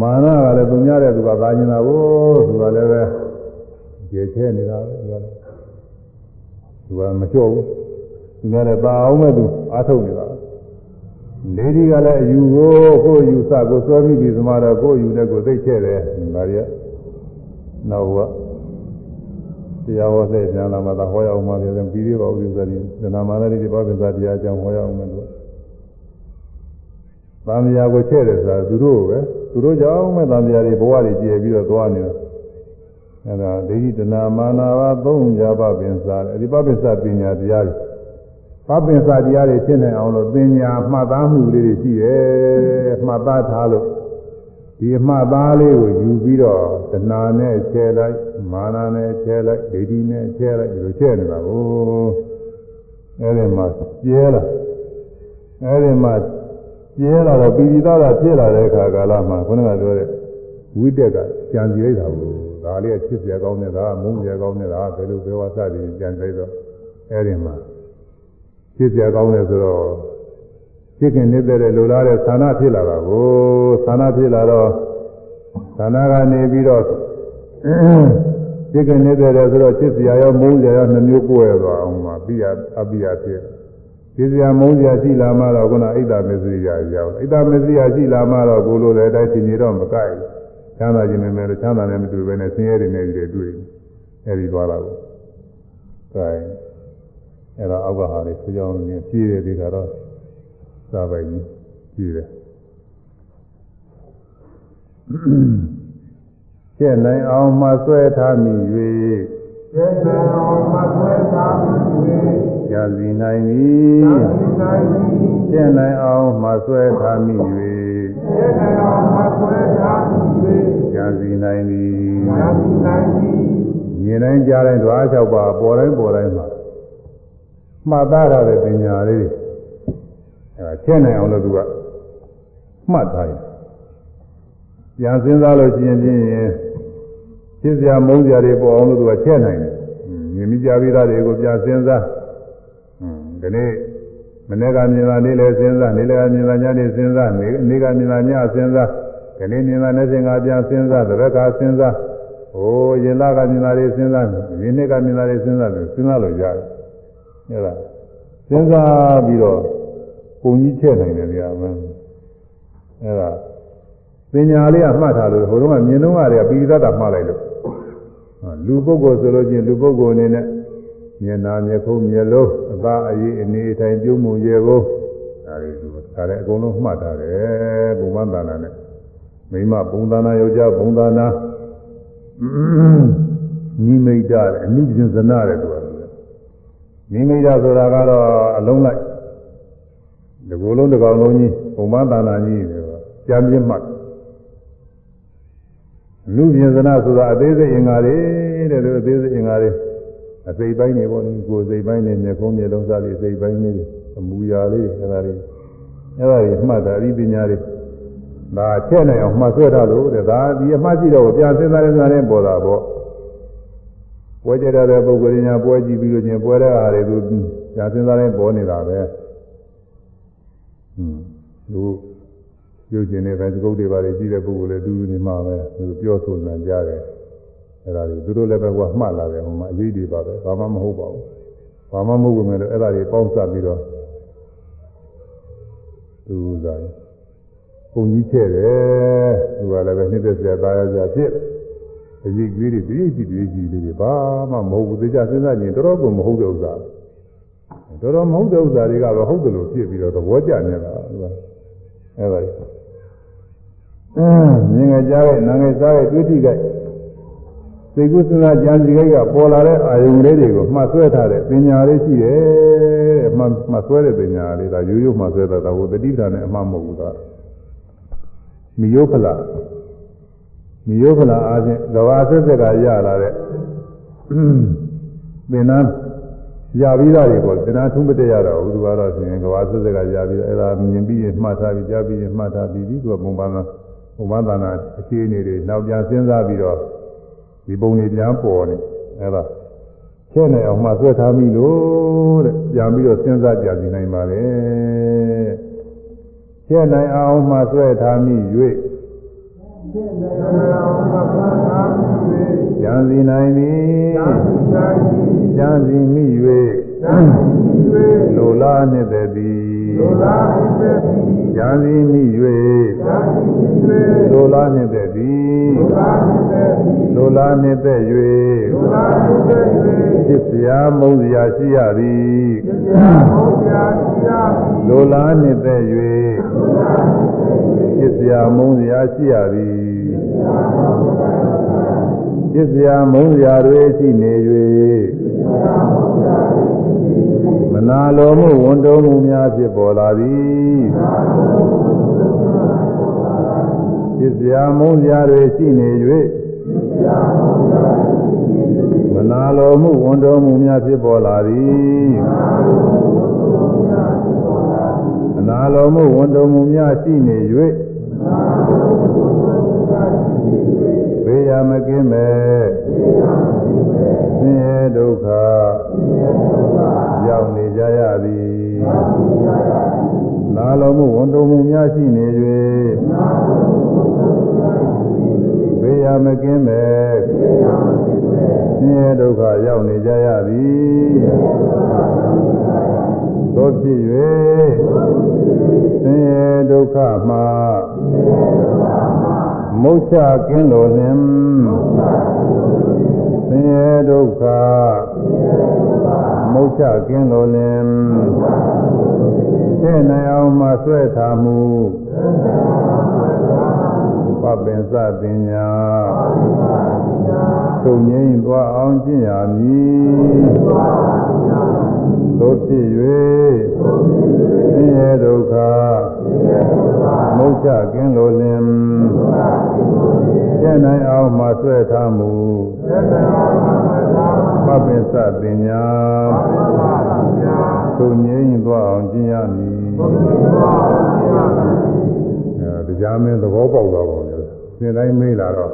မာနကလည်းသူများတဲ့သူကပါနေတာကိုသူကလည်းပဲကျေချဲ့နေတာပဲသူကလည်းသူကမလျှော့ဘူးသူများတဲ့ပါအောင်မဲ့သူအားထုတ်နေတာလေဒီကလည်းအယူကိုကိုယ်ယူစကိုစောပြီးဒီသမားတော့ကိုယ်ယူတဲ့ကိုသိချဲ့တယ်ဒါရီကနောက်က တရားဟောတဲ့ဉာဏ်လာမှသာဟောရအောင်မှလည်းပြီးသေးပါဦးဥစ္စာဒီသနာမာနတိဘာပင်သာတရားအကြောင်းဟောရအောင်မယ်လို့သံဃာကိုချဲ့တယ်ဆိုတာသူတို့ပဲသူတို့ကြောင့်မဲ့သံဃာတွေဘဝတွေကျယ်ပြီးတော့သွားနေတာအဲဒါဒိဋ္ဌိတနာမာနာပါသုံးကြပါပင်စားတယ်ဒီပပစ္စပညာတရားတွေပပင်စာတရားတွေဖြစ်နိုင်အောင်လို့ပညာမှတ်သားမှုလေးတွေရှိတယ်မှတ်သားထားလို့ ဒီမှတ်သားလေးကိုယူပြီးတော့တဏှာနဲ့ချဲလိုက်မာနနဲ့ချဲလိုက်ဒိဋ္ဌိနဲ့ချဲလိုက်ဒီလိုချဲနေတာကိုအဲဒီမှာကျဲလာအဲဒီမှာကျဲလာတော့ပြီးပြီးသားသားဖြစ်လာတဲ့အခါကာလမှာခုနကပြောတဲ့ဝိတက်ကကြံစီလိုက်တာကိုဒါလေးကချစ်စရာကောင်းတဲ့ဒါကမုန်းစရာကောင်းတဲ့ဒါကဘယ်လိုပြောဝါစသည်ကြံစီလိုက်တော့အဲဒီမှာဖြစ်ကြကောင်းတယ်ဆိုတော့ ဖြစ်ခင်နေတဲ့လိုလားတဲ့ဌာနဖြစ်လာတာကိုဌာနဖြစ်လာတော့ဌာနကနေပြီးတော့ဖြစ်ခင်နေတဲ့ဆိုတော့ဖြစ်စရာရောမုန်းစရာရောနှမျိုးကိုယ်ရသွားအောင်ပါပြီးရအပြီးရဖြစ်ဖြစ်စရာမုန်းစရာရှိလာမှတော့ခုနအိတ်တာမစ္စရိယာရောက်အိတ်တာမစ္စရိယာရှိလာမှတော့ကိုလိုလည်းတိုင်းရှင်နေတော့မကိုက်ချမ်းသာခြင်းနဲ့လည်းချမ်းသာတယ်မတူဘဲနဲ့ဆင်းရဲတွေနဲ့တွေ့တွေ့အဲဒီသွားတာကိုအဲအဲ့တော့အောက်ကဟာလေးဆွကြောင်းနေပြည့်တဲ့ဒီကတော့ စာပိုင်ကြီးပြည့်တယ်ကျက်နိုင်အောင်မှဆွဲထားမိ၍ကျေနာအောင်မဆွဲသာမိကြာစီနိုင်ပြီ၍သာသနာ့ကျက်နိုင်အောင်မှဆွဲထားမိ၍ကျေကျဲနေအောင်မဆွဲထားသည်ကြံစီနိုင်သည်။နာမည်နိုင်သည်မြင်တိုင်းကြားတိုင်းဓဝါ၆ပါးပေါ်တိုင်းပေါ်တိုင်းမှာမှတ်သားရတဲ့ပညာလေးတွေ အဲဒါချက်နိုင်အောင်လို့သူကမှတ်ထားရင်ပြန်စဉ်းစားလို့ရှိရင်ဖြင့်ဖြစ်စရာမုန်းစရာတွေပေါ်အောင်လို့သူကချက်နိုင်တယ်မြင်မိကြပြီးသားတွေကိုပြန်စဉ်းစားဒီနေ့မနေ့ကမြင်တာနေ့လည်းစဉ်းစားနေ့လည်းမြင်တာညနေစဉ်းစားနေ့နေ့ကမြင်တာညစဉ်းစားဒီနေ့မြင်တာနေ့စဉ်ကပြန်စဉ်းစားတစ်ခါစဉ်းစားဟိုရင်လာကမြင်တာတွေစဉ်းစားဒီနေ့ကမြင်တာတွေစဉ်းစားတယ်စဉ်းစားလို့ရတယ်ဟုတ်လားစဉ်းစားပြီးတော့ ပုံကြီးချက်နိုင်တယ်ဗျာမင်းအဲ့ဒါပညာလေးကမှတ်ထားလို့ဟိုတုန်းကမြင်တော့ကတည်းကပိဋကတ်မှတ်လိုက်လို့လူပုဂ္ဂိုလ်ဆိုလို့ချင်းလူပုဂ္ဂိုလ်အနေနဲ့မျက်နာမျက်ခုံးမျက်လုံးအသားအရည်အနေအထိုင်ပြုံးမှုရေကိုဒါတွေသူဒါလည်းအကုန်လုံးမှတ်ထားတယ်ဘုံမန္တနာနဲ့မိမဘုံသနာယောက်ျားဘုံသနာနိမိတ်တာအနုပြင်စနာတဲ့သူကနိမိတ်တာဆိုတာကတော့အလုံးလိုက် ဒီကိုယ်လုံးတစ်ကောင်လုံးကြီးဘုံမန္တနာကြီးတယ်ကြံပြင်းမှတ်လူပြင်စနာဆိုတာအသေးစိတ်အင်္ဂါတွေတဲ့လူအသေးစိတ်အင်္ဂါတွေအစိတ်ပိုင်းတွေပေါ့ကိုယ်စိတ်ပိုင်းတွေမျက်ခုံးမျက်လုံးစားတွေစိတ်ပိုင်းတွေအမူအရာလေးတွေအဲဒါတွေအဲဒါတွေမှတ်တာအရိပညာတွေဒါချက်နိုင်အောင်မှတ်ဆွဲထားလို့တဲ့ဒါဒီအမှတ်ရှိတော့ပြန်စဉ်းစားရင်စားရင်ပေါ်တာပေါ့ပွဲကြတဲ့ပုဂ္ဂိုလ်ညာပွဲကြည့်ပြီးလို့ချင်းပွဲတဲ့အားတွေသူပြန်စဉ်းစားရင်ပေါ်နေတာပဲ ဟွန်းသူပြုကျင်နေတဲ့သကုတ်တွေပါလေကြည့်တဲ့ပုဂ္ဂိုလ်လည်းသူနေမှာပဲသူပြောဆိုနေကြတယ်အဲ့ဒါတွေသူတို့လည်းပဲကမှတ်လာတယ်ဟိုမှာအရေးတွေပါပဲဘာမှမဟုတ်ပါဘူးဘာမှမဟုတ်ဘူးမဲ့လို့အဲ့ဒါတွေပေါင်းစပ်ပြီးတော့သူကပုံကြီးချဲ့တယ်သူကလည်းပဲနှစ်သက်စရာသားရစရာဖြစ်အရေးကြီးတွေဒီကြည့်ဒီကြည့်လေးတွေဘာမှမဟုတ်ဘူးသိကြစဉ်းစားကြည့်တော်တော်ကမဟုတ်တဲ့ဥစ္စာ တော်တော်မဟုတ်တဲ့ဥစ္စာတွေကတော့ဟုတ်တယ်လို့ဖြစ်ပြီးတော့သဘောကျနေတာအဲပါလေအင်းမြင်ငကြရဲ့နာငယ်စားရဲ့တွေးထိကစိတ်ကုသနာကြံစီကိကပေါ်လာတဲ့အာယုံလေးတွေကိုမှတ်ဆွဲထားတဲ့ပညာလေးရှိတယ်အမှမှတ်ဆွဲတဲ့ပညာလေးဒါရိုးရိုးမှတ်ဆွဲတာဒါဟိုတတိပ္ပာနဲ့အမှမဟုတ်ဘူးဒါမီယောဖလာမီယောဖလာအားဖြင့်ကဘာဆက်ဆက်ကရလာတဲ့ပင်နာ ရပြီးသားတွေကိုသဏ္ဍာန်ထုံးမတက်ရတော့ဘူးသူကတော့ဆိုရင်ကဘာဆက်ဆက်ကရပြီးတော့အဲ့ဒါမြင်ပြီးရင်မှတ်ထားပြီးကြားပြီးရင်မှတ်ထားပြီးပြီးသူကပုံပန်းသားပုံပန်းသားနာအခြေအနေတွေနောက်ပြန်စဉ်းစားပြီးတော့ဒီပုံတွေပြန်ပေါ်နေအဲ့ဒါချဲ့နေအောင်မှဆွဲထားပြီလို့တဲ့ပြန်ပြီးတော့စဉ်းစားကြည်နိုင်ပါလေချဲ့နိုင်အောင်မှဆွဲထားမိ၍ပြန်စီနိုင်ပြီ ကြံစီမိ၍လိုလားနှစ်သက်သည်လိုလားနှစ်သက်သည်ကြံစီမိ၍လိုလားနှစ်သက်သည်လိုလားနှစ်သက်၍ဖြစ်စရာမုန်းစရာရှိရသည်လိုလားနှစ်သက်၍ဖြစ်စရာမုန်းစရာရှိရသည် ပြစ်စရာမုန်းစရာတွေရှိနေ၍မနာလိုမှုဝန်တုံးမှုများဖြစ်ပေါ်လာသည်ပြစ်စရာမုန်းစရာတွေရှိနေ၍မနာလိုမှုဝန်တုံးမှုများဖြစ်ပေါ်လာသည်မနာလိုမှုဝန်တုံးမှုများရှိနေ၍ ရမကင်းမဲ့ဆင်းရဲဒုက္ခရောက်နေကြရသည်နာလိုမှုဝန်တုံးမှုများရှိနေ၍ဘေးရမကင်းမဲ့ဆင်းရဲဒုက္ခရောက်နေကြရသည်သို့ဖြစ်၍ဆင်းရဲဒုက္ခမှာ မုတ်ချကင်းလိုလင်ဆင်းရဲဒုက္ခမုတ်ချကင်းလိုလင်သိနိုင်အောင်မှဆွဲထားမှုပပင်စပညာချုပ်ငြိမ်းသွားအောင်ကျင့်ရမည် သို့ဖြစ်၍ဆင်းရဲဒုက္ခမုတ်ချကင်းလိုလင်ကျင့်နိုင်အောင်မှဆွဲထားမူပပ္ပစ္စပညာချုပ်ငြိမ်းသွားအောင်ကျင့်ရမည်အဲတရားမင်းသဘောပေါက်သွားပါဦးသင်တိုင်းမေးလာတော့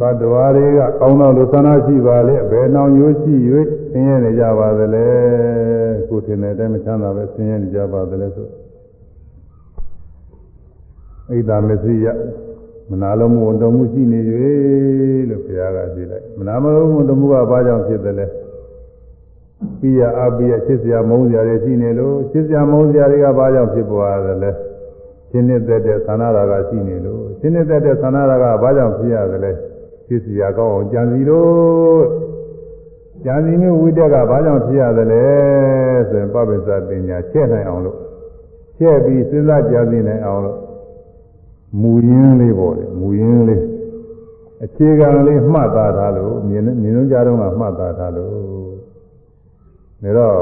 ဘတ်တော်တွေကကောင်းတော်လူသနာရှိပါလေဘယ်နှောင်ရိုးရှိ၍ဆ င်းရဲနေကြပါသလဲကိုထင်တဲ့အတိုင်းမချမ်းသာပဲဆင်းရဲနေကြပါသလဲဆိုဣဒ္ဓမစ္စရိယမနာလုံးမှုဝန်တော်မှုရှိနေ၍လို့ဘုရားကကြည့်လိုက်မနာမလုံးမှုဝန်တော်မှုကဘာကြောင့်ဖြစ်တယ်လဲပိယအပိယချစ်စရာမုန်းစရာတွေရှိနေလို့ချစ်စရာမုန်းစရာတွေကဘာကြောင့်ဖြစ်ပေါ်ရတယ်လဲရှင်းနေတဲ့တဲ့သန္နာရာကရှိနေလို့ရှင်းနေတဲ့တဲ့သန္နာရာကဘာကြောင့်ဖြစ်ရတယ်လဲဖြစ်စရာကောင်းအောင်ကြံစီလို့ ကြံစီမျိုးဝိတ္တကဘာကြောင့်ဖြစ်ရတယ်လဲဆိုရင်ပပိစ္ဆပညာချက်နိုင်အောင်လို့ချက်ပြီးစဉ်းစားကြံစီနိုင်အောင်လို့မူရင်းလေးပေါ့လေမူရင်းလေးအခြေခံလေးမှတ်သားထားလို့မြင်မြင်လုံးကြတော့ကမှတ်သားထားလို့ဒါတော့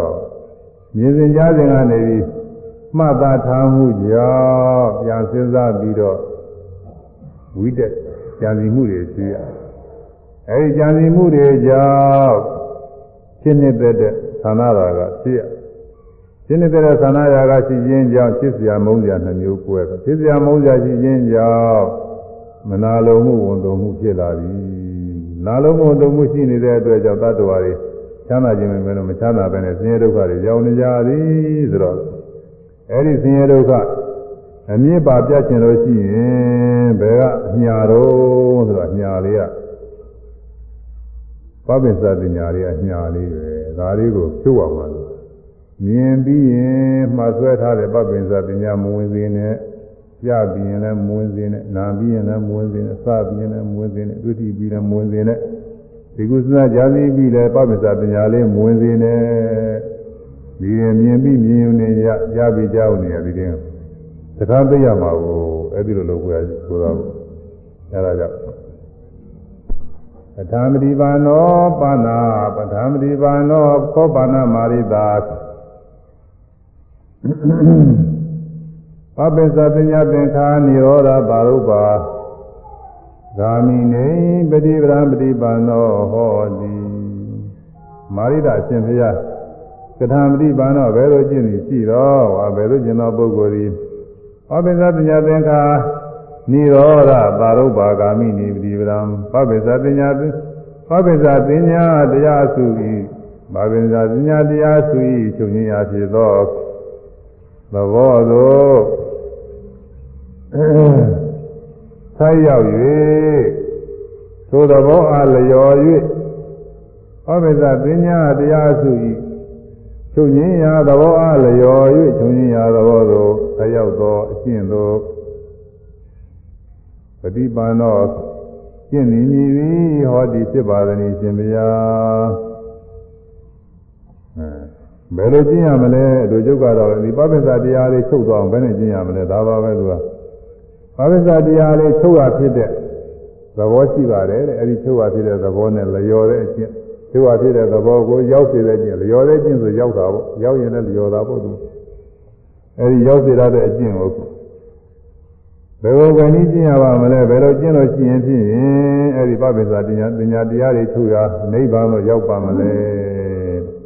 မြင်စဉ်ကြားစဉ်ကနေပြီးမှတ်သားထားမှုကြောင့်ပြန်စဉ်းစားပြီးတော့ဝိတက်ကြံစီမှုတွေရှိရအဲဒီကြံစီမှုတွေကြောင့် ရှင်းနေတဲ့ဌာနရာကရှိရရှင်းနေတဲ့ဌာနရာကရှိခြင်းကြောင့်ဖြစ်စရာမုန်းစရာနှမျိုးကွဲတယ်ဖြစ်စရာမုန်းစရာရှိခြင်းကြောင့်မနာလိုမှုဝန်တုံမှုဖြစ်လာပြီနာလိုမှုဝန်တုံမှုရှိနေတဲ့အတွက်ကြောင့်တတ္တဝါတွေချမ်းသာခြင်းပဲလို့မချမ်းသာပဲနဲ့ဆင်းရဲဒုက္ခတွေရောက်နေကြသည်ဆိုတော့အဲဒီဆင်းရဲဒုက္ခအမြင့်ပါပြချင်လို့ရှိရင်ဘယ်ကအညာတော့ဆိုတော့အညာလေးက ပပိစ္ဆပညာလေးအညာလေးပဲဒါလေးကိုဖြုတ်အောင်ပါလို့မြင်ပြီးရင်မှဆွဲထားတဲ့ပပိစ္ဆပညာမဝင်စင်းနဲ့ကြပြီးရင်လည်းမဝင်စင်းနဲ့နာပြီးရင်လည်းမဝင်စင်းနဲ့စပြီးရင်လည်းမဝင်စင်းနဲ့တွေ့တိပြီးလည်းမဝင်စင်းနဲ့ဒီကုသနာကြာစီပြီးလည်းပပိစ္ဆပညာလေးမဝင်စင်းနဲ့ဒီရင်မြင်ပြီးမြင်ုံနဲ့ရရပြီးကြောက်နေရပြီးတဲ့စကားသိရမှာကိုအဲ့ဒီလိုလုပ်ကြရဆိုတော့အဲ့ဒါကြောင့် ပဋ္ဌာမတိပါနောပါဏာပဋ္ဌာမတိပါနောခောပါဏမာရိတာပပိစ္ဆပညာသင်္ခာနိရောဓပါရုပ္ပါဂာမိနေပฏิပဒံပฏิပါနောဟောတိမာရိတာအရှင်ဘုရားကထာမတိပါနောဘယ်လိုကျင့်နေရှိတော့ဟာဘယ်လိုကျင့်သောပုဂ္ဂိုလ်သည်ပပိစ္ဆပညာသင်္ခာ နိရောဓပါရုပ္ပါဂာမိနိပฏิပဒံပပိစ္ဆပညာပပိစ္ဆပညာတရားစု၏ပပိစ္ဆပညာတရားစု၏ချုပ်ခြင်းရာဖြစ်သောသဘောသို့ဆက်ရောက်၍သို့သဘောအားလျော်၍ပပိစ္ဆပညာတရားစု၏ချုပ်ခြင်းရာသဘောအားလျော်၍ချုပ်ခြင်းရာသဘောသို့ဆက်ရောက်သောအကျင့်သို့ ပฏิပန်သောကျင့်နေမည်သည်ဟောဒီဖြစ်ပါသည်ရှင်ဗျာဘယ်လိုကျင့်ရမလဲတို့ကျုပ်ကတော့ဒီပပိစ္ဆတရားလေးချုပ်သွားအောင်ဘယ်နဲ့ကျင့်ရမလဲဒါပါပဲသူကပပိစ္ဆတရားလေးချုပ်ရဖြစ်တဲ့သဘောရှိပါတယ်တဲ့အဲဒီချုပ်ရဖြစ်တဲ့သဘောနဲ့လျော်တဲ့အကျင့်ချုပ်ရဖြစ်တဲ့သဘောကိုရောက်စေတဲ့ကျင့်လျော်တဲ့ကျင့်ဆိုရောက်တာပေါ့ရောက်ရင်လည်းလျော်တာပေါ့သူအဲဒီရောက်စေတဲ့အကျင့်ကို ဘယ်လိုကနည်းကျင့်ရပါမလဲဘယ်လိုကျင့်လို့ရှိရင်ဖြင့်အဲဒီပပိစ္ဆတရားပညာတရားတွေချုပ်ရနိဗ္ဗာန်ကိုရောက်ပါမလဲ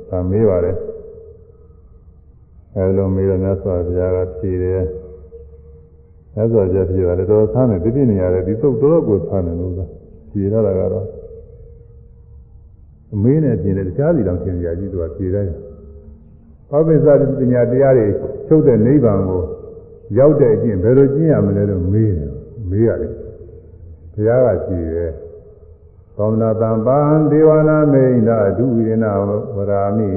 ဒါမေးပါတယ်အဲလိုမေးတော့မြတ်စွာဘုရားကဖြေတယ်မြတ်စွာဘုရားဖြေတယ်တော်ဆန်းတယ်ဒီပြနေရတယ်ဒီသုတ်တော်ကိုဆန်းတယ်လို့သာဖြေရတာကတော့အမေးနဲ့ပြင်တယ်တခြားစီတောင်သင်ကြကြီးသူကဖြေတယ်ဘာပိစ္ဆာပညာတရားတွေချုပ်တဲ့နိဗ္ဗာန်ကို ရောက်တဲ့အကျင့်ဘယ်လိုကျင့်ရမလဲလို့မေးတယ်မေးရတယ်ဘုရားကဖြေတယ်သောမနာတံပံဒေဝနာမိန်နာဒုဝိရဏဝရာမိ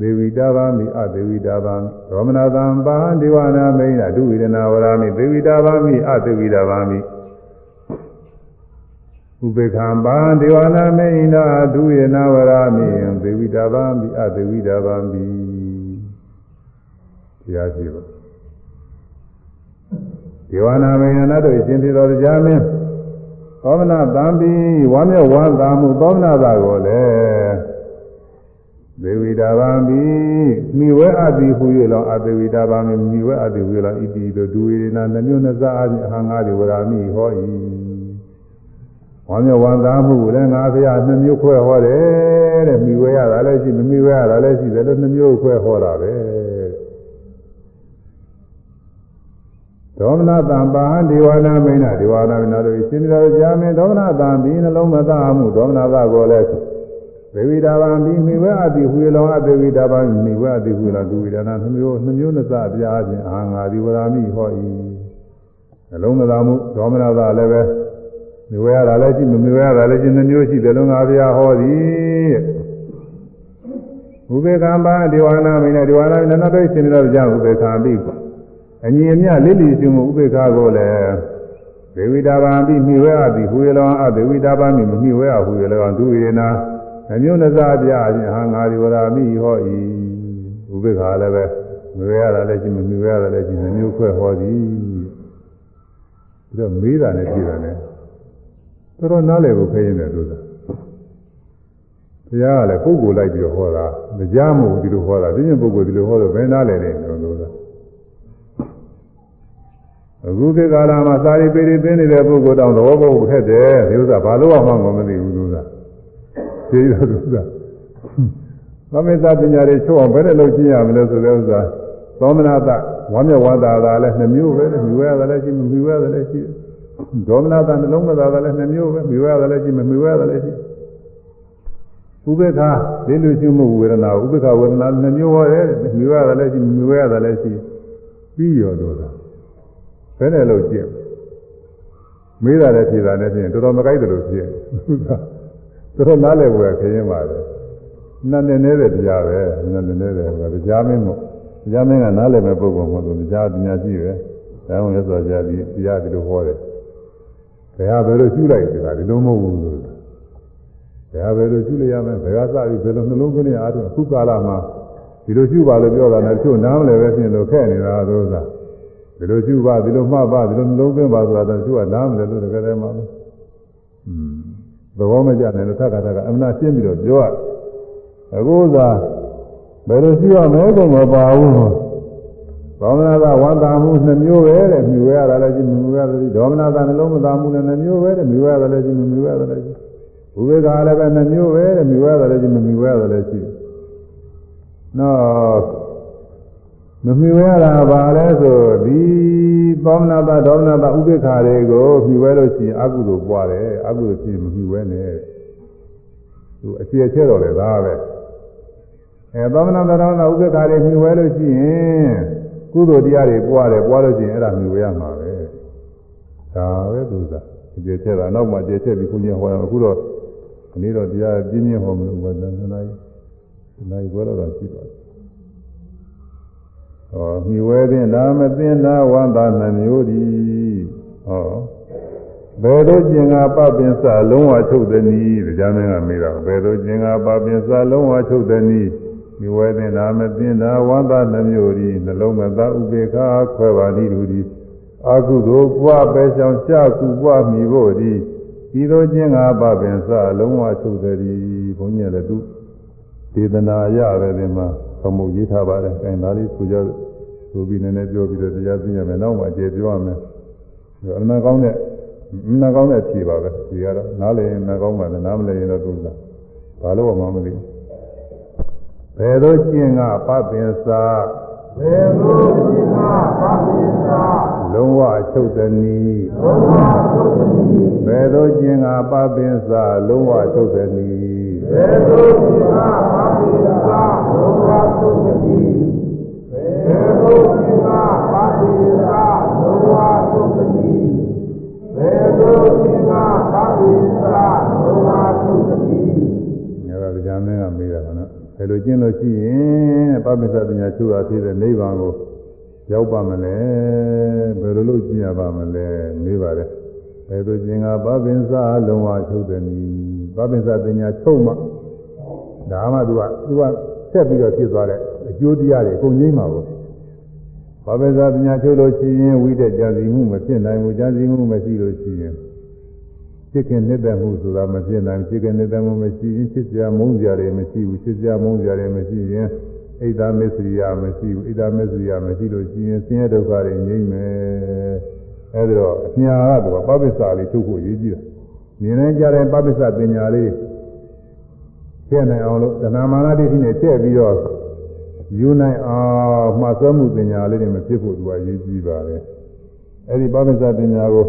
ဒေဝိတာဗာမိအဒေဝိတာဗာမိရောမနာသံပါဒေဝနာမိန်ဒုဝိရဏဝရာမိဒေဝိတာဗာမိအဒေဝိတာဗာမိဥပေက္ခံပါဒေဝနာမိန်ဒုဝိရဏဝရာမိဒေဝိတာဗာမိအဒေဝိတာဗာမိတရားရှိပါ ဒေဝနာမိန်နာတို့ရှင်သေတော်ကြားမင်းသောမနာတံပြီးဝါမျက်ဝါသာမှုသောမနာသာကိုလည်းဒေဝိတာဗံပြီးမိဝဲအပ်သည်ဟူ၍လောအသေဝိတာဗံမိဝဲအပ်သည်ဟူ၍လောဣတိတို့ဒူဝေနာနှမျိုးနှစ်စားအပြင်အဟံငါးဒီဝရာမိဟော၏ဝါမျက်ဝါသာမှုလည်းငါဖရာနှမျိုးခွဲဟောတယ်တဲ့မိဝဲရတာလည်းရှိမမိဝဲရတာလည်းရှိတယ်လို့နှမျိုးခွဲဟောတာပဲ ဒေါမနတံပါဟံဒေဝနာမိဏဒေဝနာမိဏတို့ရှင်တော်ကြာမင်းဒေါမနတံပြီးနှလုံးမသားမှုဒေါမနသကိုလည်းသေဝိတာဗံပြီးမိဝဲအတိဟူလောအသေဝိတာဗံမိဝဲအတိဟူလောဒုဝိဒနာနှမျိုးနှမျိုးနှစ်စအပြားခြင်းအာငါဒီဝရာမိဟော၏နှလုံးမသားမှုဒေါမနသလည်းပဲမိဝဲရတာလည်းရှိမမိဝဲရတာလည်းရှိနှမျိုးရှိတယ်လုံးငါဘုရားဟောသည်ဥပေက္ခပါဒေဝနာမိဏဒေဝနာမိဏနောက်တော့ရှင်တော်ကြာဥပေက္ခပြီး အညီအမျှလိလိရှိမှုဥပေက္ခကိုလည်းဒေဝိတာဗံပြီးမိဝဲအတိဟူလောအသေဝိတာဗံမိမမိဝဲအဟူလောဒုဝိဒနာအမျိုးနစားပြအချင်းဟာငါဒီဝရာမိဟောဤဥပိ္ပခာလည်းပဲမွေရတာလည်းရှိမမြွေရတာလည်းရှိနှမျိုးခွဲဟောသည်ပြီးတော့မေးတာနဲ့ပြည်တာနဲ့တော်တော်နားလည်ဖို့ခဲရင်တယ်လို့သာဘုရားကလည်းပုဂ္ဂိုလ်လိုက်ပြီးဟောတာမကြားမို့ဒီလိုဟောတာဒီညပုဂ္ဂိုလ်ဒီလိုဟောတော့ဘယ်နားလည်လဲလို့လို့သာ အခုခေတ်ကာလမှာစာရီပေရီသိနေတဲ့ပုဂ္ဂိုလ်တောင်သဘောပေါက်ခက်တယ်ဒီဥစ္စာဘာလို့မှမသိဘူးလို့သာသိရလို့ဥစ္စာသမေသပညာတွေချုပ်အောင်ဘယ်နဲ့လုပ်ကြည့်ရမလဲဆိုတဲ့ဥစ္စာသောမနာတဝမ်းမြောက်ဝါသာသာလည်းနှမျိုးပဲမြူရတာလည်းရှိမမြူရတာလည်းရှိဒေါမနာတနှလုံးမသာသာလည်းနှမျိုးပဲမြူရတာလည်းရှိမမြူရတာလည်းရှိဥပေက္ခလေးလူရှိမှုဝေဒနာဥပေက္ခဝေဒနာနှမျိုးဟောတယ်မြူရတာလည်းရှိမမြူရတာလည်းရှိပြီးရောတော့တာဘ ယ်နဲ့လုပ်ကြည့်မေးတာလည်းဖြေတာလည်းဖြင့်တော်တော်မကြိုက်တယ်လို့ဖြေသူတို့နားလည်ဝယ်ခရင်ပါလေနတ်နေနေတဲ့တရားပဲနတ်နေနေတဲ့ကတရားမင်းမို့တရားမင်းကနားလည်မဲ့ပုဂ္ဂိုလ်မဟုတ်ဘူးတရားပညာရှိပဲဒါမှမဟုတ်ဆိုကြဒီတရားဒီလိုဟောတယ်ဘယ်ဟာဘယ်လိုကျူးလိုက်ဆိုတာဒီလိုမဟုတ်ဘူးလို့ဘယ်ဟာဘယ်လိုကျူးလိုက်ရမလဲဘယ်ဟာစပြီးဘယ်လိုနှလုံးသွင်းရအားထုတ်အခုကာလမှာဒီလိုကျူးပါလို့ပြောတာနဲ့တချို့နားမလဲပဲဖြစ်လို့ခဲ့နေတာသို့သာ ဒီလိုကျူးပါဒီလိုမှတ်ပါဒီလိုနှလုံးသွင်းပါဆိုတာတချို့ကနားမလဲလို့တကယ်တည်းမှอืมသဘောမကျနိုင်လို့သက္ကတာကအမှန်ရှင်းပြီးတော့ပြောရအခုသာဘယ်လိုရှိရမလဲဆိုမပါဘူးဒေါမနတာဝန္တာမှုနှမျိုးပဲတဲ့မြူရတာလည်းရှိမြူရတာလည်းဒေါမနတာနှလုံးမသာမှုနဲ့နှမျိုးပဲတဲ့မြူရတာလည်းရှိမြူရတာလည်းရှိဘုရားကလည်းပဲနှမျိုးပဲတဲ့မြူရတာလည်းရှိမမြူရတာလည်းရှိနော် မမြူရတာပါလဲဆိုဒီသောမနာတဒေါမနာတဥပိ္ပခါတွေကိုမြူဝဲလို့ရှိရင်အကုသိုလ်ပွားတယ်အကုသိုလ်ဖြစ်မမြူဝဲနဲ့သူအကျေချဲတော်လေသားပဲအဲသောမနာတဒေါမနာဥပိ္ပခါတွေမြူဝဲလို့ရှိရင်ကုသိုလ်တရားတွေပွားတယ်ပွားလို့ရှိရင်အဲ့ဒါမြူဝဲရမှာပဲဒါပဲသူစားအကျေချဲတာနောက်မှအကျေချဲပြီးခုညဟောရအောင်အခုတော့ဒီနေ့တော့တရားပြင်းပြင်းဟောမလို့ဘာသာနားနားဘယ်လိုတော့ရှိပါ့ ဟောမြဝဲတဲ့နာမသိနာဝန္တာနှမျိုးဒီဟောဘယ်လိုကျင်ကပပင်စလုံးဝချုပ်သည်နည်းတရားမင်းကမေးတာဘယ်လိုကျင်ကပပင်စလုံးဝချုပ်သည်နည်းမြဝဲတဲ့နာမသိနာဝန္တာနှမျိုးဒီနှလုံးမသာဥပေက္ခခွဲပါသည်လူဒီအာကုသိုလ်ပွားပဲဆောင်ကြကုပွားမိဖို့ဒီဒီလိုကျင်ကပပင်စလုံးဝချုပ်သည်ဘုန်းကြီးလည်းသူဒေသနာရတယ်ဒီမှာ သမုတ်ရေးထားပါတယ်။အဲဒါလေးဆိုကြဆိုပြီးနည်းနည်းပြောပြီးတော့တရားသိရမယ်။နောက်မှအကျေပြောရမယ်။အမှန်ကောင်းတဲ့အမှန်ကောင်းတဲ့ဖြေပါပဲ။ဒီကတော့နားလည်ရင်နားကောင်းပါလေနားမလည်ရင်တော့သူကဘာလို့မှမသိဘူး။ဘယ်လိုကျင့်ကပပင်စာဘယ်လိုကျင့်ကပပင်စာလုံးဝအချုပ်တနည်းလုံးဝအချုပ်တနည်းဘယ်လိုကျင့်ကပပင်စာလုံးဝအချုပ်တနည်းဘယ်လိုကျင့်ကပပင်စာ လုံးဝအချုပ်တနည်းဘယ်လိုကျင့်ကပပင်စာလုံးဝအချုပ်တနည်းဘယ်လိုကျင့်ကပပင်စာလုံးဝအချုပ်တနည်းငါကကြာမင်းကမေးတာကနော်ဘယ်လိုကျင့်လို့ရှိရင်ပပိစ္ဆပညာချုပ်အားဖြင့်နိဗ္ဗာန်ကိုရောက်ပါမလဲဘယ်လိုလုပ်ကျင့်ရပါမလဲမေးပါတယ်ဘယ်လိုကျင့်ကပပိစ္ဆလုံးဝချုပ်တယ်နီးပပိစ္ဆပညာချုပ်မှဒါမှသူကသူက ဆက်ပြီးတော့ဖြစ်သွားတဲ့အကျိုးတရားတွေအကုန်ကြီးမှာပေါ့ဘာပဲသာပညာချုပ်လို့ရှိရင်ဝိတက်ကြံစီမှုမဖြစ်နိုင်ဘူးကြံစီမှုမရှိလို့ရှိရင်ဖြစ်ခင်နှစ်သက်မှုဆိုတာမဖြစ်နိုင်ဖြစ်ခင်နှစ်သက်မှုမရှိရင်ဖြစ်စရာမုန်းစရာတွေမရှိဘူးဖြစ်စရာမုန်းစရာတွေမရှိရင်ဣဒ္ဓမစ္စရိယမရှိဘူးဣဒ္ဓမစ္စရိယမရှိလို့ရှိရင်ဆင်းရဲဒုက္ခတွေငြိမ့်မယ်အဲဒီတော့အညာကတော့ပပ္ပစ္စလေးထုတ်ဖို့ရည်ကြီးတယ်မြင်နေကြတဲ့ပပ္ပစ္စပညာလေး ထည့်နိုင်အောင်လို့သဏ္ဍာန်မာနတိနဲ့ထည့်ပြီးတော့ယူနိုင်အောင်မှတ်စွဲမှုပညာလေးတွေမဖြစ်ဖို့သူကရည်ကြီးပါတယ်အဲဒီပပ္ပစ္စပညာကို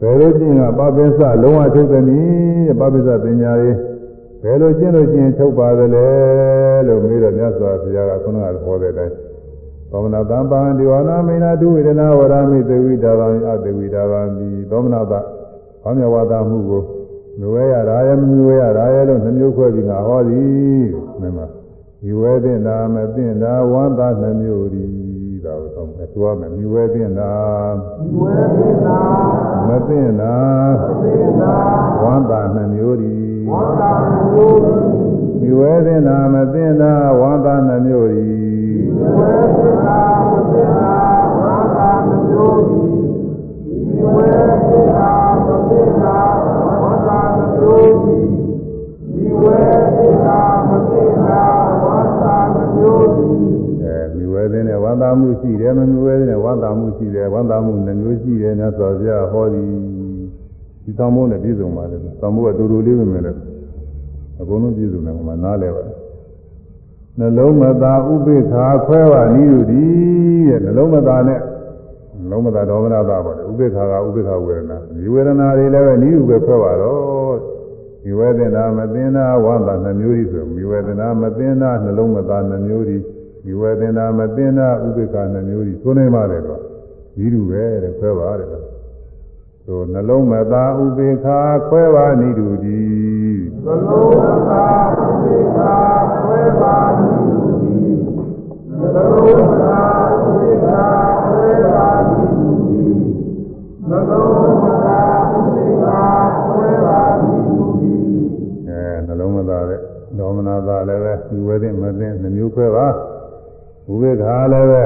ဘယ်လိုကျင့်ကပပိစလုံးဝထုတ်တယ်နည်းပပိစပညာရေးဘယ်လိုကျင့်လို့ကျင့်ထုတ်ပါသလဲလို့မေးတော့မြတ်စွာဘုရားကခုနကဟောတဲ့အတိုင်းသောမနာတံပံဒီဝနာမိနာတုဝေဒနာဝရမိသေဝိတာဗံအသေဝိတာဗံဒီသောမနာတဘာမြဝါဒမှုကို မဝဲရတာရဲ့မဝဲရတာရဲ့လို့နှမျိုးခွဲပြီးငါဟောသည်မင်းမဒီဝဲတဲ့နာမသိတာဝန္တာနှမျိုးသည်တာကိုသုံးတယ်သွားမယ်မြွယ်သိတာမြွယ်သိတာမသိတာမသိတာဝန္တာနှမျိုးဒီဝန္တာနှမျိုးဒီမြွယ်သိတာမသိတာဝန္တာနှမျိုးဒီမြွယ်သိတာမသိတာဝန္တာနှမျိုးဒီမြွယ်သိတာမသိ ယ်သေးနဲ့ဝန္တာမှုရှိတယ်မမြွယ်သေးနဲ့ဝန္တာမှုရှိတယ်ဝန္တာမှုနှမျိုးရှိတယ်နဲ့ဆိုပြဟောသည်ဒီသံမိုးနဲ့ပြည့်စုံပါလေသံမိုးကတူတူလေးပဲမယ်လေအကုန်လုံးပြည့်စုံတယ်ဟိုမှာနားလဲပါနှလုံးမသာဥပိ္ပခာခွဲပါနည်းယူသည်တဲ့နှလုံးမသာနဲ့နှလုံးမသာဒေါမနသာပါလေဥပိ္ပခာကဥပိ္ပခာဝေဒနာဒီဝေဒနာတွေလည်းပဲနည်းယူပဲခွဲပါတော့ဒီဝေဒနာမသိနာဝန္တာနှမျိုးကြီးဆိုဒီဝေဒနာမသိနာနှလုံးမသာနှမျိုးကြီး ဒီဝေဒနာမသိနာဥပိ္ပခနှမျိုးကြီးသုံးနေပါတယ်တော့ဒီလိုပဲတဲ့ခွဲပါတယ်ဆိုနှလုံးမသာဥပိ္ပခခွဲပါနိတူဒီနှလုံးမသာဥပိ္ပခခွဲပါနိတူဒီနှလုံးမသာဥပိ္ပခခွဲပါနိတူဒီနှလုံးမသာဥပိ္ပခခွဲပါနိတူဒီအဲနှလုံးမသာတဲ့ဒေါမနာသာလည်းပဲဒီဝေဒမသိနှမျိုးခွဲပါ ဝိဝေခါလည်းပဲ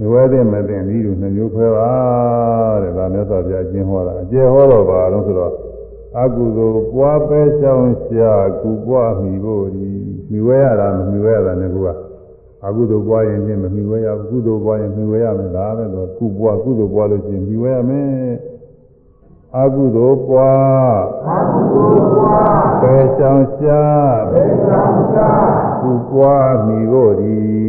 မဝဲတဲ့မသိဤလိုနှမျိုးခွဲပါတဲ့ဒါမြတ်စွာဘုရားကျင်းဟောတာအကျေဟောတော့ပါလို့ဆိုတော့အကုသိုလ်ပွားပဲချောင်းရှာကုပွားမိဖို့ဒီမိဝဲရတာမမိဝဲရတာနဲ့ကွာအကုသိုလ်ပွားရင်ချင်းမမိဝဲရဘူးကုသိုလ်ပွားရင်မိဝဲရမယ်ဒါပဲတော့ကုပွားကုသိုလ်ပွားလို့ချင်းမိဝဲရမယ်အကုသိုလ်ပွားအကုသိုလ်ပွားပဲချောင်းရှာပဲချောင်းရှာကုပွားမိဖို့ဒီကုပွားမိဖို့ဒီ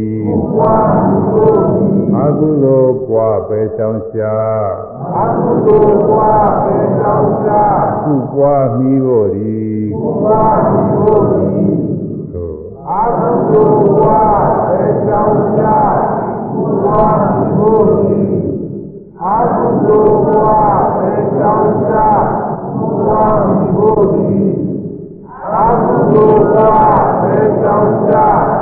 အကုသိုလ်ပွားပဲချောင်းရှာအကုသိုလ်ပွားပဲချောင်းရှာကုပွားမိဖို့ဒီကုပွားမိဖို့ဒီသို့အကုသိုလ်ပွားပဲချောင်းရှာကုပွားမိဖို့ဒီအကုသိုလ်ပွားပဲချောင်းရှာကုပွားမိဖို့ဒီအကုသိုလ်ပွားပဲချောင်းရှာကုပွားမိဖို့ဒီ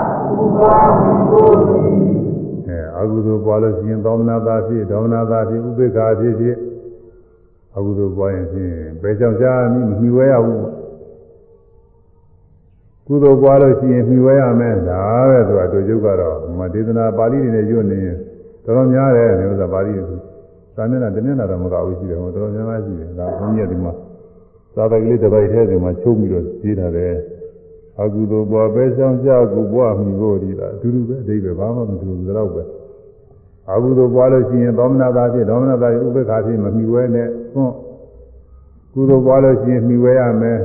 အဲအကုသိုလ်ပွားလို့ရှိရင်သောမနာသာဖြစ်ဒေါမနာသာဖြစ်ဥပေက္ခဖြစ်ဖြစ်အကုသိုလ်ပွားရင်ဖြင့်ဘယ်ကြောင့်ရှားမိမဝဲရဘူးကုသိုလ်ပွားလို့ရှိရင်မြှဝဲရမယ်ဒါပဲသူကတို့ကျုပ်ကတော့မဒေသနာပါဠိတွေနဲ့ညွတ်နေရင်တော်တော်များတယ်ဒီဥစ္စာပါဠိတွေသာမျက်နှာတမျက်နှာတော့မကဘူးရှိတယ်ဟောတော်တော်များများရှိတယ်ဒါဘုန်းကြီးကဒီမှာသာသကလေးတစ်ပိုက်ထဲဒီမှာချုပ်ပြီးတော့ရေးထားတယ် အကုသိုလ်ပွားပဲဆောင်ကြကုပွားမိဖို့ဒီလားအတူတူပဲအတိပဲဘာမှမတူဘူးတော့ပဲအကုသိုလ်ပွားလို့ရှိရင်သောမနာသာဖြစ်သောမနာသာဥပ္ပခါဖြစ်မမိဝဲနဲ့သွန်ကုသိုလ်ပွားလို့ရှိရင်မိဝဲရမယ်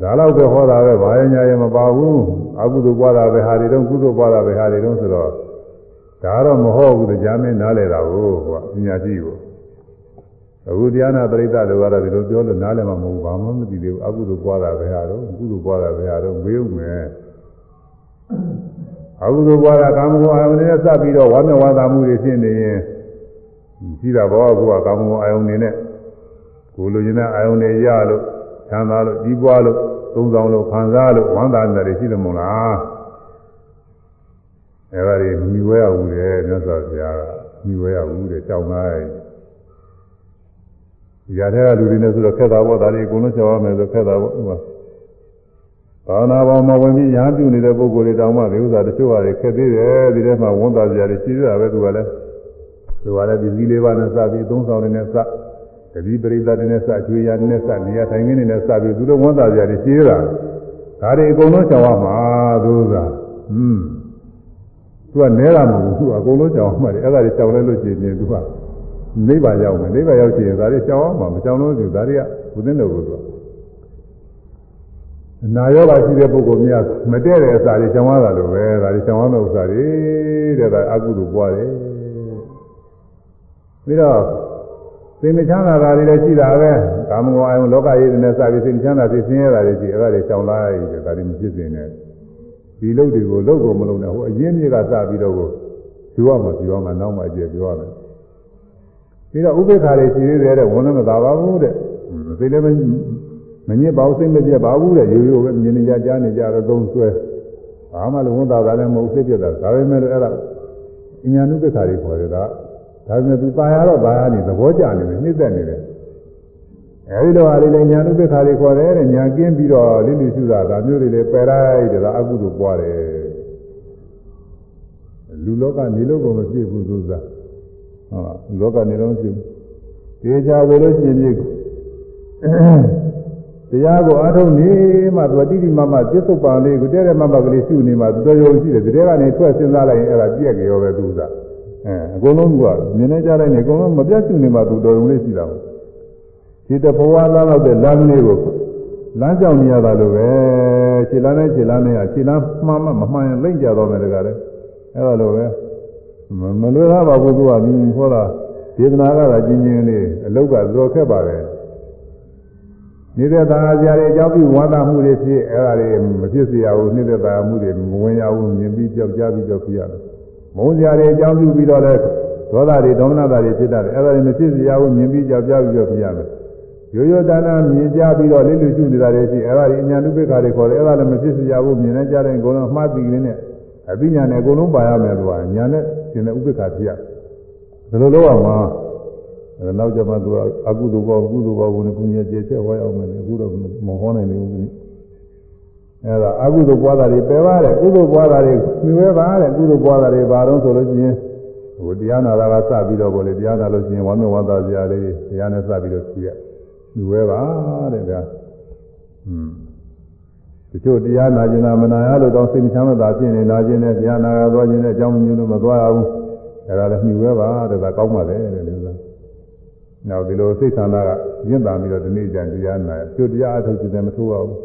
ဒါတော့ပဲဟောတာပဲဘာရညာရမပါဘူးအကုသိုလ်ပွားတာပဲဟာတွေတော့ကုသိုလ်ပွားတာပဲဟာတွေတော့ဆိုတော့ဒါတော့မဟုတ်ဘူးတရားမင်းနားလဲတာကိုဟိုကပညာရှိကို အခုတရားနာပရိသတ်တွေကတော့ဒီလိုပြောလို့နားလည်မှာမဟုတ်ဘူးဘာမှမသိသေးဘူးအကုသိုလ်ပွားတာပဲဟာတော့ကုသိုလ်ပွားတာပဲဟာတော့မေးဦးမယ်အကုသိုလ်ပွားတာကာမဂုဏ်အာယုန်နဲ့စပ်ပြီးတော့ဝါမျက်ဝါသာမှုတွေဖြစ်နေရင်ရှိတာဘောကကာမဂုဏ်အာယုန်တွေနဲ့ကိုလိုချင်တဲ့အာယုန်တွေရလို့ချမ်းသာလို့ကြီးပွားလို့သုံးဆောင်လို့ခံစားလို့ဝမ်းသာနေတယ်ရှိတယ်မို့လားအဲဒါတွေမြည်ဝဲရဘူးလေမြတ်စွာဘုရားကမြည်ဝဲရဘူးတဲ့ကြောက်သားရဲ့ဒီ ရတဲ့လူတွေနဲ့ဆိုတော့ခက်တာပေါ့ဒါတွေအကုန်လုံးကြောက်ရမယ်ဆိုခက်တာပေါ့ဥပမာဘာနာပေါင်းမှာဝင်ပြီးရဟန်းပြုနေတဲ့ပုဂ္ဂိုလ်တွေတောင်မှဒီဥစ္စာတချို့ဟာတွေခက်သေးတယ်ဒီထဲမှာဝန်သားစရာတွေရှိသေးတာပဲသူကလည်းသူကလည်းဒီစည်းလေးပါးနဲ့စပြီးသုံးဆောင်နေနဲ့စတတိပရိသတ်တွေနဲ့စကျွေးရနဲ့စနေရထိုင်ခင်းတွေနဲ့စပြီးသူတို့ဝန်သားကြတယ်ရှင်းတာဒါတွေအကုန်လုံးကြောင်ရမှာသူကဟွန်းသူကနဲတာမဟုတ်ဘူးသူအကုန်လုံးကြောင်မှတယ်အဲ့ဒါတွေကြောင်လဲလို့ရှိရင်သူက နိဗ္ဗာန်ရောက်မယ်နိဗ္ဗာန်ရောက်ချင်ဒါတွေကြောင်အောင်မှာမကြောင်လို့သူဒါတွေကဘုသင်းတော်ကိုသူအနာရောဂါရှိတဲ့ပုဂ္ဂိုလ်များမတည့်တဲ့အစာတွေကြောင်ရတာလို့ပဲဒါတွေကြောင်ရတဲ့ဥစ္စာတွေတဲ့ဒါအကုသိုလ်ပွားတယ်ပြီးတော့စိတ်မချမ်းသာတာတွေလည်းရှိတာပဲကာမဂုဏ်အယုံလောကကြီးတွေနဲ့စပြီးစိတ်မချမ်းသာစိတ်ဆင်းရဲတာတွေရှိအဲ့ဒါတွေကြောင်လာရတယ်ဒါတွေမဖြစ်စင်နဲ့ဒီလုပ်တွေကိုလုပ်ကိုမလုပ်နဲ့ဟိုအရင်မြေကစပြီးတော့ကိုပြောရမှာပြောရမှာနောက်မှအကျယ်ပြောရမယ် ပြီးတော့ဥပိ္ပခါတွေရှိသေးတယ်တဲ့ဝန်လည်းမသာပါဘူးတဲ့စိတ်လည်းမညစ်ပါဘူးစိတ်မပြတ်ပါဘူးတဲ့ရိုးရိုးပဲမြင်နေကြကြားနေကြတော့သုံးဆွဲဘာမှလည်းဝန်သာတာလည်းမဟုတ်စိတ်ပြတ်တာဒါပေမဲ့လည်းအဲ့ဒါအညာနုပိ္ပခါတွေခေါ်တယ်ကဒါပေမဲ့သူပါရတော့ပါရနေသဘောကျနေတယ်နှိမ့်သက်နေတယ်အဲဒီလိုဟာလေးလည်းညာနုပိ္ပခါတွေခေါ်တယ်တဲ့ညာကင်းပြီးတော့လိလိရှုတာဒါမျိုးတွေလည်းပယ်လိုက်တယ်ဒါအကုသို့ပွားတယ်လူလောကနေလို့ကိုမပြည့်ဘူးသူစား ဟုတ်လောကနေတော့ပြည့်တေချာဆိုလို့ရှိရင်ပြည့်တရားကိုအားထုတ်နေမှသူတိတိမမပြစ္ဆုတ်ပံလေးကိုတဲ့တဲ့မမကလေးရှုနေမှသူတော်ရုံရှိတယ်တကယ်ကနေထွက်စဉ်းစားလိုက်ရင်အဲ့ဒါပြည့်ကြရောပဲသူစားအဲအကုန်လုံးကမြင်နေကြလိုက်နေအကုန်လုံးမပြတ်ရှုနေမှသူတော်ရုံလေးရှိတာပေါ့ဒီတဘဝလားတော့တဲ့လမ်းလေးကိုလမ်းကြောင်နေရတာလို့ပဲခြေလမ်းနဲ့ခြေလမ်းနဲ့ခြေလမ်းမှန်မှမမှန်ရင်လိမ့်ကြတော့မယ်တကားလေအဲ့ဒါလိုပဲ မလွယ်သားပါဘူးသူကမြင်ဟောတာဒေသနာကသာကျင်းချင်းလေးအလုတ်ကဇော်ခက်ပါတယ်နေတဲ့သာဇာတွေအကြောင်းပြုဝါဒမှုတွေဖြစ်အဲ့ဒါတွေမဖြစ်စေရဘူးနေတဲ့သာမှုတွေမဝင်ရဘူးမြင်ပြီးကြောက်ကြပြီးကြောက်ပြရတယ်မုန်းဇာတွေအကြောင်းပြုပြီးတော့လဲဒေါသတွေဒေါမနတာတွေဖြစ်တတ်တယ်အဲ့ဒါတွေမဖြစ်စေရဘူးမြင်ပြီးကြောက်ကြပြီးကြောက်ပြရတယ်ရိုးရိုးတန်းတန်းမြင်ကြပြီးတော့လိလူရှုနေတာတွေရှိအဲ့ဒါတွေအညာနုပိ္ပခါတွေခေါ်တယ်အဲ့ဒါလည်းမဖြစ်စေရဘူးမြင်နေကြတဲ့အကုန်လုံးအမှားသိကလေးနဲ့ အပိညာနဲ့အကုန်လုံးပါရမယ်သူကညာနဲ့ရှင်တဲ့ဥပိ္ပခါဖြစ်ရဒီလိုလုပ်အောင်မှာအဲနောက်ကျမှသူကအကုသိုလ်ဘောကုသိုလ်ဘောကိုကုညကျေချက်ဝါရအောင်မယ်အခုတော့မဟောနိုင်ဘူးကွအဲဒါအကုသိုလ်ပွားတာတွေပယ်ပါတယ်ကုသိုလ်ပွားတာတွေမြွေပါတဲ့ကုသိုလ်ပွားတာတွေဘာတော့ဆိုလို့ရှိရင်ဟိုတရားနာတာကစပြီးတော့ကိုလေတရားနာလို့ရှိရင်ဝမ်းမြောက်ဝမ်းသာစရာလေးတရားနဲ့စပြီးတော့ဖြေရမြွေပါတဲ့ဗျာอืมတ ချို့တရားနာကျင်တာမနာရလို့တော့စိတ်မချမ်းသာဖြစ်နေနာကျင်တဲ့တရားနာရသွားခြင်းနဲ့အကြောင်းမညွှန်လို့မသွားရဘူးအဲဒါလည်းမြှူပဲပါတဲ့ဒါကောင်းပါလေတဲ့လို့ဆိုနောက်ဒီလိုစိတ်ဆန္ဒကရင့်တာပြီးတော့ဒီနေ့ကျန်တရားနာကျို့တရားအထုတ်ခြင်းမထိုးရဘူး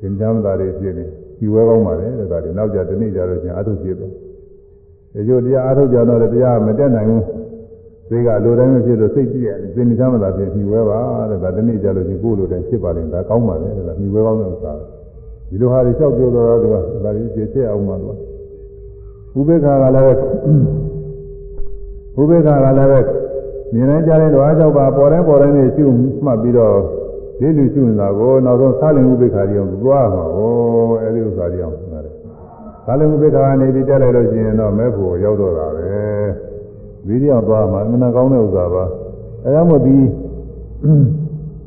သင်္ချမ်းသာတွေဖြစ်နေမြှူပဲကောင်းပါလေတဲ့ဒါတွေနောက်ကျဒီနေ့ကျတော့ကျန်အထုတ်ဖြစ်သွားဒီကျို့တရားအထုတ်ကြတော့တရားမတက်နိုင်ဘူးစိတ်ကလိုတိုင်းမဖြစ်လို့စိတ်ကြည့်ရတယ်သင်္ချမ်းသာဖြစ်မြှူပဲပါတဲ့ဒါဒီနေ့ကျတော့ဒီကိုယ်လိုတိုင်းဖြစ်ပါလိမ့်ဒါကောင်းပါလေတဲ့ဒါမြှူပဲကောင်းတဲ့ဥစ္စာ ဒီလိုဟာတွေလျှောက်ပြောတော့သူကဒါကြီးကျေချက်အောင်ပါလို့ဥပေက္ခကလည်းဥပေက္ခကလည်းမြင်တိုင်းကြားတဲ့ဓဝါကြောက်ပါပေါ်တိုင်းပေါ်တိုင်းနဲ့ရှုမှတ်ပြီးတော့ဒီလူရှုနေတာကိုနောက်ဆုံးသာလင်ဥပေက္ခကြီးအောင်သွားမှာဟောအဲဒီဥစ္စာကြီးအောင်ဆိုတာလေသာလင်ဥပေက္ခကနေပြီးတက်လိုက်လို့ရှိရင်တော့မဲ့ဖို့ရောက်တော့တာပဲဗီဒီယိုသွားမှာအမှန်ကောင်းတဲ့ဥစ္စာပါအဲဒါမှဒီ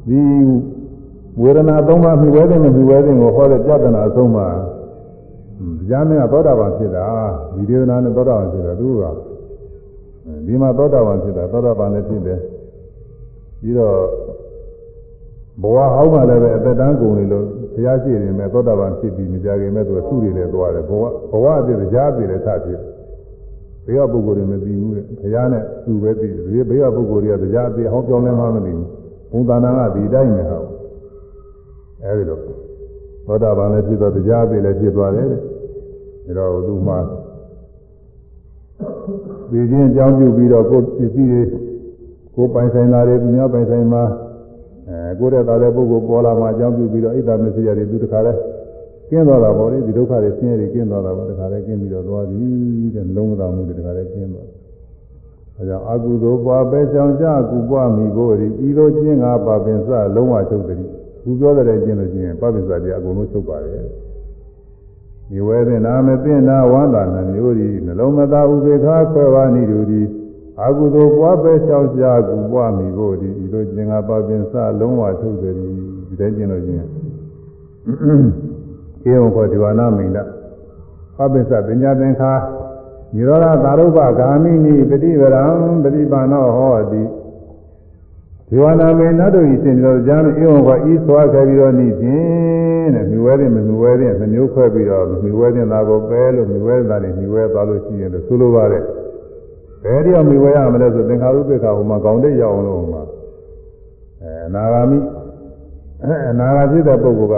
ဒီ ဝေဒနာသုံးပါးမြှဝဲတဲ့မြှဝဲတဲ့ကိုဟောတဲ့ပြဿနာအဆုံးမှာတရားမင်းကသောတာပန်ဖြစ်တာဒီဒေသနာနဲ့သောတာပန်ဖြစ်တာသူကဒီမှာသောတာပန်ဖြစ်တာသောတာပန်လည်းဖြစ်တယ်ပြီးတော့ဘဝဟောင်းမှလည်းပဲအသက်တန်းကုန်နေလို့ဘုရားရှိနေမယ်သောတာပန်ဖြစ်ပြီးမကြခင်မဲ့သူကသူ့တွေလည်းသွားတယ်ဘဝဘဝအဖြစ်တရားအဖြစ်လည်းထဖြစ်ဘေးကပုဂ္ဂိုလ်တွေမသိဘူးတဲ့ဘုရားနဲ့သူပဲသိတယ်ဘေးကပုဂ္ဂိုလ်တွေကတရားအဖြစ်ဟောပြောင်းလဲမှမသိဘူးဘုံသာနာကဒီတိုင်းနဲ့ဟော အဲဒီလိုသောတာပန်လည်းဖြစ်သွားတရားအဖြစ်လည်းဖြစ်သွားတယ်တဲ့ဒါတော့သူမှဒီချင်းအကြောင်းပြုပြီးတော့ကိုယ်ပစ္စည်းတွေကိုပိုင်ဆိုင်တာတွေသူများပိုင်ဆိုင်မှာအဲကိုယ်တဲ့သားတဲ့ပုဂ္ဂိုလ်ပေါ်လာမှအကြောင်းပြုပြီးတော့ဣဒ္ဓမစ္စရိယတွေသူတခါလဲကျင်းသွားတာပေါ့လေဒီဒုက္ခတွေဆင်းရဲတွေကျင်းသွားတာပေါ့တခါလဲကျင်းပြီးတော့သွားပြီတဲ့လုံးဝတော်မူတယ်တခါလဲကျင်းသွားအဲကြောင့်အကုသိုလ်ပွားပဲကြောင့်ကြကုပွားမိဖို့ဒီဤသို့ကျင်းငါပါပင်စလုံးဝချုပ်တယ် ခုပြောတဲ့ကျင်းလို့ကျင်းပါပင်စတွေအကုန်လုံးချုပ်ပါတယ်ဒီဝဲတဲ့နာမသိနာဝန္တာနှမျိုးဒီနှလုံးမသာဥပေက္ခခွဲပါနိဒူဒီအကုသိုလ်ပွားပဲလျှောက်ကြကူပွားမိဖို့ဒီဒီလိုကျင်ငါပါပင်စလုံးဝထုတ်တယ်ဒီတဲ့ကျင်လို့ချင်းဧဝံခောဒီဝနာမိန်ဒပပစ္စပညာသင်္ခါនិရောဓသာရုပ္ပဂာမိနိပฏิဝရံပฏิပါဏောဟောတိ ဒီဝနာမေနတ်တို့ဤစင်ပြီးတော့ကြားလို့ဧဝံကဤသွားခဲ့ပြီးတော့ဤဖြင့်တဲ့မြွေတဲ့မမြွေတဲ့နှမျိုးခွဲပြီးတော့မြွေတဲ့သားကိုပဲလို့မြွေတဲ့သားနဲ့မြွေသွားလို့ရှိရင်လို့ဆိုလိုပါတယ်ဘယ်တယောက်မြွေရမလဲဆိုသင်္ခါရုပ္ပခါဟိုမှာကောင်းတဲ့ရောက်အောင်လို့ဟိုမှာအဲအနာဂါမိအနာဂါဖြစ်တဲ့ပုဂ္ဂိုလ်က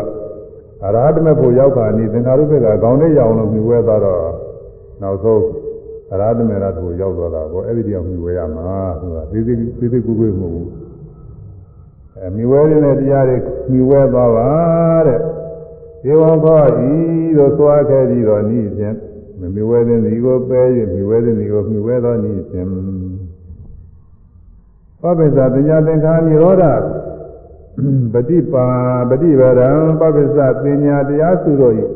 အရဟတမေဖို့ရောက်ခါနေသင်္ခါရုပ္ပခါကောင်းတဲ့ရောက်အောင်လို့မြွေသွားတော့နောက်ဆုံးအရဟတမေရတ်ကိုရောက်သွားတာပေါ့အဲ့ဒီတယောက်မြွေရမှာဆိုတာသေးသေးသေးသေးကိုကိုမဟုတ်ဘူး အဲမြဝဲတဲ့တရားတွေမြဝဲသွားပါတဲ့ဒီဝဘောဤတို့သွားခဲ့ပြီးတော့ဤဖြင့်မြဝဲတဲ့ဒီကိုပဲ၍မြဝဲတဲ့ဒီကိုမြဝဲသောဤဖြင့်ပပိစ္ဆပညာသင်္ခါနိရောဓပฏิပါပฏิဗရံပပိစ္ဆပညာတရားစုတို့၏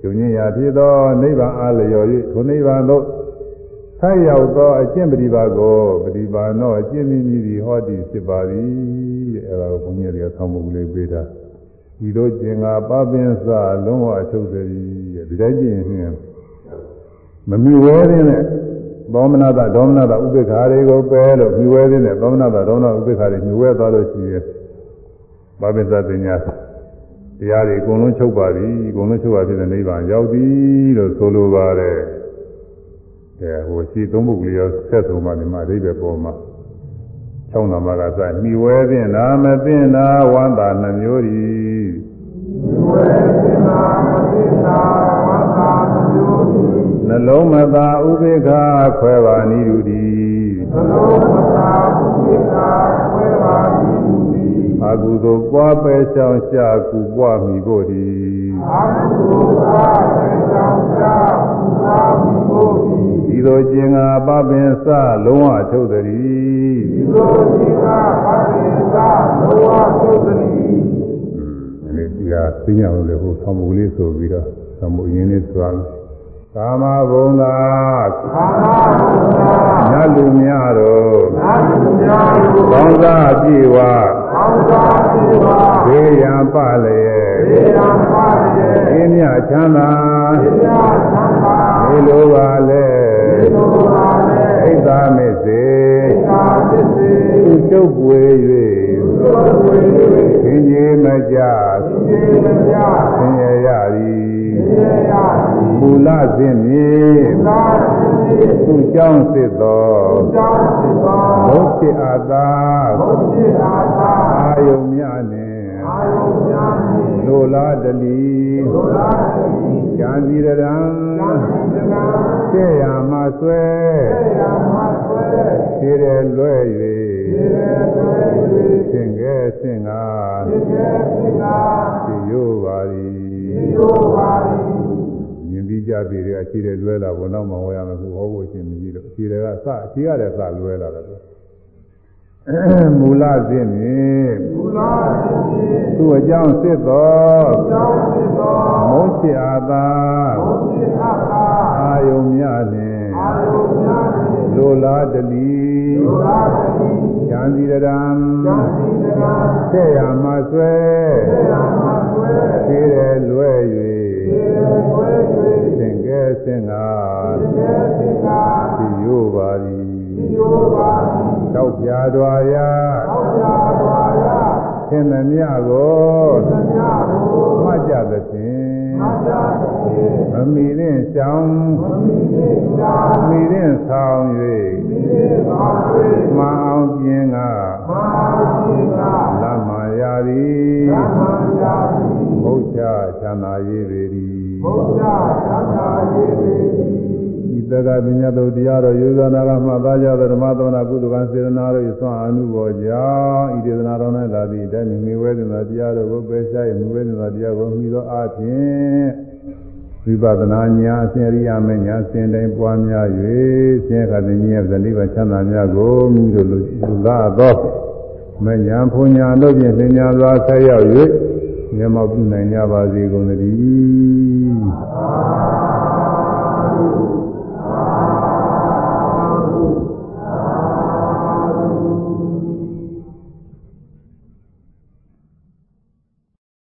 ကျုံညင်ရာဖြစ်သောနိဗ္ဗာန်အားလျော်၍ထိုနိဗ္ဗာန်သို့ဆက်ရောက်သောအကျင့်ပฏิပါကိုပฏิပါနောအကျင့်မိမိသည်ဟောတည်ဖြစ်ပါသည် အဲဒါကိုဘုန်းကြီးတွေကဆောင်းမှုလေးပေးတာဒီလိုကျင်ကပပင်းစလုံးဝအထုတ်သည်ဒီတိုင်းကြည့်ရင်မမီဝဲတဲ့သောမနာတဒေါမနာတဥပိ္ပခာတွေကိုပယ်လို့မြွဲတဲ့သောမနာတဒေါမနာဥပိ္ပခာတွေမြွဲသွားလို့ရှိရင်ပပင်းစပညာတရားတွေအကုန်လုံးချုပ်ပါပြီအကုန်လုံးချုပ်ပါပြီတဲ့နိဗ္ဗာန်ရောက်ပြီလို့ဆိုလိုပါတယ်အဲဟိုရှိသုံးပုဂ္ဂိုလ်ရောဆက်ဆုံးမှဒီမှာအဓိပ္ပာယ်ပေါ်မှာ ၆နာမကစမြည်ဝဲသင့်လားမသင့်လားဝန္တာနှမျိုးဤနှလုံးမသာဥပေက္ခခွဲပါနိရုတိအကုသိုလ်ပွားပဲချောင်းရှာကူပွားမိဖို့တည်းဒီလိုကျင်ငါပပင်စလုံးဝထုတ်သည်ဒီလိုကျင်ငါပပင်စလုံးဝထုတ်သည် ဒီဒီကသိညာလို့လေဟိုသံမှုလေးဆိုပြီးတော့သံမှုရင်းလေးသွားကာမဘုံသာကာမဘုံသာညလူများတို့ညလူများတို့ကောင်းစားပြေဝကောင်းစားပြေဝဘေးရန်ပလျက်ဘေးရန်ပလျက်အင်းမြချမ်းသာအင်းမြချမ်းသာဒီလိုပါလေဒီလိုပါလေဣဒ္ဓမစ္စေဣဒ္ဓမစ္စေ သူကျုပ်ပွေ၍သူကျုပ်ပွေ၍သင်ကြီးမကြသင်ကြီးမကြသင်ရရသည်သင်ရရသည်မူလစဉ်မြေမူလစဉ်မြေသူကြောင့်စစ်သောသူကြောင့်စစ်သောဘုဖြစ်အာသာဘုဖြစ်အာသာအာယုံများနှင့်အာယုံများနှင့်လိုလားတလီ လိုလားတလီဉာဏ်စီရံဉာဏ်စီရံကျေရမှာဆွဲကျေရမှာဆွဲခြေရလွဲ၍ခြေရလွဲ၍သင်ကဲသင်္ကာသင်ကဲသင်္ကာသိရိုးပါသည်သိရိုးပါသည်မြင်ပြီးကြပြီတဲ့အခြေတွေလွဲလာဘုံတော့မဟောရမယ်ခုဟောဖို့ရှင်မကြီးတော့အခြေတွေကစအခြေရတဲ့စလွဲလာတယ် မူလစဉ်ဖြင့်မူလစဉ်ဖြင့်သူအကြောင်းစစ်သောအကြောင်းစစ်သောမုတ်ချအာသာမုတ်ချအာသာအာယုံများနှင့်အာယုံများနှင့်လိုလားတလီလိုလားတလီဉာဏ်စီရံဉာဏ်စီရံဆက်ရမှာဆွဲဆက်ရမှာဆွဲခြေရလွဲ၍ခြေရလွဲ၍သင်ကဲသင်္ကာသင်ကဲသင်္ကာသိရိုးပါသည်သိရိုးပါသည် တောက်ပြားတော်ရာတောက်ပြားတော်ရာသင်သမျှကိုသင်သမျှကိုမှတ်ကြသဖြင့်မှတ်ကြသဖြင့်မမီတဲ့ရှောင်းမမီတဲ့ရှောင်းမီတဲ့ဆောင်၍မီတဲ့ဆောင်၍မအောင်ပြင်းကမအောင်ပြင်းကလမ္မာရာသည်လမ္မာရာသည်ဘုရားချမ်းသာရေးပေသည်ဘုရားချမ်းသာရေးပေသည် သက္ကပညာတို့တရားတော်ယူဇာနာကမှသားကြသောဓမ္မသမဏကုသကံစေတနာတို့၏သွန်အမှုပေါ်ကြောင့်ဤဒေသနာတော်၌လာသည့်အတိုင်းမိဝဲတင်သောတရားတို့ကိုပယ်ရှား၍မိဝဲတင်သောတရားကိုမြည်သောအခြင်းဝိပဿနာဉာဏ်အစဉ်ရိယာမေဉာဏ်စဉ်တိုင်းပွားများ၍ဆင်းရဲခါသိဉာဏ်ဗလိဗ္ဗချမ်းသာများကိုမိတို့လူလာသောမဉာဏ်ဖုန်ညာတို့ဖြင့်သင်ညာစွာဆက်ရောက်၍မျက်မှောက်ပြုနိုင်ကြပါစေကုန်သတည်း